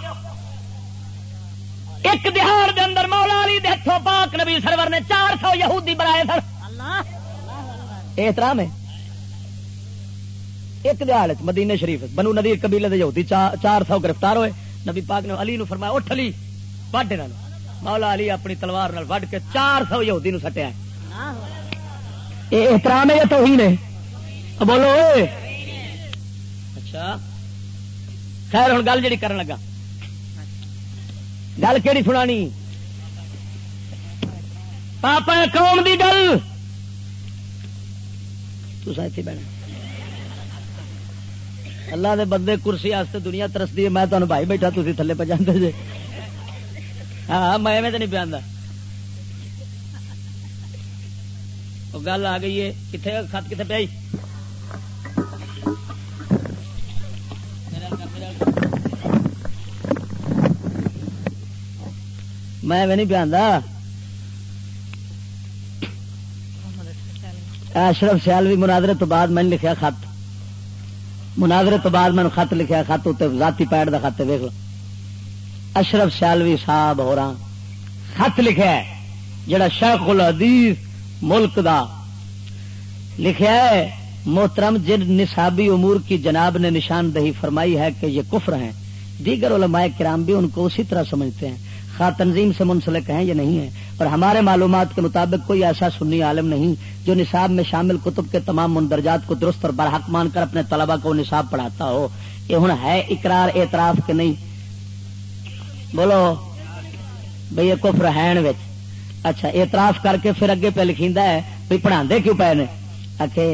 ایک دہاڑ دے اندر مولا علی دے ہتھوں پاک نبی سرور نے چار سو یہودی بنائے سر احترام ہے۔ ایک دیہڑ مدینے شریف بنو ندی قبیلے دے یہودی چار سو گرفتار ہوئے۔ نبی پاک نے علی نو فرمایا اٹھ علی وڈ انہاں مولا علی اپنی تلوار نال وڈ کے 400 یہودی نو سٹیا اے احترام ہے یا توہین ہے؟ بولو اے۔ اچھا۔ خیر ہوں گل جڑی کرن لگا۔ گل کہڑی سنانی؟ پاپا قوم دی گل۔ ساتھی بہن اللہ دے بندے کرسی آستے دنیا ترستی ہے، میں تمہیں بھائی بیٹھا تھی تھلے پہ جانے جی۔ ہاں, ہاں، میں تو نہیں پہ گل آ گئی ہے کتنے خط کتنے پہ میں نہیں پہ اشرف سیال بھی مناظرے تو بعد میں لکھا خط۔ مناظرے تو بعد میں خط لکھا، خط اتنے ذاتی پیڑ کا خط ویک لو۔ اشرف سیالوی صاحب ہو رہا خط لکھا ہے، جڑا شیخ الحدیث ملک دا لکھا ہے، محترم جن نصابی امور کی جناب نے نشاندہی فرمائی ہے کہ یہ کفر ہیں۔ دیگر علماء کرام بھی ان کو اسی طرح سمجھتے ہیں۔ خواہ تنظیم سے منسلک ہیں یا نہیں ہے اور ہمارے معلومات کے مطابق کوئی ایسا سنی عالم نہیں جو نصاب میں شامل کتب کے تمام مندرجات کو درست اور برحق مان کر اپنے طلبا کو نصاب پڑھاتا ہو۔ یہ ہوں ہے اقرار اعتراف کے نہیں؟ بولو۔ بھائی یہ کفر ہے اچھا اعتراف کر کے پھر اگے پہ لکھا ہے بھائی پڑھا کیوں پے نے؟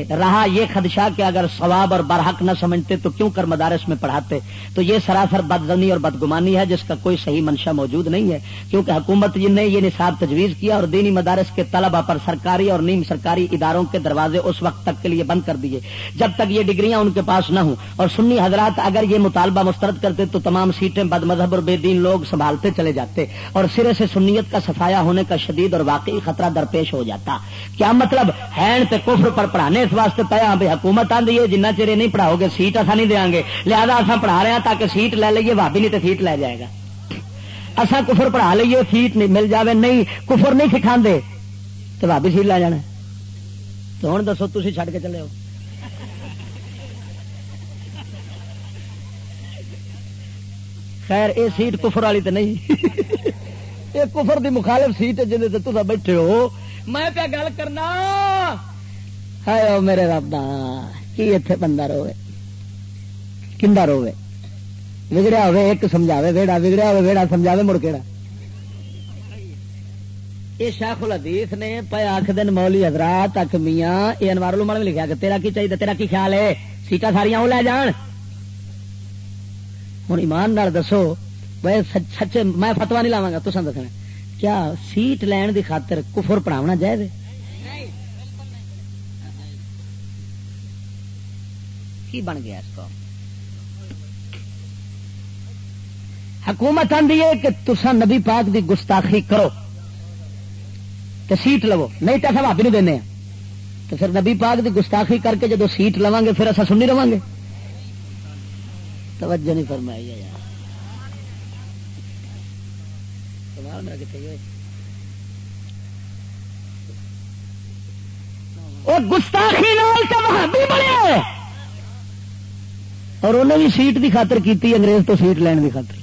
رہا یہ خدشہ کہ اگر ثواب اور برحق نہ سمجھتے تو کیوں کر مدارس میں پڑھاتے؟ تو یہ سراسر بدزنی اور بدگمانی ہے جس کا کوئی صحیح منشا موجود نہیں ہے، کیونکہ حکومت جن نے یہ نصاب تجویز کیا اور دینی مدارس کے طلبا پر سرکاری اور نیم سرکاری اداروں کے دروازے اس وقت تک کے لیے بند کر دیے۔ جب تک یہ ڈگریاں ان کے پاس نہ ہوں۔ اور سنی حضرات، اگر یہ مطالبہ مسترد کرتے تو تمام سیٹیں بد مذہب اور بے دین لوگ سنبھالتے چلے جاتے اور سرے سے سنیت کا سفایا ہونے کا شدید اور واقعی خطرہ درپیش ہو جاتا۔ کیا مطلب؟ ہینڈ کفر پر پڑھانے اس واسطے پیا ہاں بھی حکومت آدھی ہے، جنہ چیر نہیں پڑھاؤ گے سیٹ اصا نہیں دیا گے لہٰذا اصا پڑھا رہے ہیں تاکہ سیٹ لے لیے بھابی نہیں تو سیٹ لے جائے گا۔ اصا کفر پڑھا لیے سیٹ نہیں، مل جائے نہیں، کفر نہیں سکھا تو بھابی سیٹ لے جانا تو ہوں دسو تھی چڈ کے چلے ہو۔ خیر یہ سیٹ کفر والی تو نہیں۔ یہ کفر دی مخالف سیٹ جی بیٹھے ہو۔ میں پیا گل کرنا میرے رب کی اتنے بندہ روے؟ کنڈا روے؟ بگڑیا ہوے، ایک سمجھاوے ویڑا بگڑیا ہوے ویڑا، سمجھاوے مڑ کیڑا؟ یہ شاخ الحدیث نے پہ آخ دن مولی حضرات اک میاں یہ انوار لمن بھی لکھا کہ تیرا کی چاہیے تیرا کی خیال ہے؟ سیٹا ساریا وہ لے جان۔ ہوں ایمان نال دسو سچے میں فتوا نہیں لاوا گا تو دسنا کیا سیٹ لین دی خاطر کفر پڑھاونا جائے کی بن گیا اس کو حکومت آدھی ہے کہ تسا نبی پاک دی گستاخی کرو تو سیٹ لو۔ نہیں تو اصا بھابی نہیں دینا تو پھر نبی پاک دی گستاخی کر کے جب سیٹ لوا گے، پھر اصا سنی رہا گے۔ توجہ نہیں فرمائی یار۔ گستاخی نال تو بھابی بنے۔ اور انہیں بھی سیٹ دی خاطر کیتی انگریز تو سیٹ لین دی خاطر۔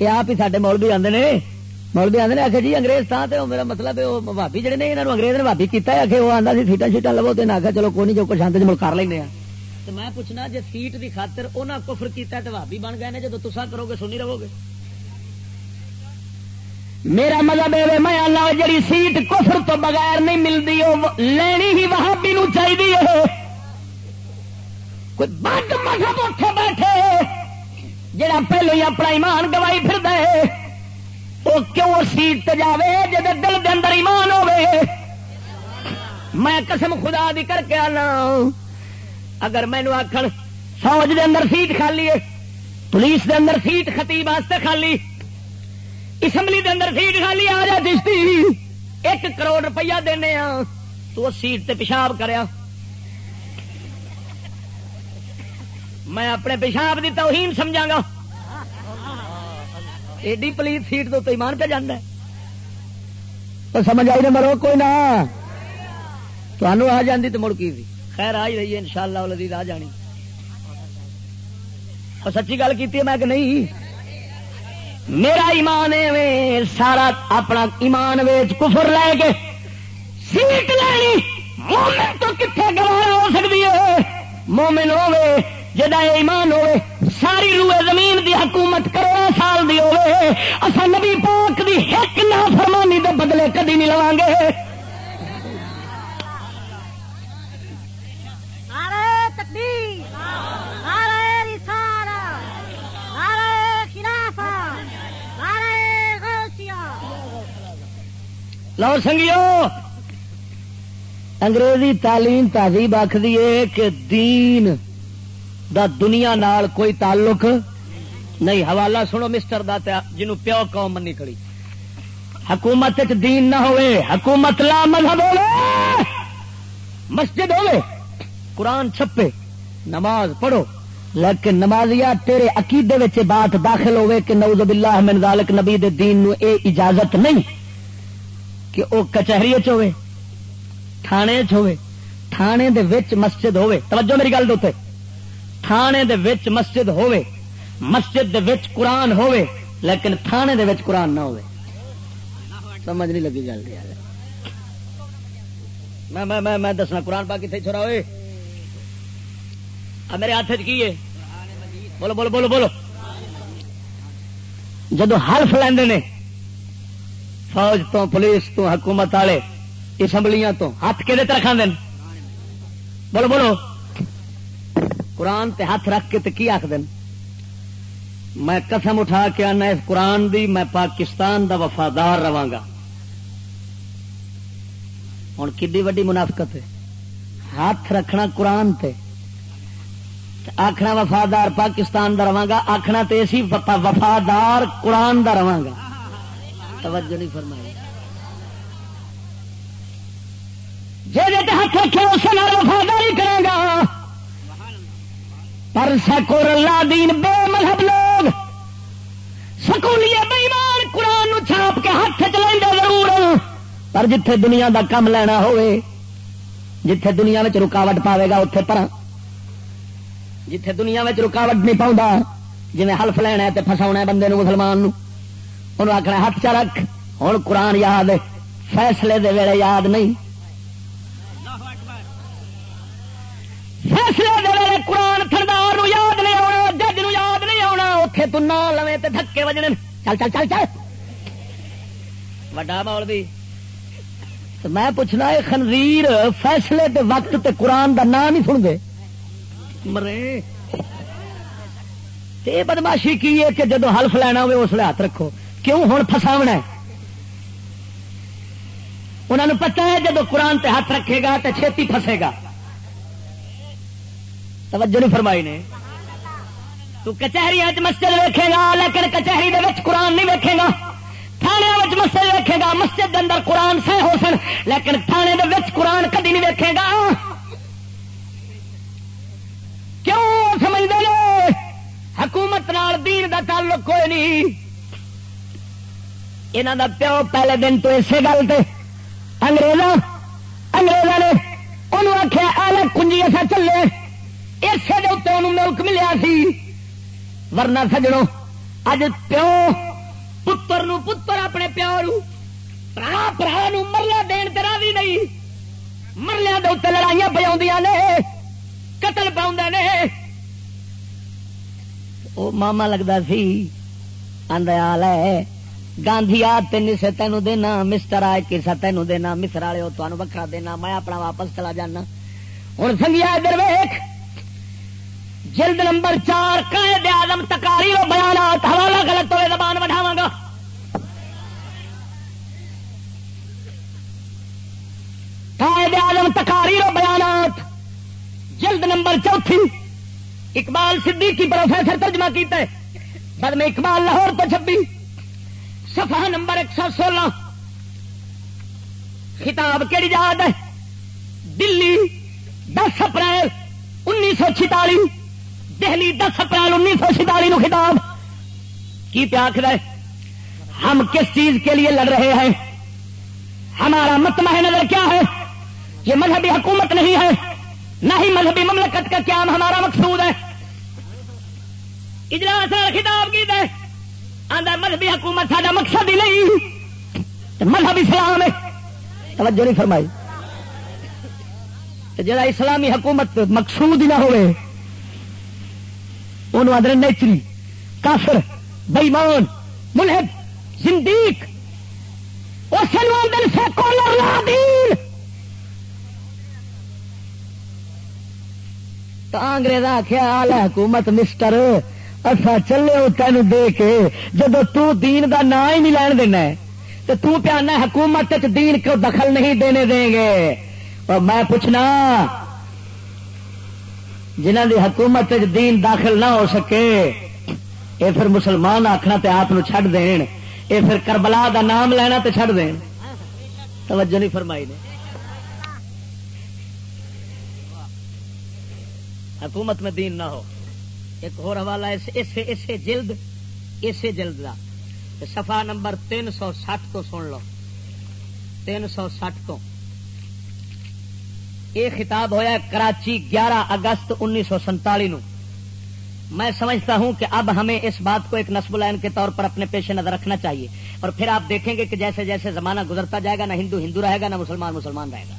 یہ آپ ہی سارے مولوی آتے نے۔ مولوی آتے آخر جی انگریز تھا تو میرا مطلب بھابی جڑے نے انگریز نے بھابی کیا آخر وہ آتا سی سیٹا شیٹا لو تو آخر چلو کوئی نہیں جو کچھ آتے مل کر لینا تو میں پوچھنا جی سیٹ دی خاطر انہیں کفر کیا تو بھابی بن گئے جب تصا کرو گے سنی رہو گے۔ میرا مطلب ہے میں اللہ جڑی سیٹ کفر تو بغیر نہیں ملتی لینی ہی وہابی نو چاہیے کوئی بد مذہب اٹھے بیٹھے، جڑا پہلو ہی اپنا ایمان گوائی پھر دے وہ کیوں سیٹ جاوے جب دل کے اندر ایمان ہوے میں قسم خدا دی کر کے آنا اگر مینو آخر فوج دے اندر سیٹ خالی ہے، پولیس دے اندر سیٹ خطیب واسطے خالی، اسمبلی دے اندر سیٹ خالی، آ جا دستی ایک کروڑ روپیہ دینے ہاں، تو سیٹ تے پیشاب کریا۔ میں اپنے پیشاب کی توہین سمجھا گا ایڈی پلیز سیٹ تو ایمان پہ جانا تو سمجھ آئی مرو کوئی نہ آ جاندی تو مڑ کی خیر آ ہی رہی ہے ان شاء اللہ آ جانی۔ اور سچی گل کی میں کہ نہیں؟ میرا ایمان ہے سارا اپنا ایمان ویچ کفر لے کے سیٹ لینی۔ مومن تو کتنے گوارا ہو سکتی ہے؟ مومن ہوے جا ایمان ہوے ساری روئے زمین دی حکومت کروڑا سال دی ہوے اصا نبی پاک دی ایک نہ فرمانی دے بدلے کدی نہیں لوا گے۔ لو سنگیو انگریزی تعلیم تہذیب آخری ہے کہ دین دا دنیا نال کوئی تعلق نہیں۔ حوالہ سنو مسٹر دا جنو پیو قوم منی کھڑی۔ حکومت دین نہ ہوئے، حکومت لا مذہب ہوئے۔ مسجد ہوئے، قرآن چھپے، نماز پڑھو۔ لیکن نمازیا تیرے عقیدے بات داخل ہوئے کہ نوز باللہ من ذالک نبی دے دین نو اے اجازت نہیں کہ وہ کچہری چوے تھانے چوے تھانے دے وچ مسجد ہوے توجہ میری گل دے تھانے دے وچ مسجد ہوے مسجد دے وچ قرآن ہوے لیکن تھانے دے وچ قرآن نہ ہوے سمجھ نہیں لگی گل میں میں میں میں دسنا، قرآن پاک کتنے چھوڑا ہوئے؟ میرے ہاتھ کی ہے؟ بولو بولو بولو بولو۔ جدو حلف لیندے نے، فوج تو، پولیس تو، حکومت والے اسمبلیاں تو، ہاتھ کہ رکھا دین بولو بولو۔ قرآن تے ہاتھ رکھ کے تے کی آخ دین میں قسم اٹھا کے آنا اس قرآن دی، میں پاکستان دا وفادار رہا گا۔ ہوں کھی وڈی منافقت ہے؟ ہاتھ رکھنا قرآن تے۔ آخنا وفادار پاکستان دا رہا گا آخنا تو اسی وفادار قرآن دا رہا گا۔ توجہ نہیں فرمائی۔ جی ہاتھ رکھے اسے وفاداری کرے گا۔ پر سکور اللہ دین بے مذہب لوگ سکولی بےمان قرآن چھاپ کے ہاتھ چلیں ضرور پر جتھے دنیا دا کم لینا ہوئے، جتھے دنیا میں رکاوٹ پاوے گا اتے پر جتھے دنیا میں رکاوٹ نہیں پاؤں جی حلف لینا تے فسا بندے نو، مسلمان نو۔ انہوں آخنا ہاتھ چ رکھ۔ ہوں قرآن یاد فیصلے دے ویلے یاد نہیں۔ فیصلے دے قرآن تھردار یاد نہیں آنا جج نو یاد نہیں آنا اتے تو نہ لوے تے دھکے وجنے چل چل چل چل وڈا مول بھی میں پوچھنا ہے خنزیر فیصلے دے وقت تے قرآن دا نام نہیں سن دے مرے بدماشی کی ہے کہ جدو حلف لینا ہوئے اس لیے ہاتھ رکھو کیوں ہوں فساونا انہوں نے پتا ہے جب قرآن تے ہاتھ رکھے گا تو چھتی فسے گا توجہ نہیں فرمائی نے۔ تو کچہری مسجد ویکے گا، لیکن کچہری دے قرآن نہیں ویکے گا۔ تھانے مسجد ویکے گا، مسجد کے اندر قرآن سہ ہو سن، لیکن تھانے دے قرآن کدی نہیں ویکے گا۔ کیوں سمجھتے حکومت نال دین دا تعلق کوئی نہیں۔ یہاں دا پیو پہلے دن تو اسی گل سے انگریزوں انگریزوں نے انہوں آخیا آلے کنجی ایسا چلے۔ اسے انہوں ملک ملیا سی۔ ورنہ سجڑوں اج پیو، پتر نو پتر اپنے پیو نو برا برا مرلیا دین تیرا بھی نہیں۔ مرلیا کے اتنے لڑائیاں بجا نے، قتل پاؤں نے۔ وہ ماما لگتا سی آدھا ہے گاندھی آ تین سے تینوں دینا، مسٹر آئے کسا تینوں دینا، مصر والے تمہیں وکرا دینا، میں اپنا واپس چلا جانا۔ ہوں سنگیا ادھر ویخ جلد نمبر چار، قائد آدم تکاری و بیانات، حوالہ غلط ہوئے، زبان بڑھاوا گا۔ قائد آدم تکاری و بیانات، جلد نمبر چوتھی۔ اقبال صدیقی پروفیسر ترجمہ کیتا ہے۔ بعد میں اقبال لاہور تو چھبی۔ سفا نمبر ایک سو سولہ۔ خطاب کہڑی یاد ہے؟ دلی دس اپریل انیس سو چھتالی دہلی دس اپریل انیس سو چھتالی نو خطاب۔ کی پیاکھ رہے ہم کس چیز کے لیے لڑ رہے ہیں؟ ہمارا متمح نظر کیا ہے؟ یہ مذہبی حکومت نہیں ہے۔ نہ ہی مذہبی مملکت کا قیام ہمارا مقصود ہے؟ اجلاس خطاب کی دے۔ آدھا مذہبی حکومت سا مقصد ہی نہیں۔ مذہب اسلام ہے۔ توجہ نہیں فرمائی۔ جا اسلامی حکومت مقصود ہی نہ ہوئے انہوں آدھے نیچری، کافر بئیمان ملحد، زندیق اس دن سیکولر لا دین تو انگریز آخیا آل حکومت مسٹر اصا چلے تین دے کے جب تو دین دا نا ہی نہیں لین دینا تو تو پیانا حکومت دین کو دخل نہیں دینے دیں گے؟ اور میں پوچھنا جنہ دی حکومت دین داخل نہ ہو سکے یہ پھر مسلمان آخنا تے آپ چھڈ دین یہ پھر کربلا دا نام لینا تے چھڈ دین۔ توجہ نہیں فرمائی نے۔ حکومت میں دین نہ ہو۔ ایک اور حوالہ اسے اسے جلد اسے جلد کا سفا نمبر تین سو سٹھ تو سن لو۔ تین سو سٹھ تو۔ یہ خطاب ہوا کراچی گیارہ اگست انیس سو سنتالی نو۔ میں سمجھتا ہوں کہ اب ہمیں اس بات کو ایک نصب لائن کے طور پر اپنے پیش نظر رکھنا چاہیے۔ اور پھر آپ دیکھیں گے کہ جیسے جیسے زمانہ گزرتا جائے گا، نہ ہندو ہندو رہے گا، نہ مسلمان مسلمان رہے گا۔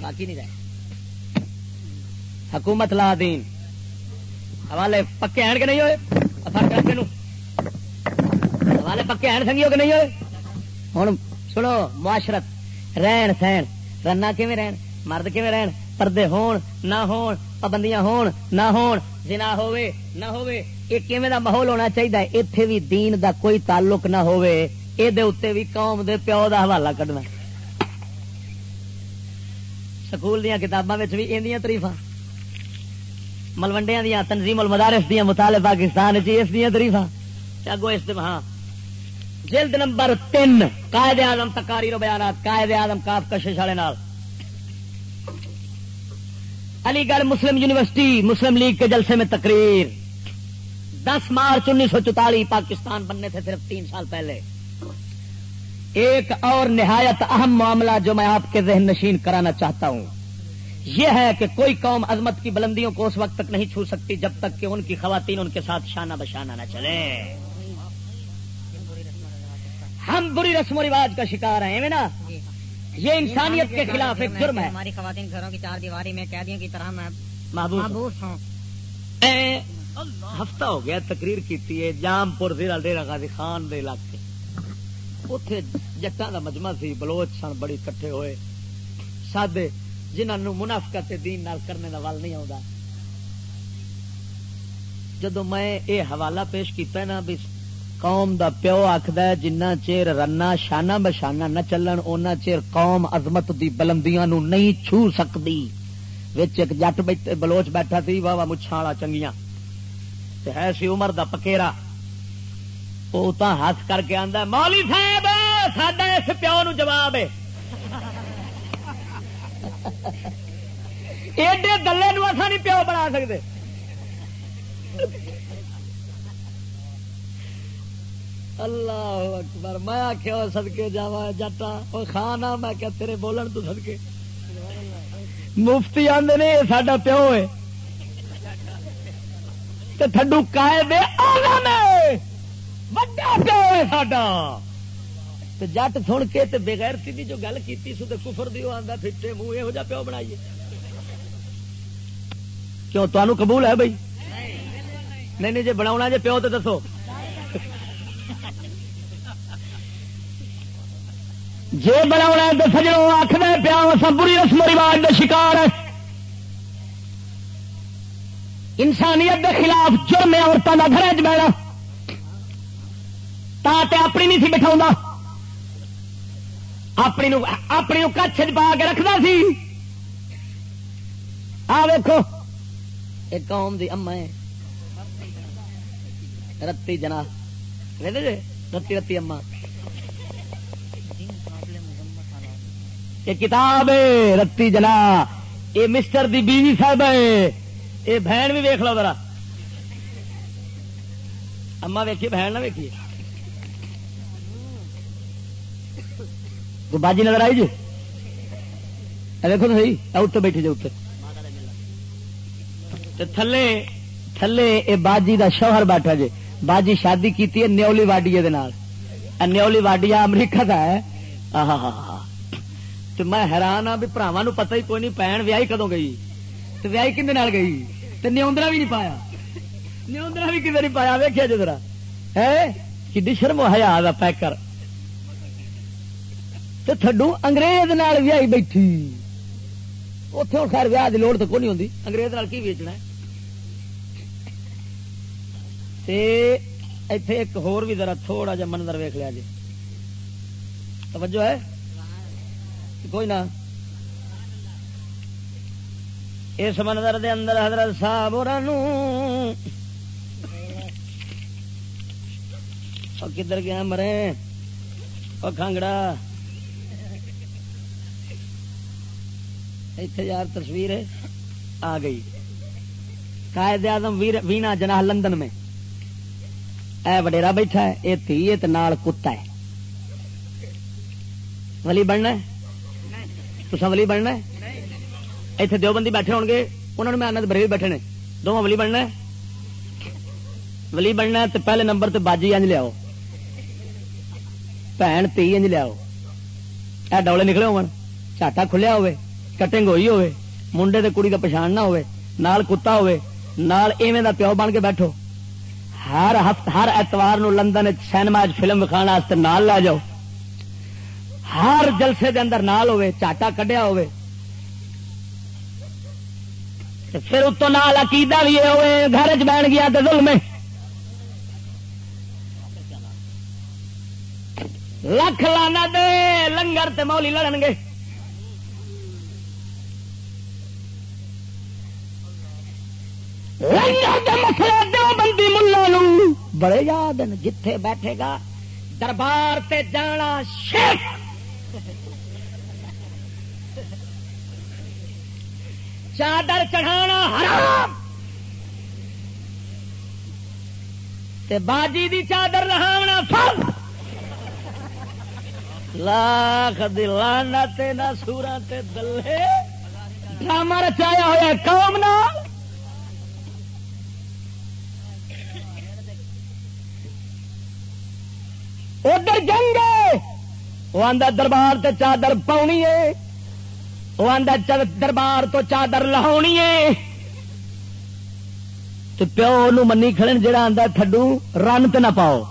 باقی نہیں رہے۔ حکومت لا دین۔ حوالے پکے ہیں کہ نہیں ہوئے؟ حوالے پکے ہیں سنگیو کہ نہیں ہوئے؟ ہوں، سنو، معاشرت۔ رہن سہن رنا کیون رہن مرد کیون رہن پردے ہون نہ ہون پابندیاں ہون نہ ہون جنا ہوئے نہ ہوئے یہ کیویں دا ماحول ہونا چاہیے ایتھے بھی دین دا کوئی تعلق نہ ہوئے اے دے اتنے بھی قوم دے پیو دا حوالہ کڈنا سکول دیا کتاباں بھی یہ تریفاں ملوڈیا دیا تنظیم المدارس دیا مطالعے پاکستان اس دیا تریفا اگو اس ہاں جلد نمبر تین، قائد آدم تکاری رو بیانات، قائد آدم کاف کشش والے علی گڑھ مسلم یونیورسٹی، مسلم لیگ کے جلسے میں تقریر۔ دس مارچ انیس سو چوتالی پاکستان بننے تھے صرف تین سال پہلے۔ ایک اور نہایت اہم معاملہ جو میں آپ کے ذہن نشین کرانا چاہتا ہوں۔ یہ ہے کہ کوئی قوم عظمت کی بلندیوں کو اس وقت تک نہیں چھو سکتی جب تک کہ ان کی خواتین ان کے ساتھ شانہ بشانہ نہ چلے ہم بری رسم و رواج کا شکار ہیں نا؟ یہ انسانیت کے خلاف ایک جرم ہے۔ ہماری خواتین گھروں کی چار دیواری میں قیدیوں کی طرح میں محبوس ہوں۔ ہفتہ ہو گیا تقریر کی جام پور ضلع ڈیرا غازی خان دے علاقے۔ اتے جٹان کا مجمع سی بلوچ سن بڑی کٹھے ہوئے۔ سادے جنہوں منافقت دین نال کرنے کا ول نہیں آتا جدو میں یہ حوالہ پیش کیتا نا بھی قوم دا پیو آخد جنہ چیر رنا شانہ بشانہ نہ چلن، اونا چیر قوم عظمت دی بلندیاں نو نہیں چھو سکتی وچ ایک جٹ بلوچ بیٹھا تھی واہ واہ مچھا والا چنگیاں۔ ہے سی عمر دا پکیرا۔ وہ ہاتھ کر کے آندا مولی صاحب، ساڈا اس پیو نو جواب ہے۔ ایڈے دلے نو اصا نہیں پیو بنا سکتے اللہ اکبر۔ میں آخیا سدکے جا جٹا خانا میں کیا تیرے بولن تو سدکے مفتی آدھے نے ساڈا پیو ہے۔ تھڈو کائے دے وڈا پیو ہے ساڈا۔ جٹ سن کے تے بغیر سی جو گل کی سو تے کفر دیو آندا پھٹے منہ یہو جا پیو بنائیے۔ کیوں تمہیں قبول ہے بھائی نہیں نہیں جی بنا جی پیو تو دسو۔ جی بنا تو سجڑوں آخر پیا سب بری رسم و رواج کا شکار ہے انسانیت کے خلاف جرم عورتوں کا گھر چ بہنا تا اپنی نہیں سی بٹھا اپنی نو اپنی کچھ پا کے رکھنا سی۔ آ ویکو ایک قوم دی اما ہے۔ رتی جنا رتی رتی اما یہ کتاب ہے، رتی جنا۔ یہ مسٹر دی بیوی صاحب ہے۔ یہ بہن بھی ویخ لو ذرا۔ اما ویکھی، بہن نہ ویکھی۔ باجی نظر آئی جی؟ دیکھو تو صحیح اتنے بیٹھی جی اتنے تھلے تھلے اے باجی دا شوہر بیٹھا جے۔ باجی شادی کیتی ہے، نیولی واڈیے دے نال۔ نیولی واڈیا امریکہ دا ہے۔ آہا۔ تو میں حیران ہاں بھی براوا نو پتہ ہی کوئی نہیں پین ویاہی کدوں گئی تو ویاہی کھے نال گئی تو نیوندرا بھی نہیں پایا نیوندرا بھی کدھر نہیں پایا ویکیا جی ذرا ہے کہ شرم ہیا پیکر تو تھڈو انگریز نال ویاہی بیٹھی اتنے ہوں خیر ویاہ کی لوڑ تو کون ہوتی انگریز نال کی ویچنا ہے اتے ایک ہور بھی ذرا تھوڑا جا منظر ویخ لیا جی توجہ ہے کوئی نہ۔ اس منظر دے اندر حضرت صاحب اور کدھر گیا مرے؟ اور کھانگڑا۔ اتنے یار تصویر آ گئی۔ قائد اعظم وینا جناح لندن میں۔ اے وڈیرا بیٹھا ہے یہ تھی نال کتا ہے۔ ولی بننا ہے؟ تو ولی بننا اتنے دو بندی بیٹھے ہو گے انہوں نے میں آنا بریوی بیٹھے نے دونوں ولی بننا ولی بننا تو پہلے نمبر تے باجی انج لیاؤ بھن تی انج لیاؤ اے ڈولے نکلے ہو چاٹا کھلیا ہوئے کٹنگ ہوئی ہوئے منڈے دے کڑی کا پچھان نہ ہوئے نال کتا ہوئے نال ایویں دا پیو بن کے بیٹھو ہر ہفت ہر اتوار نو لندن سینما فلم وکھانا نال لا جاؤ ہر جلسے دے اندر نال ہوئے، چاٹا کڈیا ہوئے۔ پھر اتو نال عقیدہ بھی یہ ہوئے، گھر چ بہن گیا تو ظلم لکھ لانا دے، لنگر تے مولی لڑن گے۔ مسئلہ بندی ملا بڑے یاد جتھے بیٹھے گا، دربار تے جانا شیخ۔ چادر چڑھانا حرام! تے باجی دی چادر لہاونا فرض! لاکھ دلانا تے نہ سورا تے دلے! ڈرامہ رچایا ہوا قوم نال! ادھر جنگ وہ آدھا دربار تے چادر پاؤنی ہے۔ وہ آدھا دربار تو چادر لہونی ہے. تو پیو نو منی کھڑن، جڑا آدھا تھڈو، رن تے نہ پاؤ.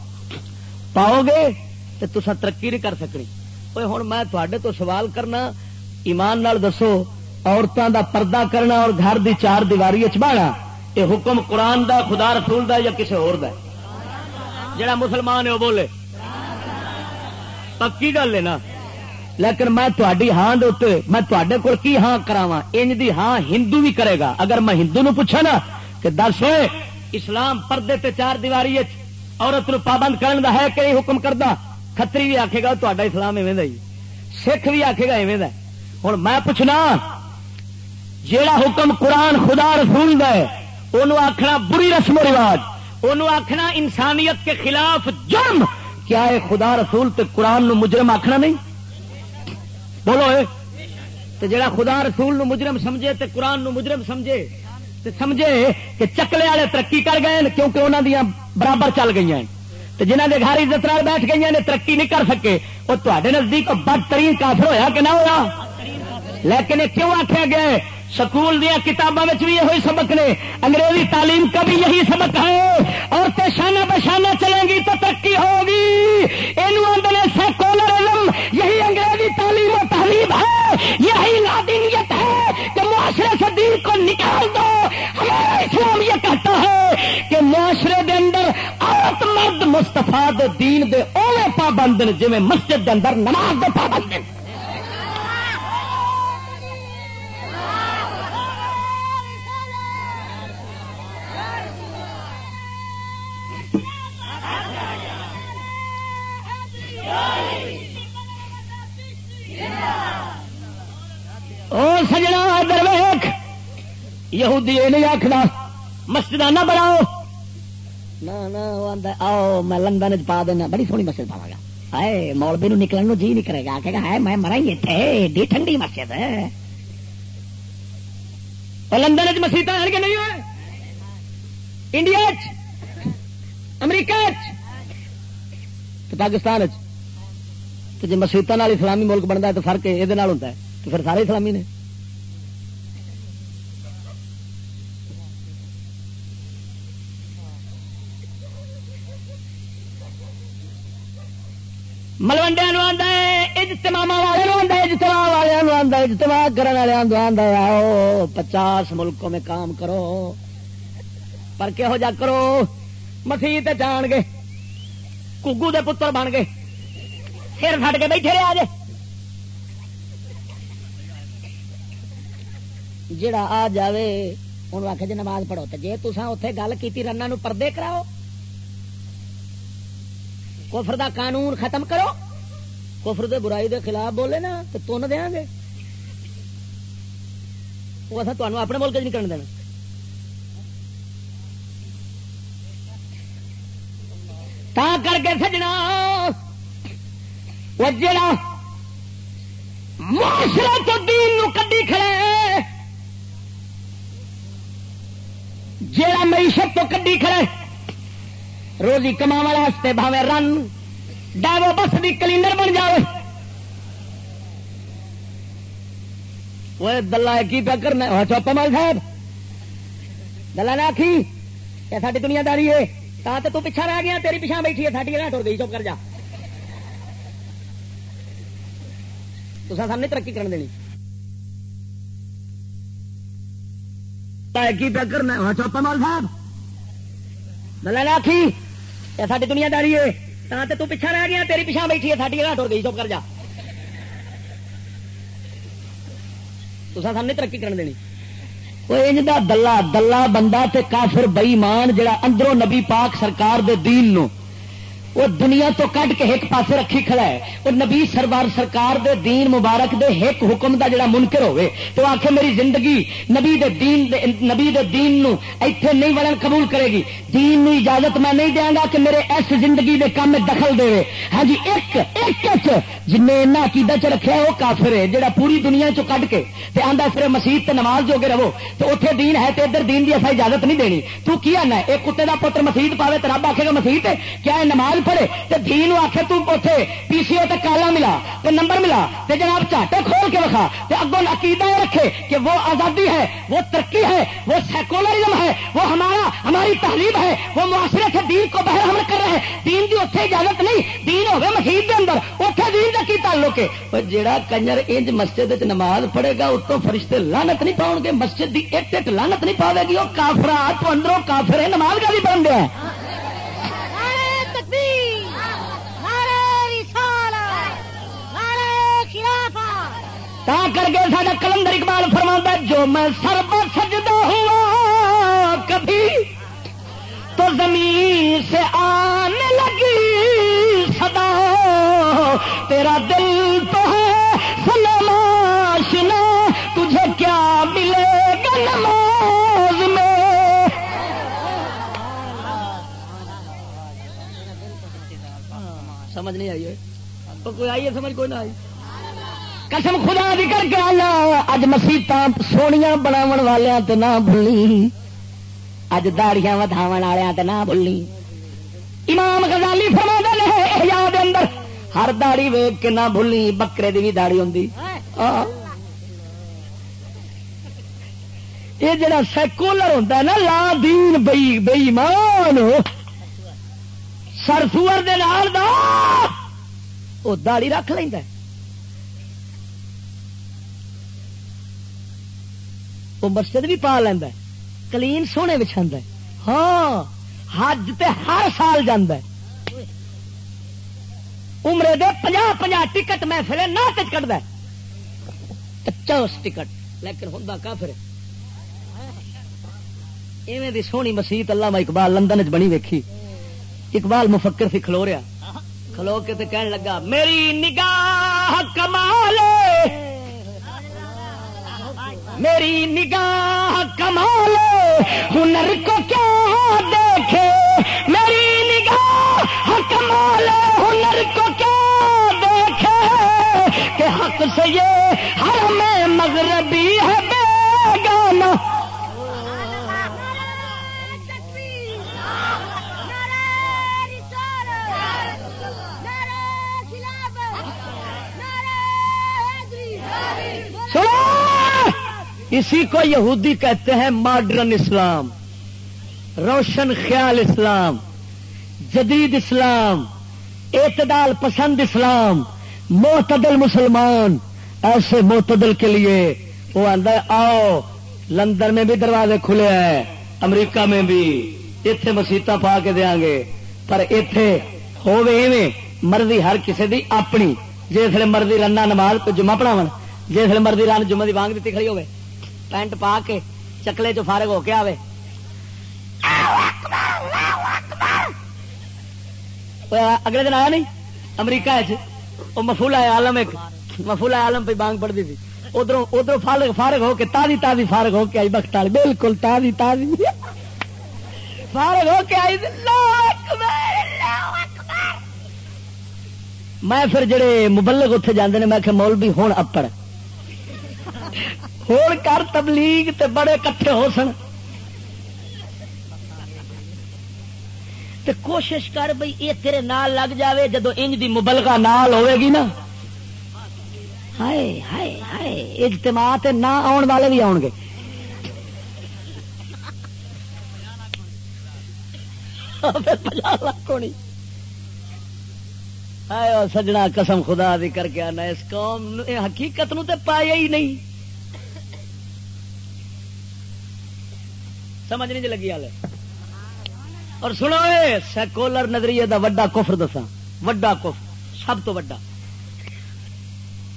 پاؤ گے تو تسا ترقی نہیں کر سکنی۔ ہوں میں تھوڑے تو سوال کرنا، ایمان نال دسو عورتوں دا پردہ کرنا اور گھر دی چار دیواری چاہنا یہ حکم قرآن دا، خدا رسول دا یا کسی اور دا؟ جڑا مسلمان ہے، وہ بولے۔ پکی گل ہے نا۔ لیکن میں تھوڑی ہاں دے میں تے کول کی ہاں کراوا انج دی ہاں ہندو بھی کرے گا۔ اگر میں ہندو نو پوچھا نا کہ دس ہوئے، اسلام پردے تے چار دیواری عورت نو پابند کرن دا ہے کہ حکم کردا؟ کتری بھی آکھے گا تا اسلام ایویں ہی۔ سکھ بھی آکھے گا ایویں ہوں میں پوچھنا، جیڑا حکم قرآن خدا رسول ہے انہوں آخنا بری رسم و رواج۔ انہوں آخنا انسانیت کے خلاف جرم۔ کیا ہے خدا رسول تے قرآن نو مجرم آخنا نہیں؟ بولو تے جڑا خدا رسول نو مجرم سمجھے تے قرآن نو مجرم سمجھے، تے سمجھے کہ چکلے والے ترقی کر گئے کیونکہ انہوں دیا برابر چل گئی ہیں۔ جنہ دے گھر عزت بیٹھ گئی نے ترقی نہیں کر سکے، وہ تے نزدیک بدترین کافر ہویا کہ نہ ہوا لیکن یہ کیوں آخیا گیا سکول دیا کتابوں میں بھی یہ سبق نے۔ انگریزی تعلیم کا بھی یہی سبق ہے۔ اور شانہ بشانہ چلیں گی تو ترقی ہوگی۔ یہ سیکولرزم یہی انگریزی تعلیم و تعلیم ہے۔ یہی لادینیت ہے کہ معاشرے سے دین کو نکال دو۔ ہمارا اسلام یہ کہتا ہے کہ معاشرے دے اندر عورت مرد مستفا دین دے اوے پابند جی مسجد دے اندر نماز دے پابند سجنا درویخ یہودی یہ نہیں آخنا مسجد نہ بناؤ آؤ میں لندن پا دینا بڑی سونی مسجد پاوا گا۔ ہے مولبی نو نکلنے نو جی نہیں کرے گا کہ ہے میں مرا ہی اتنے ایڈی ٹھنڈی مسجد ہے۔ لندن مسیح آن کے نہیں ہوئے؟ انڈیا امریکہ پاکستان جی مسیطان اسلامی ملک بنتا ہے تو فرق یہ ہوتا ہے۔ تو پھر سارے اسلامی نے۔ ملوڈیا اجتماع والے اجتماع والے اجتماع کرنے والے آؤ پچاس ملکوں میں کام کرو۔ پر کہہو جا کرو، مسیح جان گے، کگو دے پتر بن گئے سر فٹ کے بیٹھے رہے آج۔ جڑا آ جائے انہوں آخ جی نماز پڑھو تو جی تصا اتے گل کی رنا نو پردے کراؤ کفر دا قانون ختم کرو کفر دے برائی دے خلاف بولے نا تو تن دیا گے وہ اصل تمہیں اپنے ملک نہیں کرنے دینا تا کر کے سجنا وہ جڑا معاشرے تو دین نو کڈی کھڑے جڑا معیشت تو کڈی کھڑے روزی کما واسطے بھاوے رن ڈاو بس بھی کلینر بن جائے وہ دلہ کی پیا کرنا ہاں چوپا مال صاحب۔ دلہ نے آخی یہ ساری دنیا داری ہے تا تو پیچھا رہ گیا، تیری پیچھا بیٹھی ہے ساری ٹر گئی، چپ کر جا۔ تو سامنے ترقی کرنے دینی۔ کی پہ کرنا ہاں، چوپا مال صاحب۔ دلہ نے آخی یہ ساری دنیا داری ہے تو پیچھا رہ گیا، تیری پیچھا بیٹھی ہے ساری ہاتھ ٹر گئی، چپ کر جا۔ تو سامنے ترقی کرنے دینی۔ وہ دلہ دلہ بندہ تے کافر بئیمان، جڑا اندروں نبی پاک سرکار دے دین نو وہ دنیا تو کٹ کے ایک پاسے رکھی کھڑا ہے۔ وہ نبی سربار سرکار دے دین مبارک دے ایک حکم دا جڑا منکر ہوئے تو آخے میری زندگی نبی دے دین دے نبی دے دین نو ایتھے نہیں وڑن قبول کرے گی۔ دین نو اجازت میں نہیں دیا گا کہ میرے اس زندگی دے کام میں دخل دے ہاں جی ایک ایک جن اینا عقیدہ چ رکھا وہ کافر ہے، جڑا پوری دنیا چ کٹ کے تے آندا پھر مسیح تے نماز جو گے رہو۔ تو اتنے دین ہے تے ادھر دین دی ایسا اجازت نہیں دینی۔ تو کیا نا ایک کتے دا پتر مسیح پاوے تو رب آخے گا مسیح کیا ہے نماز پڑھے تو دھی آخے تے پی سی او کالا ملا تو نمبر ملا تو جناب چاٹے کھول کے رکھا تو اگوں عقیدہ یہ رکھے کہ وہ آزادی ہے، وہ ترقی ہے، وہ سیکولرزم ہے، وہ ہمارا، ہماری تعلیم ہے، وہ معاشرے سے دین کو بہر حمل کر رہے ہیں۔ دین کی اتنے اجازت نہیں، دین ہوگا مسیح کے اندر۔ اتنے دین کا کی تعلق ہے؟ جہاں کنجر انج مسجد نماز پڑھے گا، اتوں فرشتے لانت نہیں پاؤ گے مسجد کی ایک ایک لانت نہیں پاوے گی، وہ کافرا تو اندروں کافر ہے نماز کا بھی بن گیا تا کر کے سارا کلندر اقبال فرما جو میں سر پر سجدہ ہوا، کبھی تو زمین سے آنے لگی، صدا تیرا دل تو ہے سلماشنا تجھے کیا ملے؟ سمجھ نہیں آئی ہے۔ کوئی آئی ہے سمجھ؟ کوئی نہ آئی۔ قسم خدا بھی کر کے آنا اج مسیت سویا بناو والوں نہ بھولی۔ اج داڑیاں وداو والوں نہ بھولی۔ امام غزالی فرما نے یاد اندر، ہر داڑی ویگ کے نہ بھولی، بکرے کی بھی داڑی ہوں یہ جڑا سیکولر ہوتا ہے نا، لا دین بئی بئی مان سر سور دے دا وہ داڑی رکھ لینا وہ مسجد بھی پا لینا کلین سونے بچھا ہاں حج تے ہر سال جانا عمرے دے پنجا پنجا ٹکٹ محفل نہ کٹ کچا اس ٹکٹ، لیکن ہوں کافر ایویں دی سونی مسیت اللہ اقبال لندن چ بنی ویکھی۔ اقبال مفکر سی کھلو رہا۔ کھلو کے تے کہن لگا، میری نگاہ کمال میری نگاہ کمال ہنر کو کیا دیکھے؟ میری نگاہ کمال ہنر کو کیا دیکھے؟ کہ حق سے یہ ہر میں مغربی ہے بے اسی کو یہودی کہتے ہیں ماڈرن اسلام، روشن خیال اسلام، جدید اسلام، اعتدال پسند اسلام، معتدل مسلمان۔ ایسے معتدل کے لیے وہ آدھا آؤ، لندن میں بھی دروازے کھلے ہیں، امریکہ میں بھی اتے مسیطا پا کے دیا گے۔ پر اتے ہوے مرضی ہر کسی دی اپنی۔ جس مرضی رنا نماز کو جمع پڑھاو جس مرضی رن جمعہ دی بانگ دیتی کھڑی ہوے پینٹ پا کے چکلے چ فارغ ہو کے آوے۔ اگلے دن آیا نہیں؟ امریکہ جی۔ مفولا عالم ایک۔ مفولا عالم پہ بانگ پڑتی تھی۔ ادھر ادھر فارغ فارغ ہو کے تازی تازی فارغ ہو کے آئی بخت بالکل تازی تازی۔ فارغ ہو کے آئی۔ میں پھر جڑے مبلک اتنے جانے نے، میں کہ مول ہوں اپڑ۔ ہوں کر تبلیغ تے بڑے کٹھے ہو سن۔ تے کوشش کر بھئی یہ تیرے نال لگ جاوے جدو انج دی مبلغہ نال ہوئے گی نا۔ ہائے ہائے ہائے، اجتماع تے نہ آن والے بھی آن گے۔ سجنا قسم خدا دی کر کے آنا، اس قوم حقیقت نو تے پایا ہی نہیں۔ سمجھ نہیں لگی والے اور سنو سیکولر نظریے دا وڈا کفر دسا وڈا کفر، سب تو وڈا۔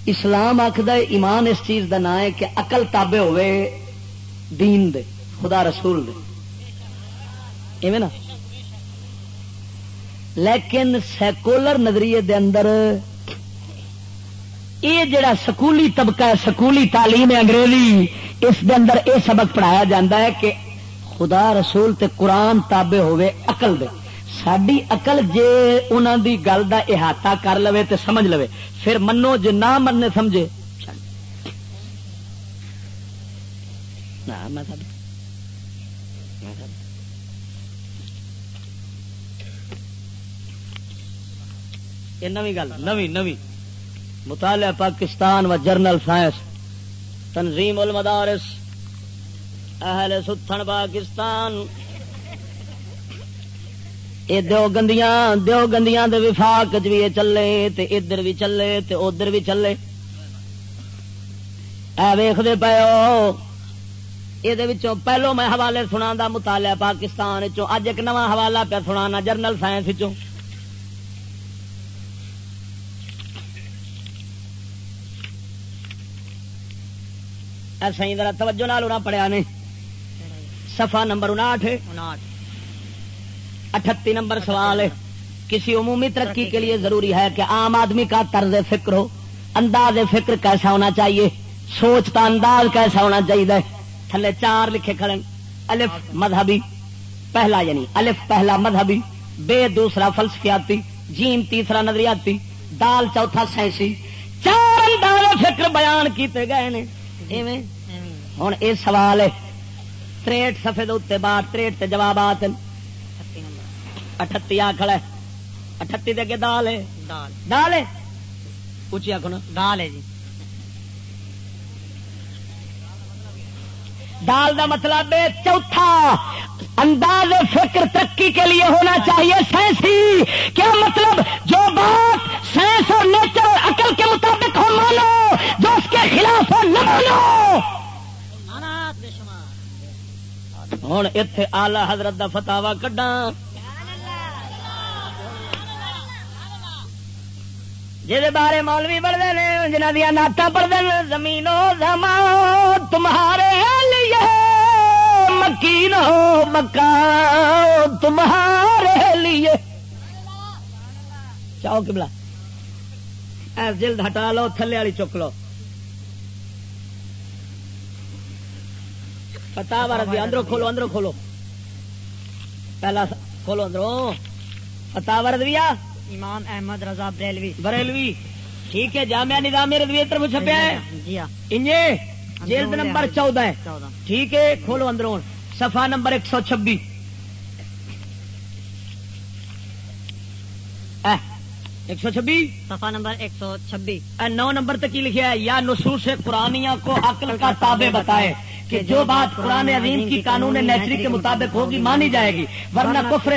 اسلام آخد ایمان اس چیز دا نام ہے کہ اقل تابے ہوئے دین دے، خدا رسول دے۔ ایویں نا؟ لیکن سیکولر نظریے دے اندر یہ جڑا سکولی طبقہ ہے، سکولی تعلیم ہے انگریزی، اس دے اندر یہ سبق پڑھایا جاتا ہے کہ خدا رسول تے قرآن تابے ہوئے اقل دے۔ ساری اقل جے انہوں دی گل دا احاطہ کر لو تے سمجھ لو پھر منو جے نہ مننے سمجھے۔ میں یہ گل نو نو مطالعہ پاکستان و جرنل سائنس، تنظیم المدارس۔ اہل ستھن پاکستان۔ یہ دو گندیاں دو گندیاں دے وفاق چ بھی چلے تے ادھر بھی چلے تے ادھر بھی چلے۔ اے ویختے پیو یہ پہلو میں حوالے سنا دا مطالعہ پاکستان اج ایک نواں حوالہ پہ سنا جرنل سائنس چوں سی ذرا توجہ نال ہونا پڑیا نے۔ سفا نمبر انٹھ اٹھتی نمبر سوال ہے۔ کسی عمومی ترقی کے لیے ضروری ہے کہ عام آدمی کا طرز فکر ہو۔ انداز فکر کیسا ہونا چاہیے؟ سوچ کا انداز کیسا ہونا چاہیے؟ تھلے چار لکھے کھڑے الف مذہبی پہلا یعنی الف پہلا مذہبی بے دوسرا فلسفیاتی جیم تیسرا نظریاتی دال چوتھا سائنسی۔ چار انداز فکر بیان کیتے گئے نے۔ ہوں یہ سوال ہے۔ تریٹ سفے اتنے بعد تریٹ سے جوابات اٹھتی آخر ہے۔ اٹھتی دے اگے دال ہے۔ دال۔ ہے؟ اچھی آخو نا۔ دال ہے جی۔ دال دا مطلب ہے چوتھا۔ انداز فکر ترقی کے لیے ہونا چاہیے سائنسی۔ کیا مطلب؟ جو بات سائنس اور نیچر اور عقل کے مطابق ہو مانو جو اس کے خلاف ہو نہ مانو۔ ہوں اتے آلہ حضرت کا فتوا کڈا جہد بارے مولوی پڑھتے ہیں جنہ دیا نعت پڑھتے ہیں زمینوں زمان، تمہارے لیے مکین ہو مکان، تمہارے لیے چاہو کہ بلا جلد ہٹا لو، تھلے والی چک لو۔ پتا رضوی اندروں کھولو اندروں کھولو۔ پہلا کھولو اندروں۔ پتا رضویہ امام احمد رضا بریلوی۔ بریلوی۔ ٹھیک ہے جامعہ نظام رضوی طرف چھپیا ہے؟ جی ہاں۔ جلد نمبر چودہ ہے۔ ٹھیک ہے کھولو اندروں۔ صفحہ نمبر ایک سو چھبی ایک سو چھبی صفحہ نمبر ایک سو چھبیس۔ نو نمبر تک کی لکھا ہے؟ یا نصوص قرآنیہ کو عقل کا تابع بتائے۔ کہ جو بات قرآن عظیم کی قانون نیچری کے مطابق ہوگی مانی جائے گی ورنہ کفر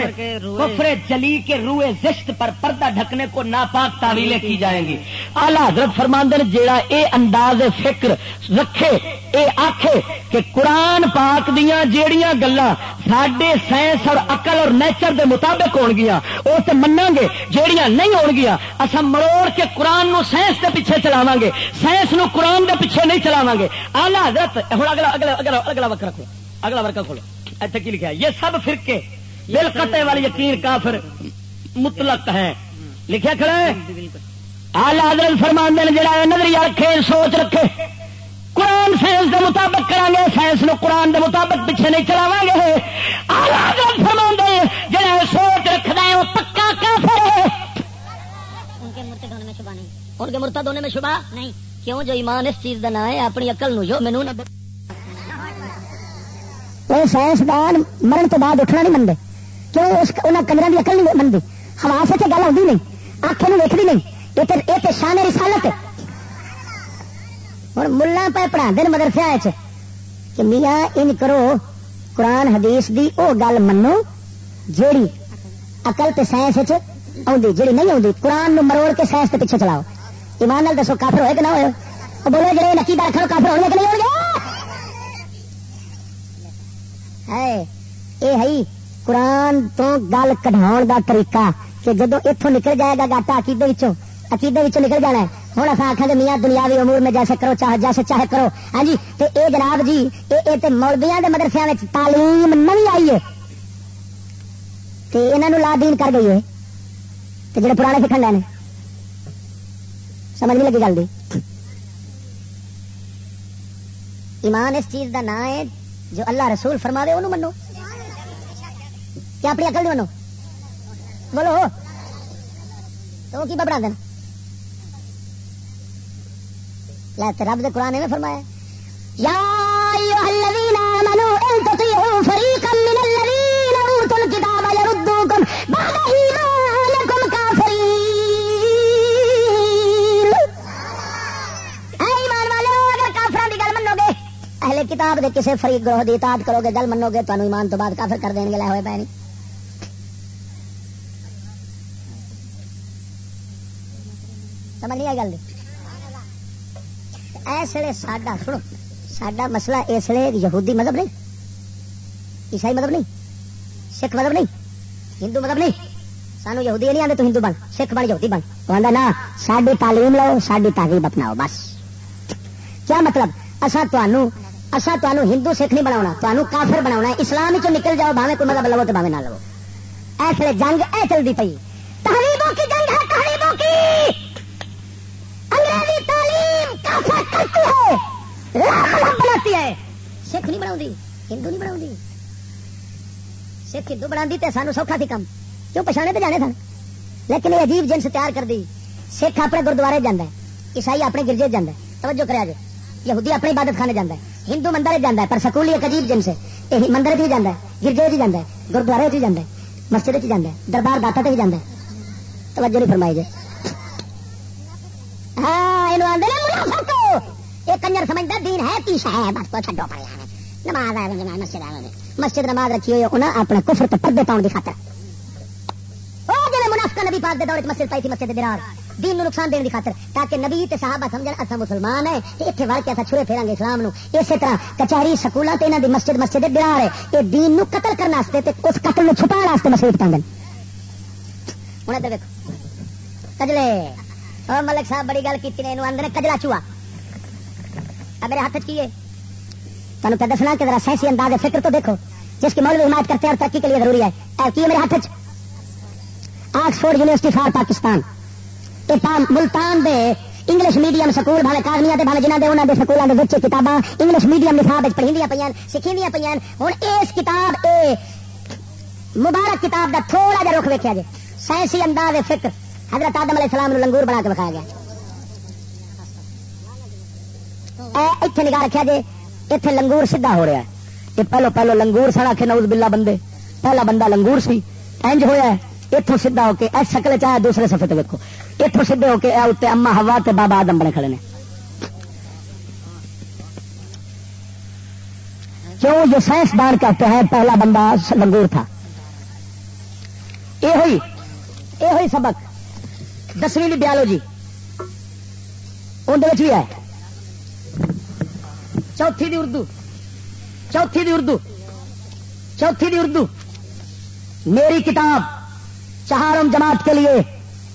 کفر جلی کے روئے زشت پر پردہ ڈھکنے کو ناپاک تعویلیں کی جائیں گی۔ اعلیٰ حضرت فرماندن جیڑا اے انداز فکر رکھے اے آکھے کہ قرآن پاک دیا جیڑیاں گلا سڈے سائنس اور عقل اور نیچر دے مطابق ہون گیا وہ تو منا گے، جیڑیاں نہیں ہون گیا اصا مروڑ کے قرآن نو سائنس دے پیچھے چلاو گے سائنس نو قرآن دے پیچھے نہیں چلاو گے۔ آلہ حضرت ہوں اگلا اگلا اگلا اگلا وقت کھولو اگلا ورکا کھولو۔ اتنے کی لکھا یہ سب فرقے، دل قطع والی یقین کافر مطلق ہے لکھا کھڑا ہے؟ آلہ حضرت فرمان دین جڑا نظریہ رکھے، سوچ رکھے۔ قرآن سائنس دے مطابق کریں گے سائنس نو قرآن دے مطابق پیچھے نہیں چلاو گے۔ آلہ دے جڑا سوچ رکھنا ہے وہ پکا کافر ہے۔ ان کے مرتد ہونے میں شبہ نہیں۔ ان کے مرتد ہونے میں شبہ نہیں۔ کیوں جو ایمان اس چیز کا نام ہے اپنی عقل نو جو مینو نہ وہ سائنسدان مرن تو بعد اٹھنا نہیں منگے کیوں اس انہیں کنجر کی اقل نہیں منگی ہوا سے گل آتی نہیں۔ آخر ویکتی نہیں۔ یہ تو شان رسالت ہے۔ ہوں ملا پہ پڑھا دن مدرسے کہ میاں ان کرو قرآن حدیث دی او گل منو جیڑی اقل تے سائنس آدھی جیڑی نہیں آتی قرآن نو مروڑ کے سائنس کے پیچھے چلاؤ ایمان نال دسو کافر ہوئے کہ نہ ہوئے بولو جی نکی دار کافر ہونے کہ نہیں ہو یہ ہے قرآن تو گل کٹاؤ دا طریقہ کہ جدو اتوں نکل جائے گا گاٹا عقیدے عقیدے نکل جانا ہے۔ ہوں اصل آخا کہ میاں دنیاوی امور میں جیسے کرو، چاہے جیسے چاہے کرو۔ ہاں جی؟ تو اے جناب جی یہ مولبیا کے مدرسے میں تعلیم نہیں آئی ہے۔ یہاں لا دین کر گئی ہے۔ جڑے پرانے سکھن لے سمجھ نہیں لگی گل دی۔ ایمان اس چیز دا نام ہے جو اللہ رسول فرما دے انہوں منو۔ کیا اپنی اکل منو؟ بولو۔ تو کی بڑا دینا رب دے قرآن میں فرمایا یا ایوہ الذین آمنوا، ان تطیعوا فریقا من الذین اوتوا الکتاب یردوکم بعد ایمانکم کافرین. اے ایمان والے اگر کافران دی گل منو گے اہل کتاب دے کسے فریق گروہ دی اطاعت کرو گے، گل منو گے تو ایمان تو بعد کافر کر دیں گے، لے ہوئے پے نہیں سمجھ نہیں آئی گل دی؟ اس لیے ساڈا، سنو، ساڈا مسئلہ اس لیے یہودی مذہب نہیں، عیسائی مذہب نہیں، سکھ مذہب نہیں، ہندو مذہب نہیں۔ سانو یہودی نہیں آتے تو ہندو بن، سکھ بن، یہودی بن۔ تو آدھا نا ساری تعلیم لو ساری تعلیم اپناؤ، بس۔ کیا مطلب؟ اصا اصا ہندو سکھ نہیں بنا کافر بنا اسلام چ نکل جاؤ بھاوے کوئی مذہب لو تو بھاوے نہ لو۔ ایسے جنگ اے چلتی پی تحریبوں کی جنگ ہے تحریبوں کی انگریزی تعلیم کافر کرتی ہے بناتی ہے سکھ نہیں بنا ہندو نہیں بنا سکھ ہندو بنا تو سانو سوکھا تھی کم۔ کیوں پچھانے پہ جانے سن؟ لیکن یہ عجیب جنس تیار کر دی۔ سکھ اپنے گردوارے جانا ہے، عیسائی اپنے گرجے جانا ہے۔ توجہ کرا جائے یہودی اپنی عبادت خانے جانا ہے، ہندو مندر جانا ہے، پر سکول ایک عجیب جنس ہے۔ مندر بھی جانا ہے، گرجے بھی جانا ہے، گردوارے بھی جانا ہے، مسجد جانا ہے، دربار داتا بھی جانا ہے۔ توجہ نہیں فرمائی جائے ہاں یہ یہ کنجر سمجھتا دین ہے کی شہ بس کو چڈو پڑ نماز آئے مسجد مسجد نماز رکھی ہوئی انہیں اپنے کفر تو پردے پاؤن کی خاطر۔ منافقہ نبی پاک دے دور مسجد پائی تھی مسجد درار دین نو نقصان دینے کی خاطر، تاکہ نبی تے صحابہ سمجھن اصا مسلمان ہے اتنے وڑ کے اصا چھڑے پھیریں گے اسلام نو اسی طرح کچہری سکولوں تے انہاں دی مسجد مسجد درار ہے۔ یہ دین نو قتل کرنے واسطے تے اس قتل نو چھپانے واسطے مسجد پاندے ہن ادھر دیکھو کجلے۔ اور ملک صاحب، بڑی گل کیتی نے کی آدھے کجلا چوہا۔ میرے ہاتھ کی ہے؟ تمہیں پہ دسنا کہ ذرا سائنسی انداز فکر تو دیکھو، جس کی مولوی حمایت کرتے ہیں اور ترقی کے لیے ضروری ہے۔ کی میرے ہاتھ Oxford University for Pakistan. Multan they English medium school بھاوے کارمیا کے بھاوے جنہیں انہوں کے سکولوں کے بچے کتاباں انگلش میڈیم نصاب پڑھی پہ سیکھی پہ ہوں اس کتاب، اے، مبارک کتاب کا تھوڑا جا رخ ویکیا جائے سائنسی انداز، فکر۔ حضرت آدم علیہ السلام لنگور بنا کے بکھایا گیا۔ اتنے نگاہ رکھا جی اتنے لنگور سیدھا ہو رہا ہے۔ یہ پہلو پہلو لنگور سڑا کے نوز بلا بندے، پہلا بندہ لنگور سی انج ہوا اتوں سیدا ہو کے اے شکل چاہے دوسرے سفے تو ویکو اتوں سیدھے ہو کے اتنے اما ہوا تے بابا آدم بنے کھڑے نے۔ کیوں جو سائنسدان کہتے ہیں پہلا بندہ لنگور تھا۔ یہ ہوئی یہ ہوئی سبق دسویں بیالوجی اندر بھی ہے۔ چوتھی دی اردو، چوتھی دی اردو، چوتھی دی اردو۔ میری کتاب چہارم جماعت کے لیے۔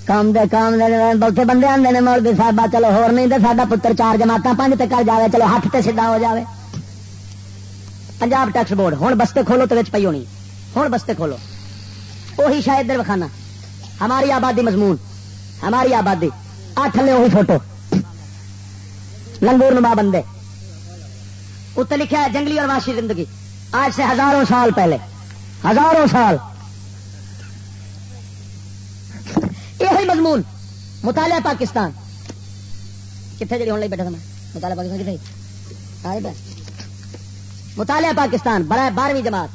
کام دے کام دے بہتے بندے آتے ہیں مولوی صاحب چلو ہور نہیں دے ساڈا پتر چار جماعت پانچ تک کر جائے چلو ہاتھ تے سیدھا ہو جاوے۔ پنجاب ٹیکس بورڈ ہوں بستے کھولو تو پی ہونی۔ ہوں بستے کھولو۔ وہی شاید در وکھانا ہماری آبادی مضمون۔ ہماری آبادی۔ آ تھلے وہی فوٹو۔ لنگور نما بندے۔ اتنے لکھا ہے جنگلی اور واشی زندگی۔ آج سے ہزاروں سال پہلے۔ ہزاروں سال۔ یہ مضمون۔ مطالعہ پاکستان۔ کتنے جی ہونے بیٹھا تھا میں؟ مطالعہ پاکستان کتنے مطالعہ پاکستان بڑا بارہویں جماعت۔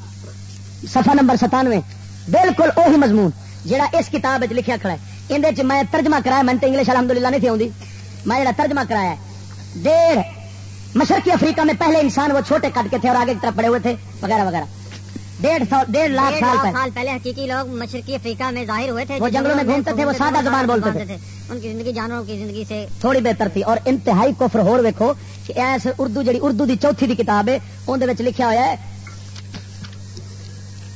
سفا نمبر ستانوے۔ بالکل وہی مضمون۔ جہاں اس کتاب لکھا کھڑا ہے۔ اندر میں ترجمہ کرایا، میں انگلش الحمد للہ نہیں تھی آؤں میں جڑا ترجمہ کرایا ڈیڑھ مشرقی افریقہ میں پہلے انسان وہ چھوٹے کٹ کے تھے اور آگے کی طرف پڑے ہوئے تھے وغیرہ وغیرہ۔ ڈیڑھ سو ڈیڑھ لاکھ سال پہلے۔ حقیقی لوگ مشرقی افریقہ میں ظاہر ہوئے تھے وہ جنگلوں میں گھومتے تھے وہ سادہ زبان بولتے تھے ان کی زندگی جانوروں کی زندگی سے۔ تھوڑی بہتر تھی۔ اور انتہائی کفر ہور ویکو کہ ایس اردو جڑی اردو دی چوتھی دی کتاب ہے اندر لکھا ہوا ہے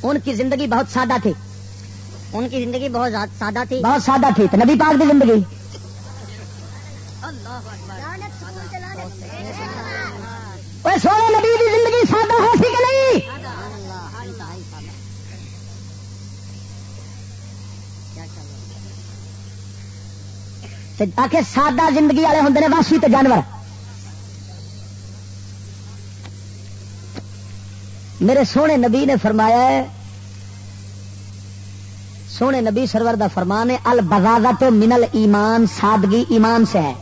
ان کی زندگی بہت سادہ تھی۔ ان کی زندگی بہت سادہ تھی۔ بہت سادہ تھی۔ نبی پاک کی زندگی۔ سونے نبی کی زندگی سادہ ہو سی کہ نہیں آخر سادہ زندگی والے ہوں نے واشی تو جانور میرے سونے نبی نے فرمایا ہے سونے نبی سرور دا فرمان ہے البغاغت منل ایمان سادگی ایمان سے ہے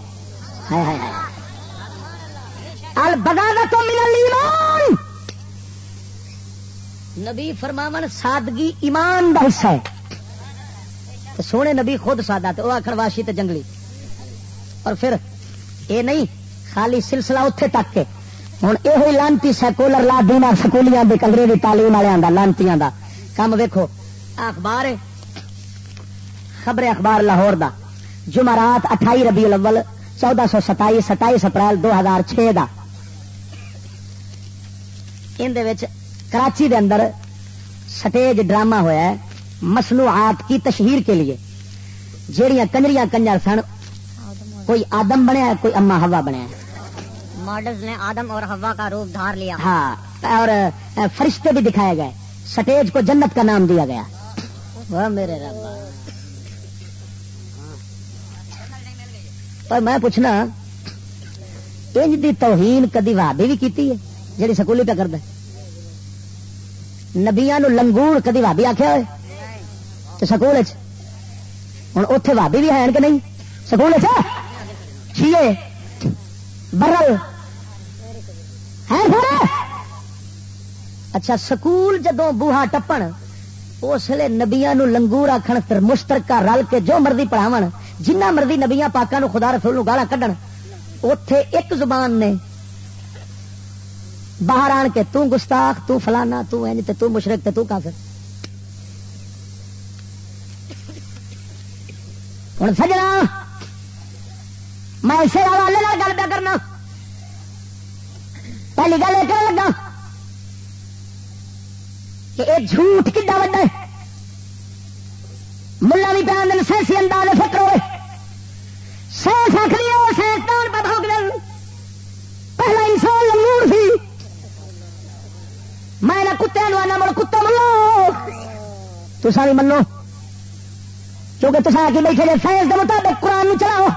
البغاغت منل ایمان نبی فرماون سادگی ایمان دا حصہ ہے۔ سونے نبی خود سادہ وہ آخر واشی تے جنگلی۔ اور پھر اے نہیں، خالی سلسلہ اتے تک کے۔ ہوں یہ لانتی سیکولر لا دینا، سکولیاں انگریزی تعلیم والوں کا لانتی کا کام ویکو اخبار خبر اخبار لاہور دا۔ جمعرات اٹھائی ربی الاول، چودہ سو ستائی ستائیس اپریل دو ہزار چھ دا۔ اندر کراچی دے اندر سٹیج ڈرامہ ہویا ہے مصنوعات کی تشہیر کے لیے۔ جیڑیاں کنجریاں کنجر سن کوئی آدم بنیا کوئی اما ہوا بنیا ماڈل نے آدم اور ہوا کا روپ دھار لیا۔ ہاں اور فرشتے بھی دکھائے گئے۔ سٹیج کو جنت کا نام دیا گیا۔ میرے میں پوچھنا انج دی توہین کدی بھابی بھی کیتی ہے جیڑی سکولی پہ کرد نبیا نو لنگور کدی بھابی آخیا ہوئے سکول ہوں اتے بھابی بھی ہے کہ نہیں سکول برل اچھا سکول جدو بوہا ٹپن اس لیے نبیا لنگور آخر مشترکہ رل کے جو مرضی پڑھاو جنہ مرضی نبیا پاکوں خدا رسول گالا کھڈن اتے ایک زبان نے باہر آن کے تو گستاخ، تو فلانا، تو تو مشرق، تو کافر۔ ہوں سجنا، میں اسے حوالے گل پہ کرنا۔ پہلی گل یہ کر لگا کہ یہ جھوٹ کھا وا ملا بھی پہن دن سینسی انداز فکر ہوئے۔ سینس آخری سائنسدان پہ بھوک دل پہلا انسان لنگور سی میں نہ کتے آنا، مڑ کتا ملو تو ساری منو۔ کیونکہ تصا آ کے بیٹھے سائنس کے مطابق قرآن چلاؤ۔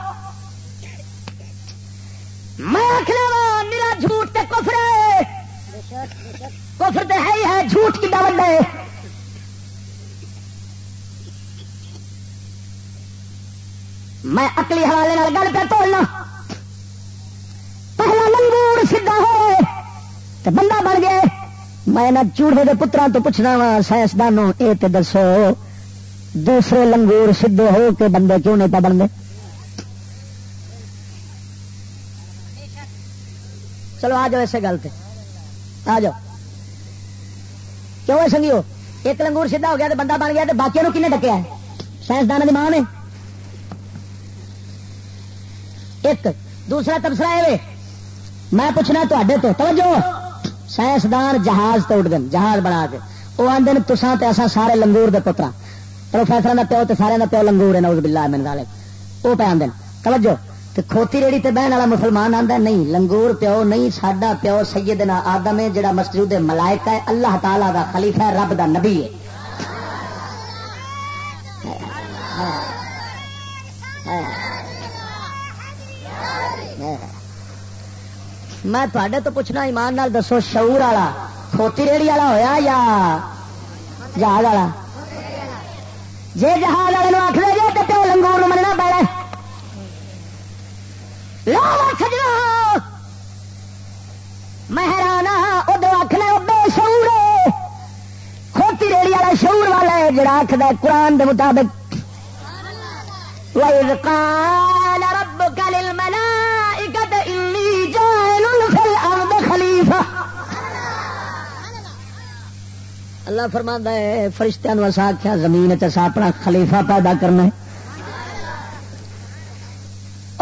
میں آخر میرا جھوٹ تے کفر ہے۔ کفر تو ہے ہی ہے، جھوٹ کی دعوت ہے۔ میں اکلی حوالے گل پہ توڑنا۔ پہلا لنگور سیدا ہو تو بندہ بن گئے میں نہ چوڑے کے پترا تو پوچھنا وا، سائنسدانوں یہ تو دسو، دوسرے لنگور سدھے ہو کے بندے کیوں نہیں پہ بنتے چلو آ جاؤ اسے گل سے آ جاؤ۔ کیوں ہے سنگیو؟ ایک لنگور سیدھا ہو گیا تو بندہ بن گیا تو باقی کنے ڈکیا ہے سائنسدان کی ماں نے۔ ایک، دوسرا تبصرہ ہے۔ میں پوچھنا تے تو، توجہ! سائنسدان جہاز تو اٹھ گئے جہاز بنا کے۔ وہ آدھے تسان تو ایسا سارے لنگور دے پترا پروفیسر کا پیو تو سارے کا پیو لنگور ہے نوز بلا من والے وہ پہ آدھے توجہ تو کھوتی ریڑی تے بہن والا مسلمان آتا نہیں لنگور پیو نہیں ساڈا پیو سیدنا آدم ہے جڑا مسجد ملائکہ ہے اللہ تعالی دا خلیفہ ہے رب دا نبی ہے۔ میں تھوڑے تو پوچھنا، ایمان نال دسو، شعور والا کھوتی ریڑی والا ہویا یا جہاز والا؟ جی جہاز والے آخ لے جی تو لنگور مننا پڑا مہرانا ادو آخنا بے شعور کھوتی ریڑی والا شعور والا ہے، جڑا آخر قرآن کے مطابق۔ وَإِذْ قَالَ اللہ فرماندا ہے، فرشتیاں نو اسا آکھیا، زمین تے اسا اپنا خلیفہ پیدا کرنا ہے۔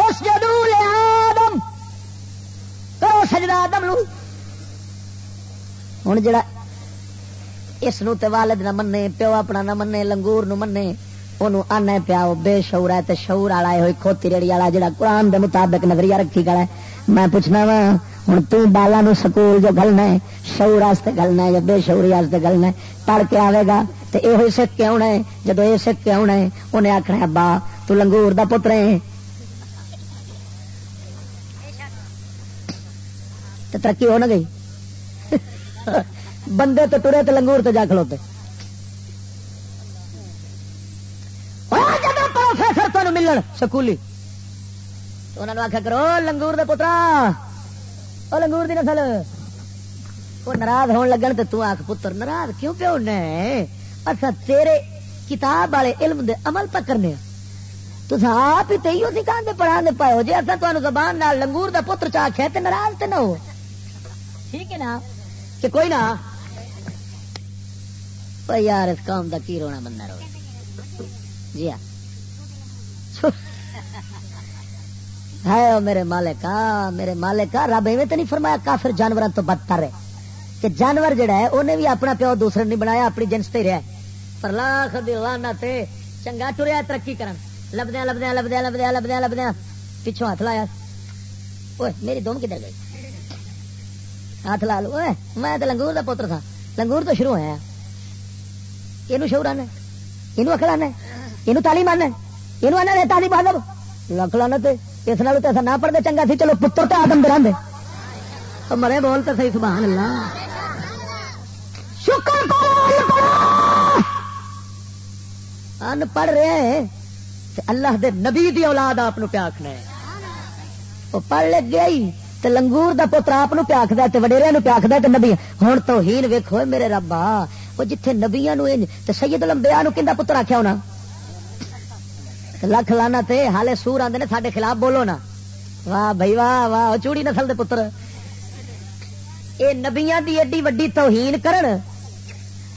اس جدو لے آدم، کرو سجدہ آدم لو ہن جڑا اس نو تے والد نہ منے، پیو اپنا نہ منے، لنگور نو منے انہوں آنا پیا وہ بے شعور ہے تے شعور والا ہوئی کھوتی ریڑی والا جڑا قرآن دے مطابق نظریہ رکھی گلا ہے۔ میں پوچھنا وا ہوں تالا نو سکول جو گلنا ہے، شعور واسطے گلنا ہے، یا بے شعوری واسطے گلنا ہے، پڑھ کے آئے گا تو یہ سکھ کے آنا ہے۔ جب یہ سکھ کے آنا ہے انہیں آخنا ابا تو لنگور دا پتر ہے۔ ترقی ہو نہ گئی۔ بندے تو ٹرے تو لنگور تو جا کھلوتے۔ جب پروفیسر تمہیں ملن سکولی، تو انہوں نے آخیا کرو لنگور دے پترا وہ لنگور دی نسل وہ ناراض ہون لگن تو تو آخ پتر ناراض کیوں پہ ہونا ہے اچھا تیرے کتاب والے علم دے عمل پکڑنے تو آپ ہی تیو سکھان دے پڑھا دے پائے پاؤ جی اصل تمہیں زبان نال لنگور دا پتر چاہ ہے تو ناراض تو نہ ہو ٹھیک ہے نا کہ کوئی نہ یار اس قوم دا کی رونا بندہ رو جی ہاں ہے میرے مالک میرے مالک رب ایویں تو نہیں فرمایا کافر جانوروں تو بدتر ہے کہ جانور جڑا ہے انہیں بھی اپنا پیو دوسرے نہیں بنایا، اپنی جنس تے رہا ہے۔ پر لاکھ دلانا تے چنگا ٹریا ترقی کرن۔ لبدیا لبدیا لبدیا لبدیا لبدیا لبدیا پچھوں ہاتھ لایا۔ میری دوم کدھر گئی؟ ہاتھ لا لو۔ میں تو لنگور کا پوتر تھا۔ لنگور تو شروع ہوا یہ شعور آنا یہ اکل آنا یہ تعلیم آنا یہ آنا تعلیم آدم لکھ لانا اس نال تو نہ پڑھتے چنگا سی چلو پتر تو آدم دے تو مرے بول تو صحیح سبحان اللہ۔ شکر ان پڑھ رہے ہیں اللہ دے نبی دی اولاد آپ پیا آخنا ہے۔ وہ پڑھ لگ گیا ہی تے لنگور دا پتر آپ پیا آخد تے وڈیریا پیا آخد تے نبی۔ ہوں تو ہین ویکو میرے ربا وہ جتھے نبیا سید لمبیا کہ پتر آخیا ہونا۔ لکھ لانا تے، حالے سور آدھے نے سارے خلاف بولو نا۔ واہ بھائی، واہ واہ چوڑی نسل دے پتر۔ اے نبیاں دی ایڈی وڈی توہین کرن،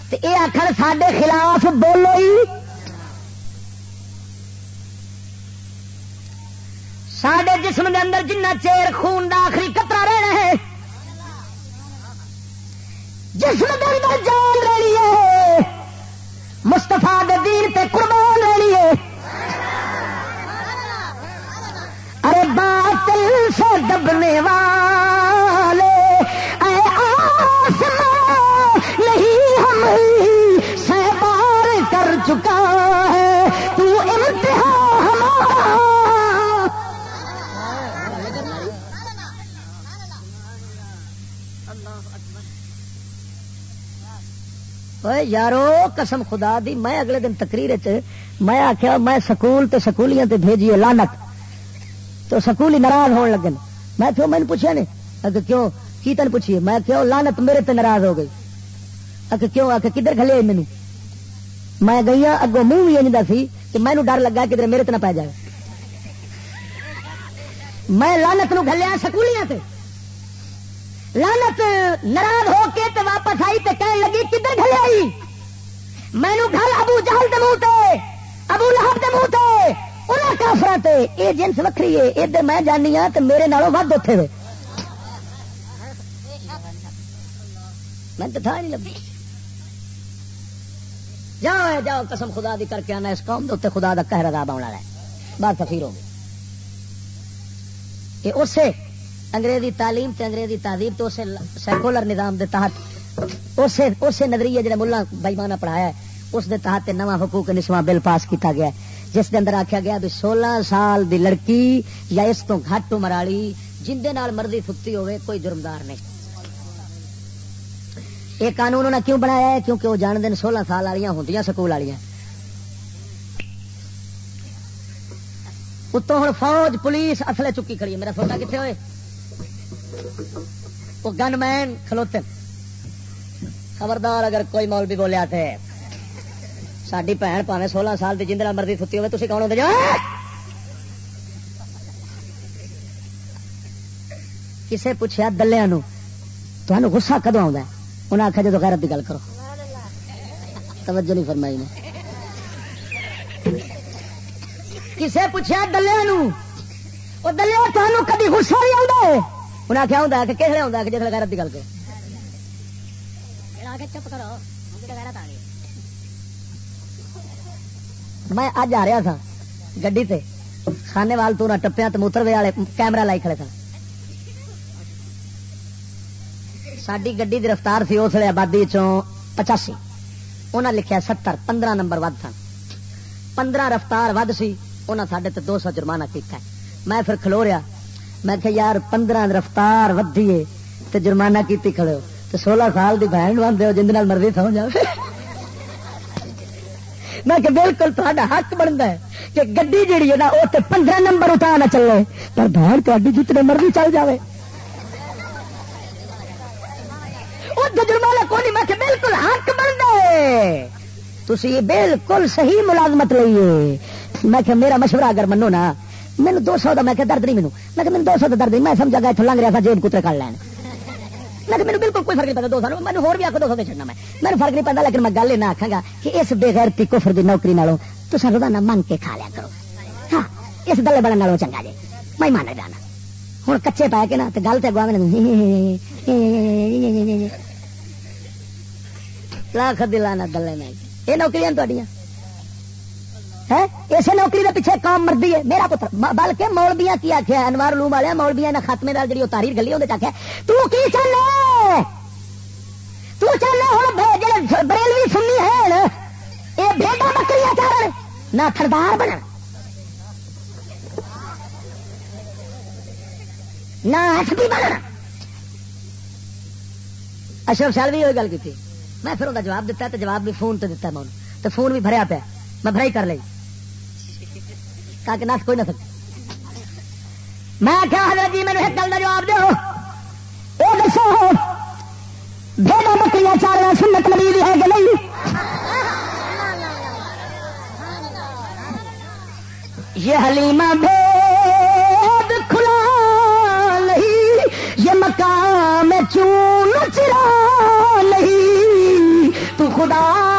تے اے آخر سڈے خلاف بولو ہی۔ سڈے جسم دے اندر جنہ چیر خون دا آخری کترا رہنا ہے، جسم دے اندر جان رہی ہے۔ مستفا دین تے قربان سے دبنے والے۔ اے آسمان نہیں ہم سے بار کر چکا ہے۔ تو امتحان ہمارا۔ یارو، قسم خدا دی، میں اگلے دن تقریر میں آخیا میں سکول تے سکولیاں تے بھیجیے لانت تو سکول ناراض ہونے لگے میں کیوں میں نے پوچھا نہیں اگر کیوں؟ کی تین پوچھیے؟ میں کیوں لانت میرے تے ناراض ہو گئی؟ اگر کیوں؟ آ کے کدھر کھلے مینو میں گئی ہوں اگوں منہ بھی انجدا سی کہ مینو ڈر لگا کہ میرے نہ پی جائے۔ میں لانت نو گلیا سکولیاں تے۔ لانت ناراض ہو کے تے واپس آئی تے کہنے لگی، کدھر گلے آئی؟ مینو گھر ابو جہل دے منہ تے، ابو لہب دے منہ تے۔ انہیں کافر تے اے جنس وکری ہے ادھر میں جانی ہاں تے میرے نالوں ود اتے ہوئے میں تو تھا نہیں لگی جاؤ جاؤ، قسم خدا دی کر کے آنا، اس قوم دے خدا دا قہر عذاب آنے والا ہے۔ بات سفیر ہو گئی۔ کہ اسے انگریزی تعلیم تے انگریزی تعلیم تو اسے سیکولر نظام دے تحت اسے اسے نظریے جڑے ملا بائیمانہ پڑھایا ہے، اس دے تحت نواں حقوق نسواں بل پاس کیتا گیا ہے۔ جس دے اندر آخیا گیا بھی سولہ سال دی لڑکی یا اس تو گھٹ عمر والی جن دے نال مرضی ستی ہوئے کوئی جرمدار نہیں۔ یہ قانون انہیں کیوں بنایا ہے؟ کیونکہ وہ جان دن سولہ سال والی ہوں سکول والی اتوں ہوں فوج، پولیس اصلے چکی کھڑی ہے۔ میرا سوٹا کتنے ہوئے؟ وہ گن مین کھلوتے۔ خبردار اگر کوئی مول بھی بولیا تھے ساری بھن پاوے سولہ سال کی جن مرضی ستی ہوئے تھی کون ہوتے جا کسے پوچھا دلیا تمہیں گسا کدو آ انہیں آخیا جب غیرت کی گل کرو توجہ نہیں فرمائی نے کسے پوچھا دلیا دلیا تمہیں کدی غصہ نہیں آتا ہے انہیں آخیا ہوں کہ کس آتا کہ جس غیرت کی گل کرو چپ کرو غیرت آ گئی میں اج آ رہا تھا گڈی تے خانے وال تو ٹپیا تو موتر والے کیمرہ لائی کھڑے تھا۔ ساری گڈی کی رفتار سی اس لیے آبادی چوں پچاسی۔ انہیں لکھیا ستر، پندرہ نمبر ود سن پندرہ رفتار ود سی انہیں سڈے تو دو سو جرمانہ کیتا ہے۔ میں پھر کھلو رہا میں کہ یار، پندرہ رفتار ودی ہے تو جرمانہ کیتی کھڑے ہو۔ تو سولہ سال کی بہن بنتے ہو جن مرضی سو جاؤ میں کہ بالکل تا حق بنتا ہے کہ گڈی جیڑی ہے نا وہ تو پندرہ نمبر اتنا نہ چلے۔ پر بہن تاری جتنے مرضی چل جائے تجربہ کونی؟ میں کہ بالکل حق بن گئے تھی بالکل صحیح ملازمت لیے میں کہ میرا مشورہ اگر منو نا مینو دو سو کا میں درد نہیں مینو میں کہ مینو دو سو کا درد نہیں، میں سمجھا گیا اتنا لنگ رہا تھا جیب کتر کر لین۔ میں میرے بالکل کوئی فرق نہیں پتا دو سال میں ہو بھی آ دو سو چڑھنا میں میرے فرق نہیں پتا لیکن میں گل نہ آخا گا کہ اس بےغیر کی کفر کی نوکری نالوں تو سر روزانہ من کے کھا لیا کرو ہاں اس دلے بڑھنے والوں چنگا جی میں مان جانا ہوں کچے پا کے نا تو گل تو اگوا لاکھ دلانا دلے میں یہ نوکریاں تھوڑیاں اسے نوکری کے پیچھے کام مردی ہے۔ میرا پتر بلکہ مولبیاں کی آخیا انوار لوم والے مولبیاں نے خاتمے دار جی تاریخ گلی وہ آخیا تو کی چلے؟ تو چلے ہوں بریلوی سننی ہے یہ بیٹا بکری چار نہ تھردار بن نہ بن اشرف سال بھی وہی گل کی میں پھر انہیں جواب دیتا تو جواب بھی فون تو دیتا میں تو فون بھی بھریا پیا میں بھرائی کر لی تاکہ نس کوئی نہ سکے۔ میں کیا حضرت جی میرے ایک گل کا جواب دو۔ وہ دسو، دونوں بکریاں چار سنت نبی ہے کہ نہیں؟ یہ حلیمہ بید کھلا نہیں، یہ مقام چون چرا نہیں۔ تو خدا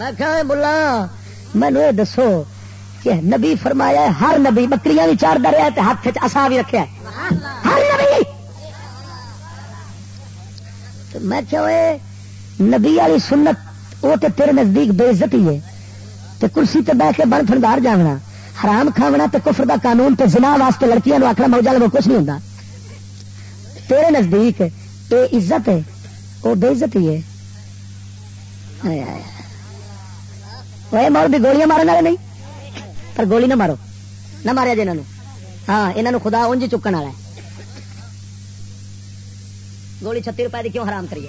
میں کہ بلا میں نے دسو کہ نبی فرمایا ہے، ہر نبی بکریاں بھی چار رہا ہے ہاتھ اصا بھی رکھا ہے۔ ہر نبی! میں کیا نبی والی سنت وہ تو تیرے نزدیک بے عزتی ہے۔ تے کرسی تے بہ کے بن فردار جانا حرام کھاونا تے کفر دا قانون تے زنا واسطے لڑکیاں نو آخر موجہ لگو کچھ نہیں ہوتا تیرے نزدیک اے عزت ہے وہ بے عزت ہی ہے وہ مول بھی گولیاں مارنے والے نہیں؟ پر گولی نہ مارو۔ نہ ماریا جی انہوں ہاں یہاں خدا انج چکن والا گولی چھتی روپئے کی کیوں حرام کریے؟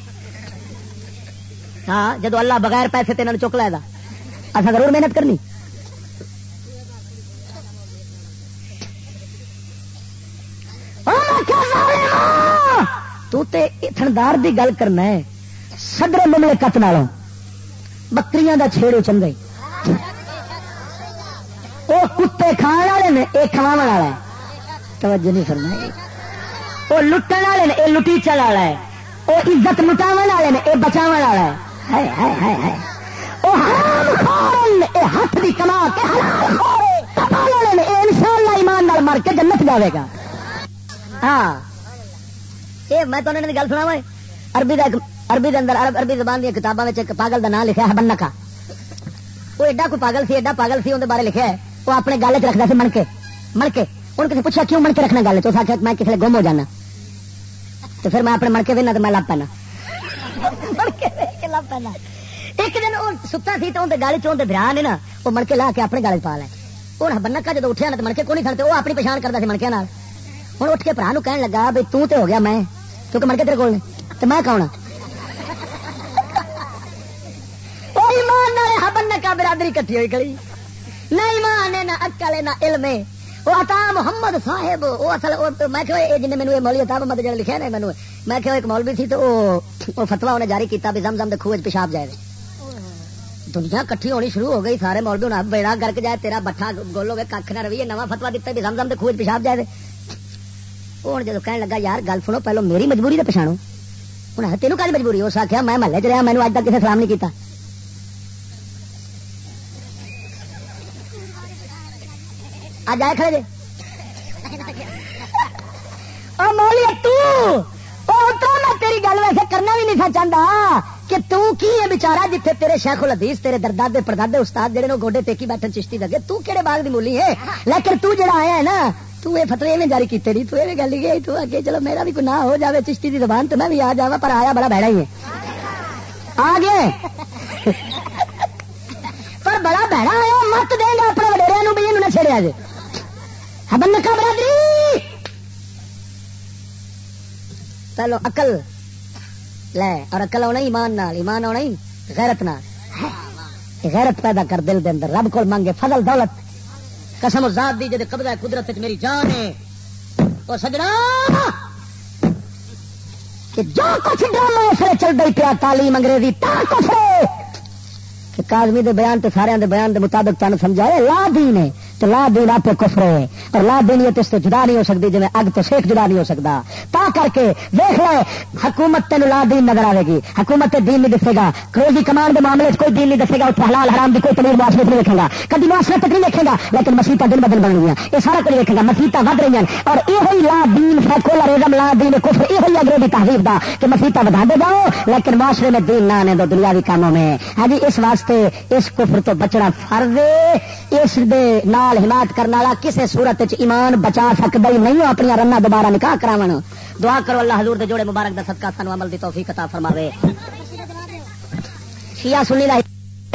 ہاں جدو اللہ بغیر پیسے تین چک لائے گا اصل ضرور محنت کرنی۔ تھندار دی گل کرنا ہے سدر مملکت نالوں۔ بکریاں دا چھیڑو چنگے۔ کتے کھان والے نے، یہ کھوا والا ہے۔ توجہ نہیں فرمائی۔ وہ لٹن والے نے، یہ لٹیچن والا ہے۔ وہ عزت لٹاو والے نے، یہ بچاو والا ہے۔ وہ حرام خور یہ ہاتھ بھی کما کے حلال خور کما والے نے، یہ انشاءاللہ ایمان نال مر کے جنت جاوے گا۔ ہاں۔ یہ میں تو گل سنا وا عربی دا عربی دے اندر عرب، عربی زبان دیا کتابوں میں ایک پاگل دا نام لکھا ہے، بنکا۔ وہ ایڈا کوئی پاگل سی، ایڈا پاگل سی اندر بارے لکھا ہے۔ وہ اپنے گل چ رکھتا سی من کے من کے۔ ان کسی پوچھا کیوں من کے رکھنا گل چ آخیا میں کسی گم ہو جانا۔ تو پھر میں اپنے من کے دینا تو میں لب پینا لب پینا ایک دن وہ ستا سی تو اندر گل چ برا نے نا، وہ من کے لا کے اپنے گل پا لے۔ ہوں بنکا جب اٹھیا نا تو من کے کون نہیں وہ اپنی پچھان کرتا سی منکے ہوں اٹھ کے برا کہن لگا بھائی تو تے ہو گیا میں، کیونکہ من کے تیرے کول تو میں کون ہاں؟ برادری کٹھی ہوئی کڑی نہ ایمان ہے نہ اکل ہے نہ علم ہے وہ عطا محمد صاحب، وہ اصل میں کہ یہ جن مینو مولوی عطا محمد جڑا لکھا نا مینو میں کہ ایک مولوی سی تو وہ فتوا انہیں جاری کیتا بھی زم زم دے خوہ پیشاب جائے دنیا کٹھی ہونی شروع ہو گئی، سارے مولوی ہونا بیڑا گرک جائے، تیرا بٹھا گول ہو گیا کھ نہ روی نواں فتوا دیتا بھی زم زم دے خوہ پیشاب جائے وہ ہوں جب کہنے لگا، یار گل سنو، پہلو میری مجبوری تو پچھاڑو ہوں تینوں کل مجبوری؟ اس آخیا میں محلے چ رہا مینو اج تک کسی سلام نہیں کیتا۔ اج آئے کھڑے جی مولی میں تیری گل ویسے کرنا بھی نہیں تھا چاہتا کہ تو کی ہے بچارا جتھے تیرے شیخ الحدیث، تیرے دردادے پردادے استاد جڑے نو گوڈے ٹیکی بیٹھن چشتی لگے تو کہڑے باغ دی مولی ہے؟ لیکن تو جڑا آیا ہے نا، تو یہ فتوی میں جاری کیتے نہیں، تو یہ گل گئی تو اگے چلو میرا بھی گناہ ہو جاوے چشتی دی زبان تو میں بھی آ جاوا پر آیا بڑا بہڑا ہی ہے۔ آ گئے پر بڑا بہڑا آیا مت دے گا اپنے وڈیریا بھی یہ چھڑیا جی۔ کا برادری پہلو اقل لے اور اقل آنا ایمان نال ایمان آنا غیرت نال غیرت پیدا کر دل دے اندر رب کو مانگے فضل دولت قسم ذات دی جدے قبضہ قدرت میری جان ہے اور سجنا کہ جو کچھ ڈرامہ اس لیے چل رہی پیا تعلیم انگریزی تا کچھ کہ کازمی دے بیان تے سارے دے بیان دے مطابق تمہیں سمجھایا لا دین ہے تو لا دین آپ کفر ہے اور لا دینیت اس سے جدا نہیں ہو سکتی جی اگ تو سیک جدا نہیں ہو سکتا تا کر کے دیکھ لے، حکومت تین لا دین نظر آئے گی۔ حکومت دین نہیں دسے گا۔ روزی کمان کے معاملے کوئی دین نہیں دسے گا۔ اتنے حلال حرام کی کوئی تمیر معاشرت نہیں دیکھے گا۔ کبھی معاشرت نہیں دیکھے گا، لیکن مسیطا دن بدل بن گئی یہ سارا کچھ دیکھے گا۔ مسیطا ود رہی ہیں۔ اور یہ لا دین سیکولرزم لا دین کفر یہ انگریزی تحریر دا کہ مسیطا بتا دے جاؤ، لیکن معاشرے میں دین نہ آنے دو، دنیاوی کاموں میں۔ ہاں جی اس واسطے اس کفر تو بچنا فرض اس دے نال نال حمایت کرنے والا کسی صورت ایمان بچا سکتا ہی نہیں اپنی رنا دوبارہ نکاح کرا دعا کرو اللہ حضور دے جوڑے مبارک دا صدقہ سانو عمل دی توفیق عطا فرماوے۔ شیعہ سنی دا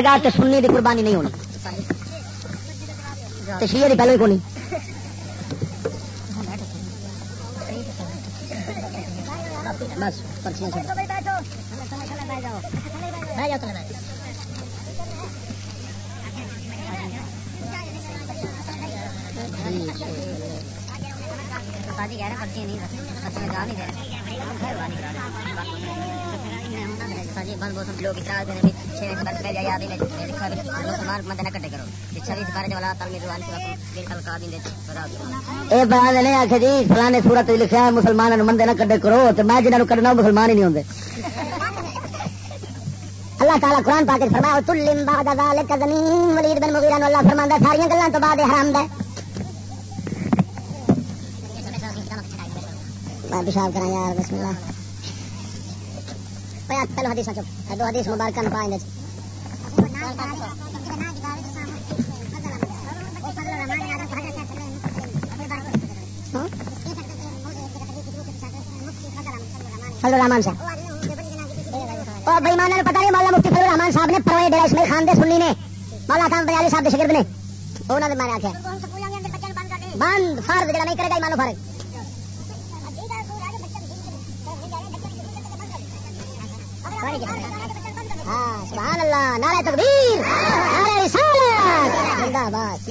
گا تے سنی دی قربانی نہیں ہونی۔ تے شیعہ دی پہلے ہی کونی۔ بس، پرچیاں چھوڑ بیٹھو بیٹھو بیٹھو بیٹھو جی فلانے سورت لکھا مسلمان مندے نہ کڈے کرو تو میں جنہوں کڈنا مسلمان ہی نہیں ہوتے اللہ تعالیٰ قرآن پاک فرمایا تلم بعد ذلك ولید بن مغیرہ اللہ فرماندا ساری گلاں تو بعد حرام دا میں پیشاب کرا یار، بسم اللہ۔ پہلو حدیث چپ دو حدیث مبارکہ نہ پائیں گے فضل الرحمان صاحب۔ اور بھائی مانا پتا نہیں مولا مفتی فضل الرحمان صاحب نے پروے ڈیرا اسماعیل خان دے سننی نے۔ مولا خان بیالی صاحب دے شگرد نے۔ انہوں نے میں نے آخیا بند فرض جڑا نہیں کرے گا ایمانو فرض ہاں سبحان اللہ نعرہ تکبیر نعرہ رسالت زندہ باد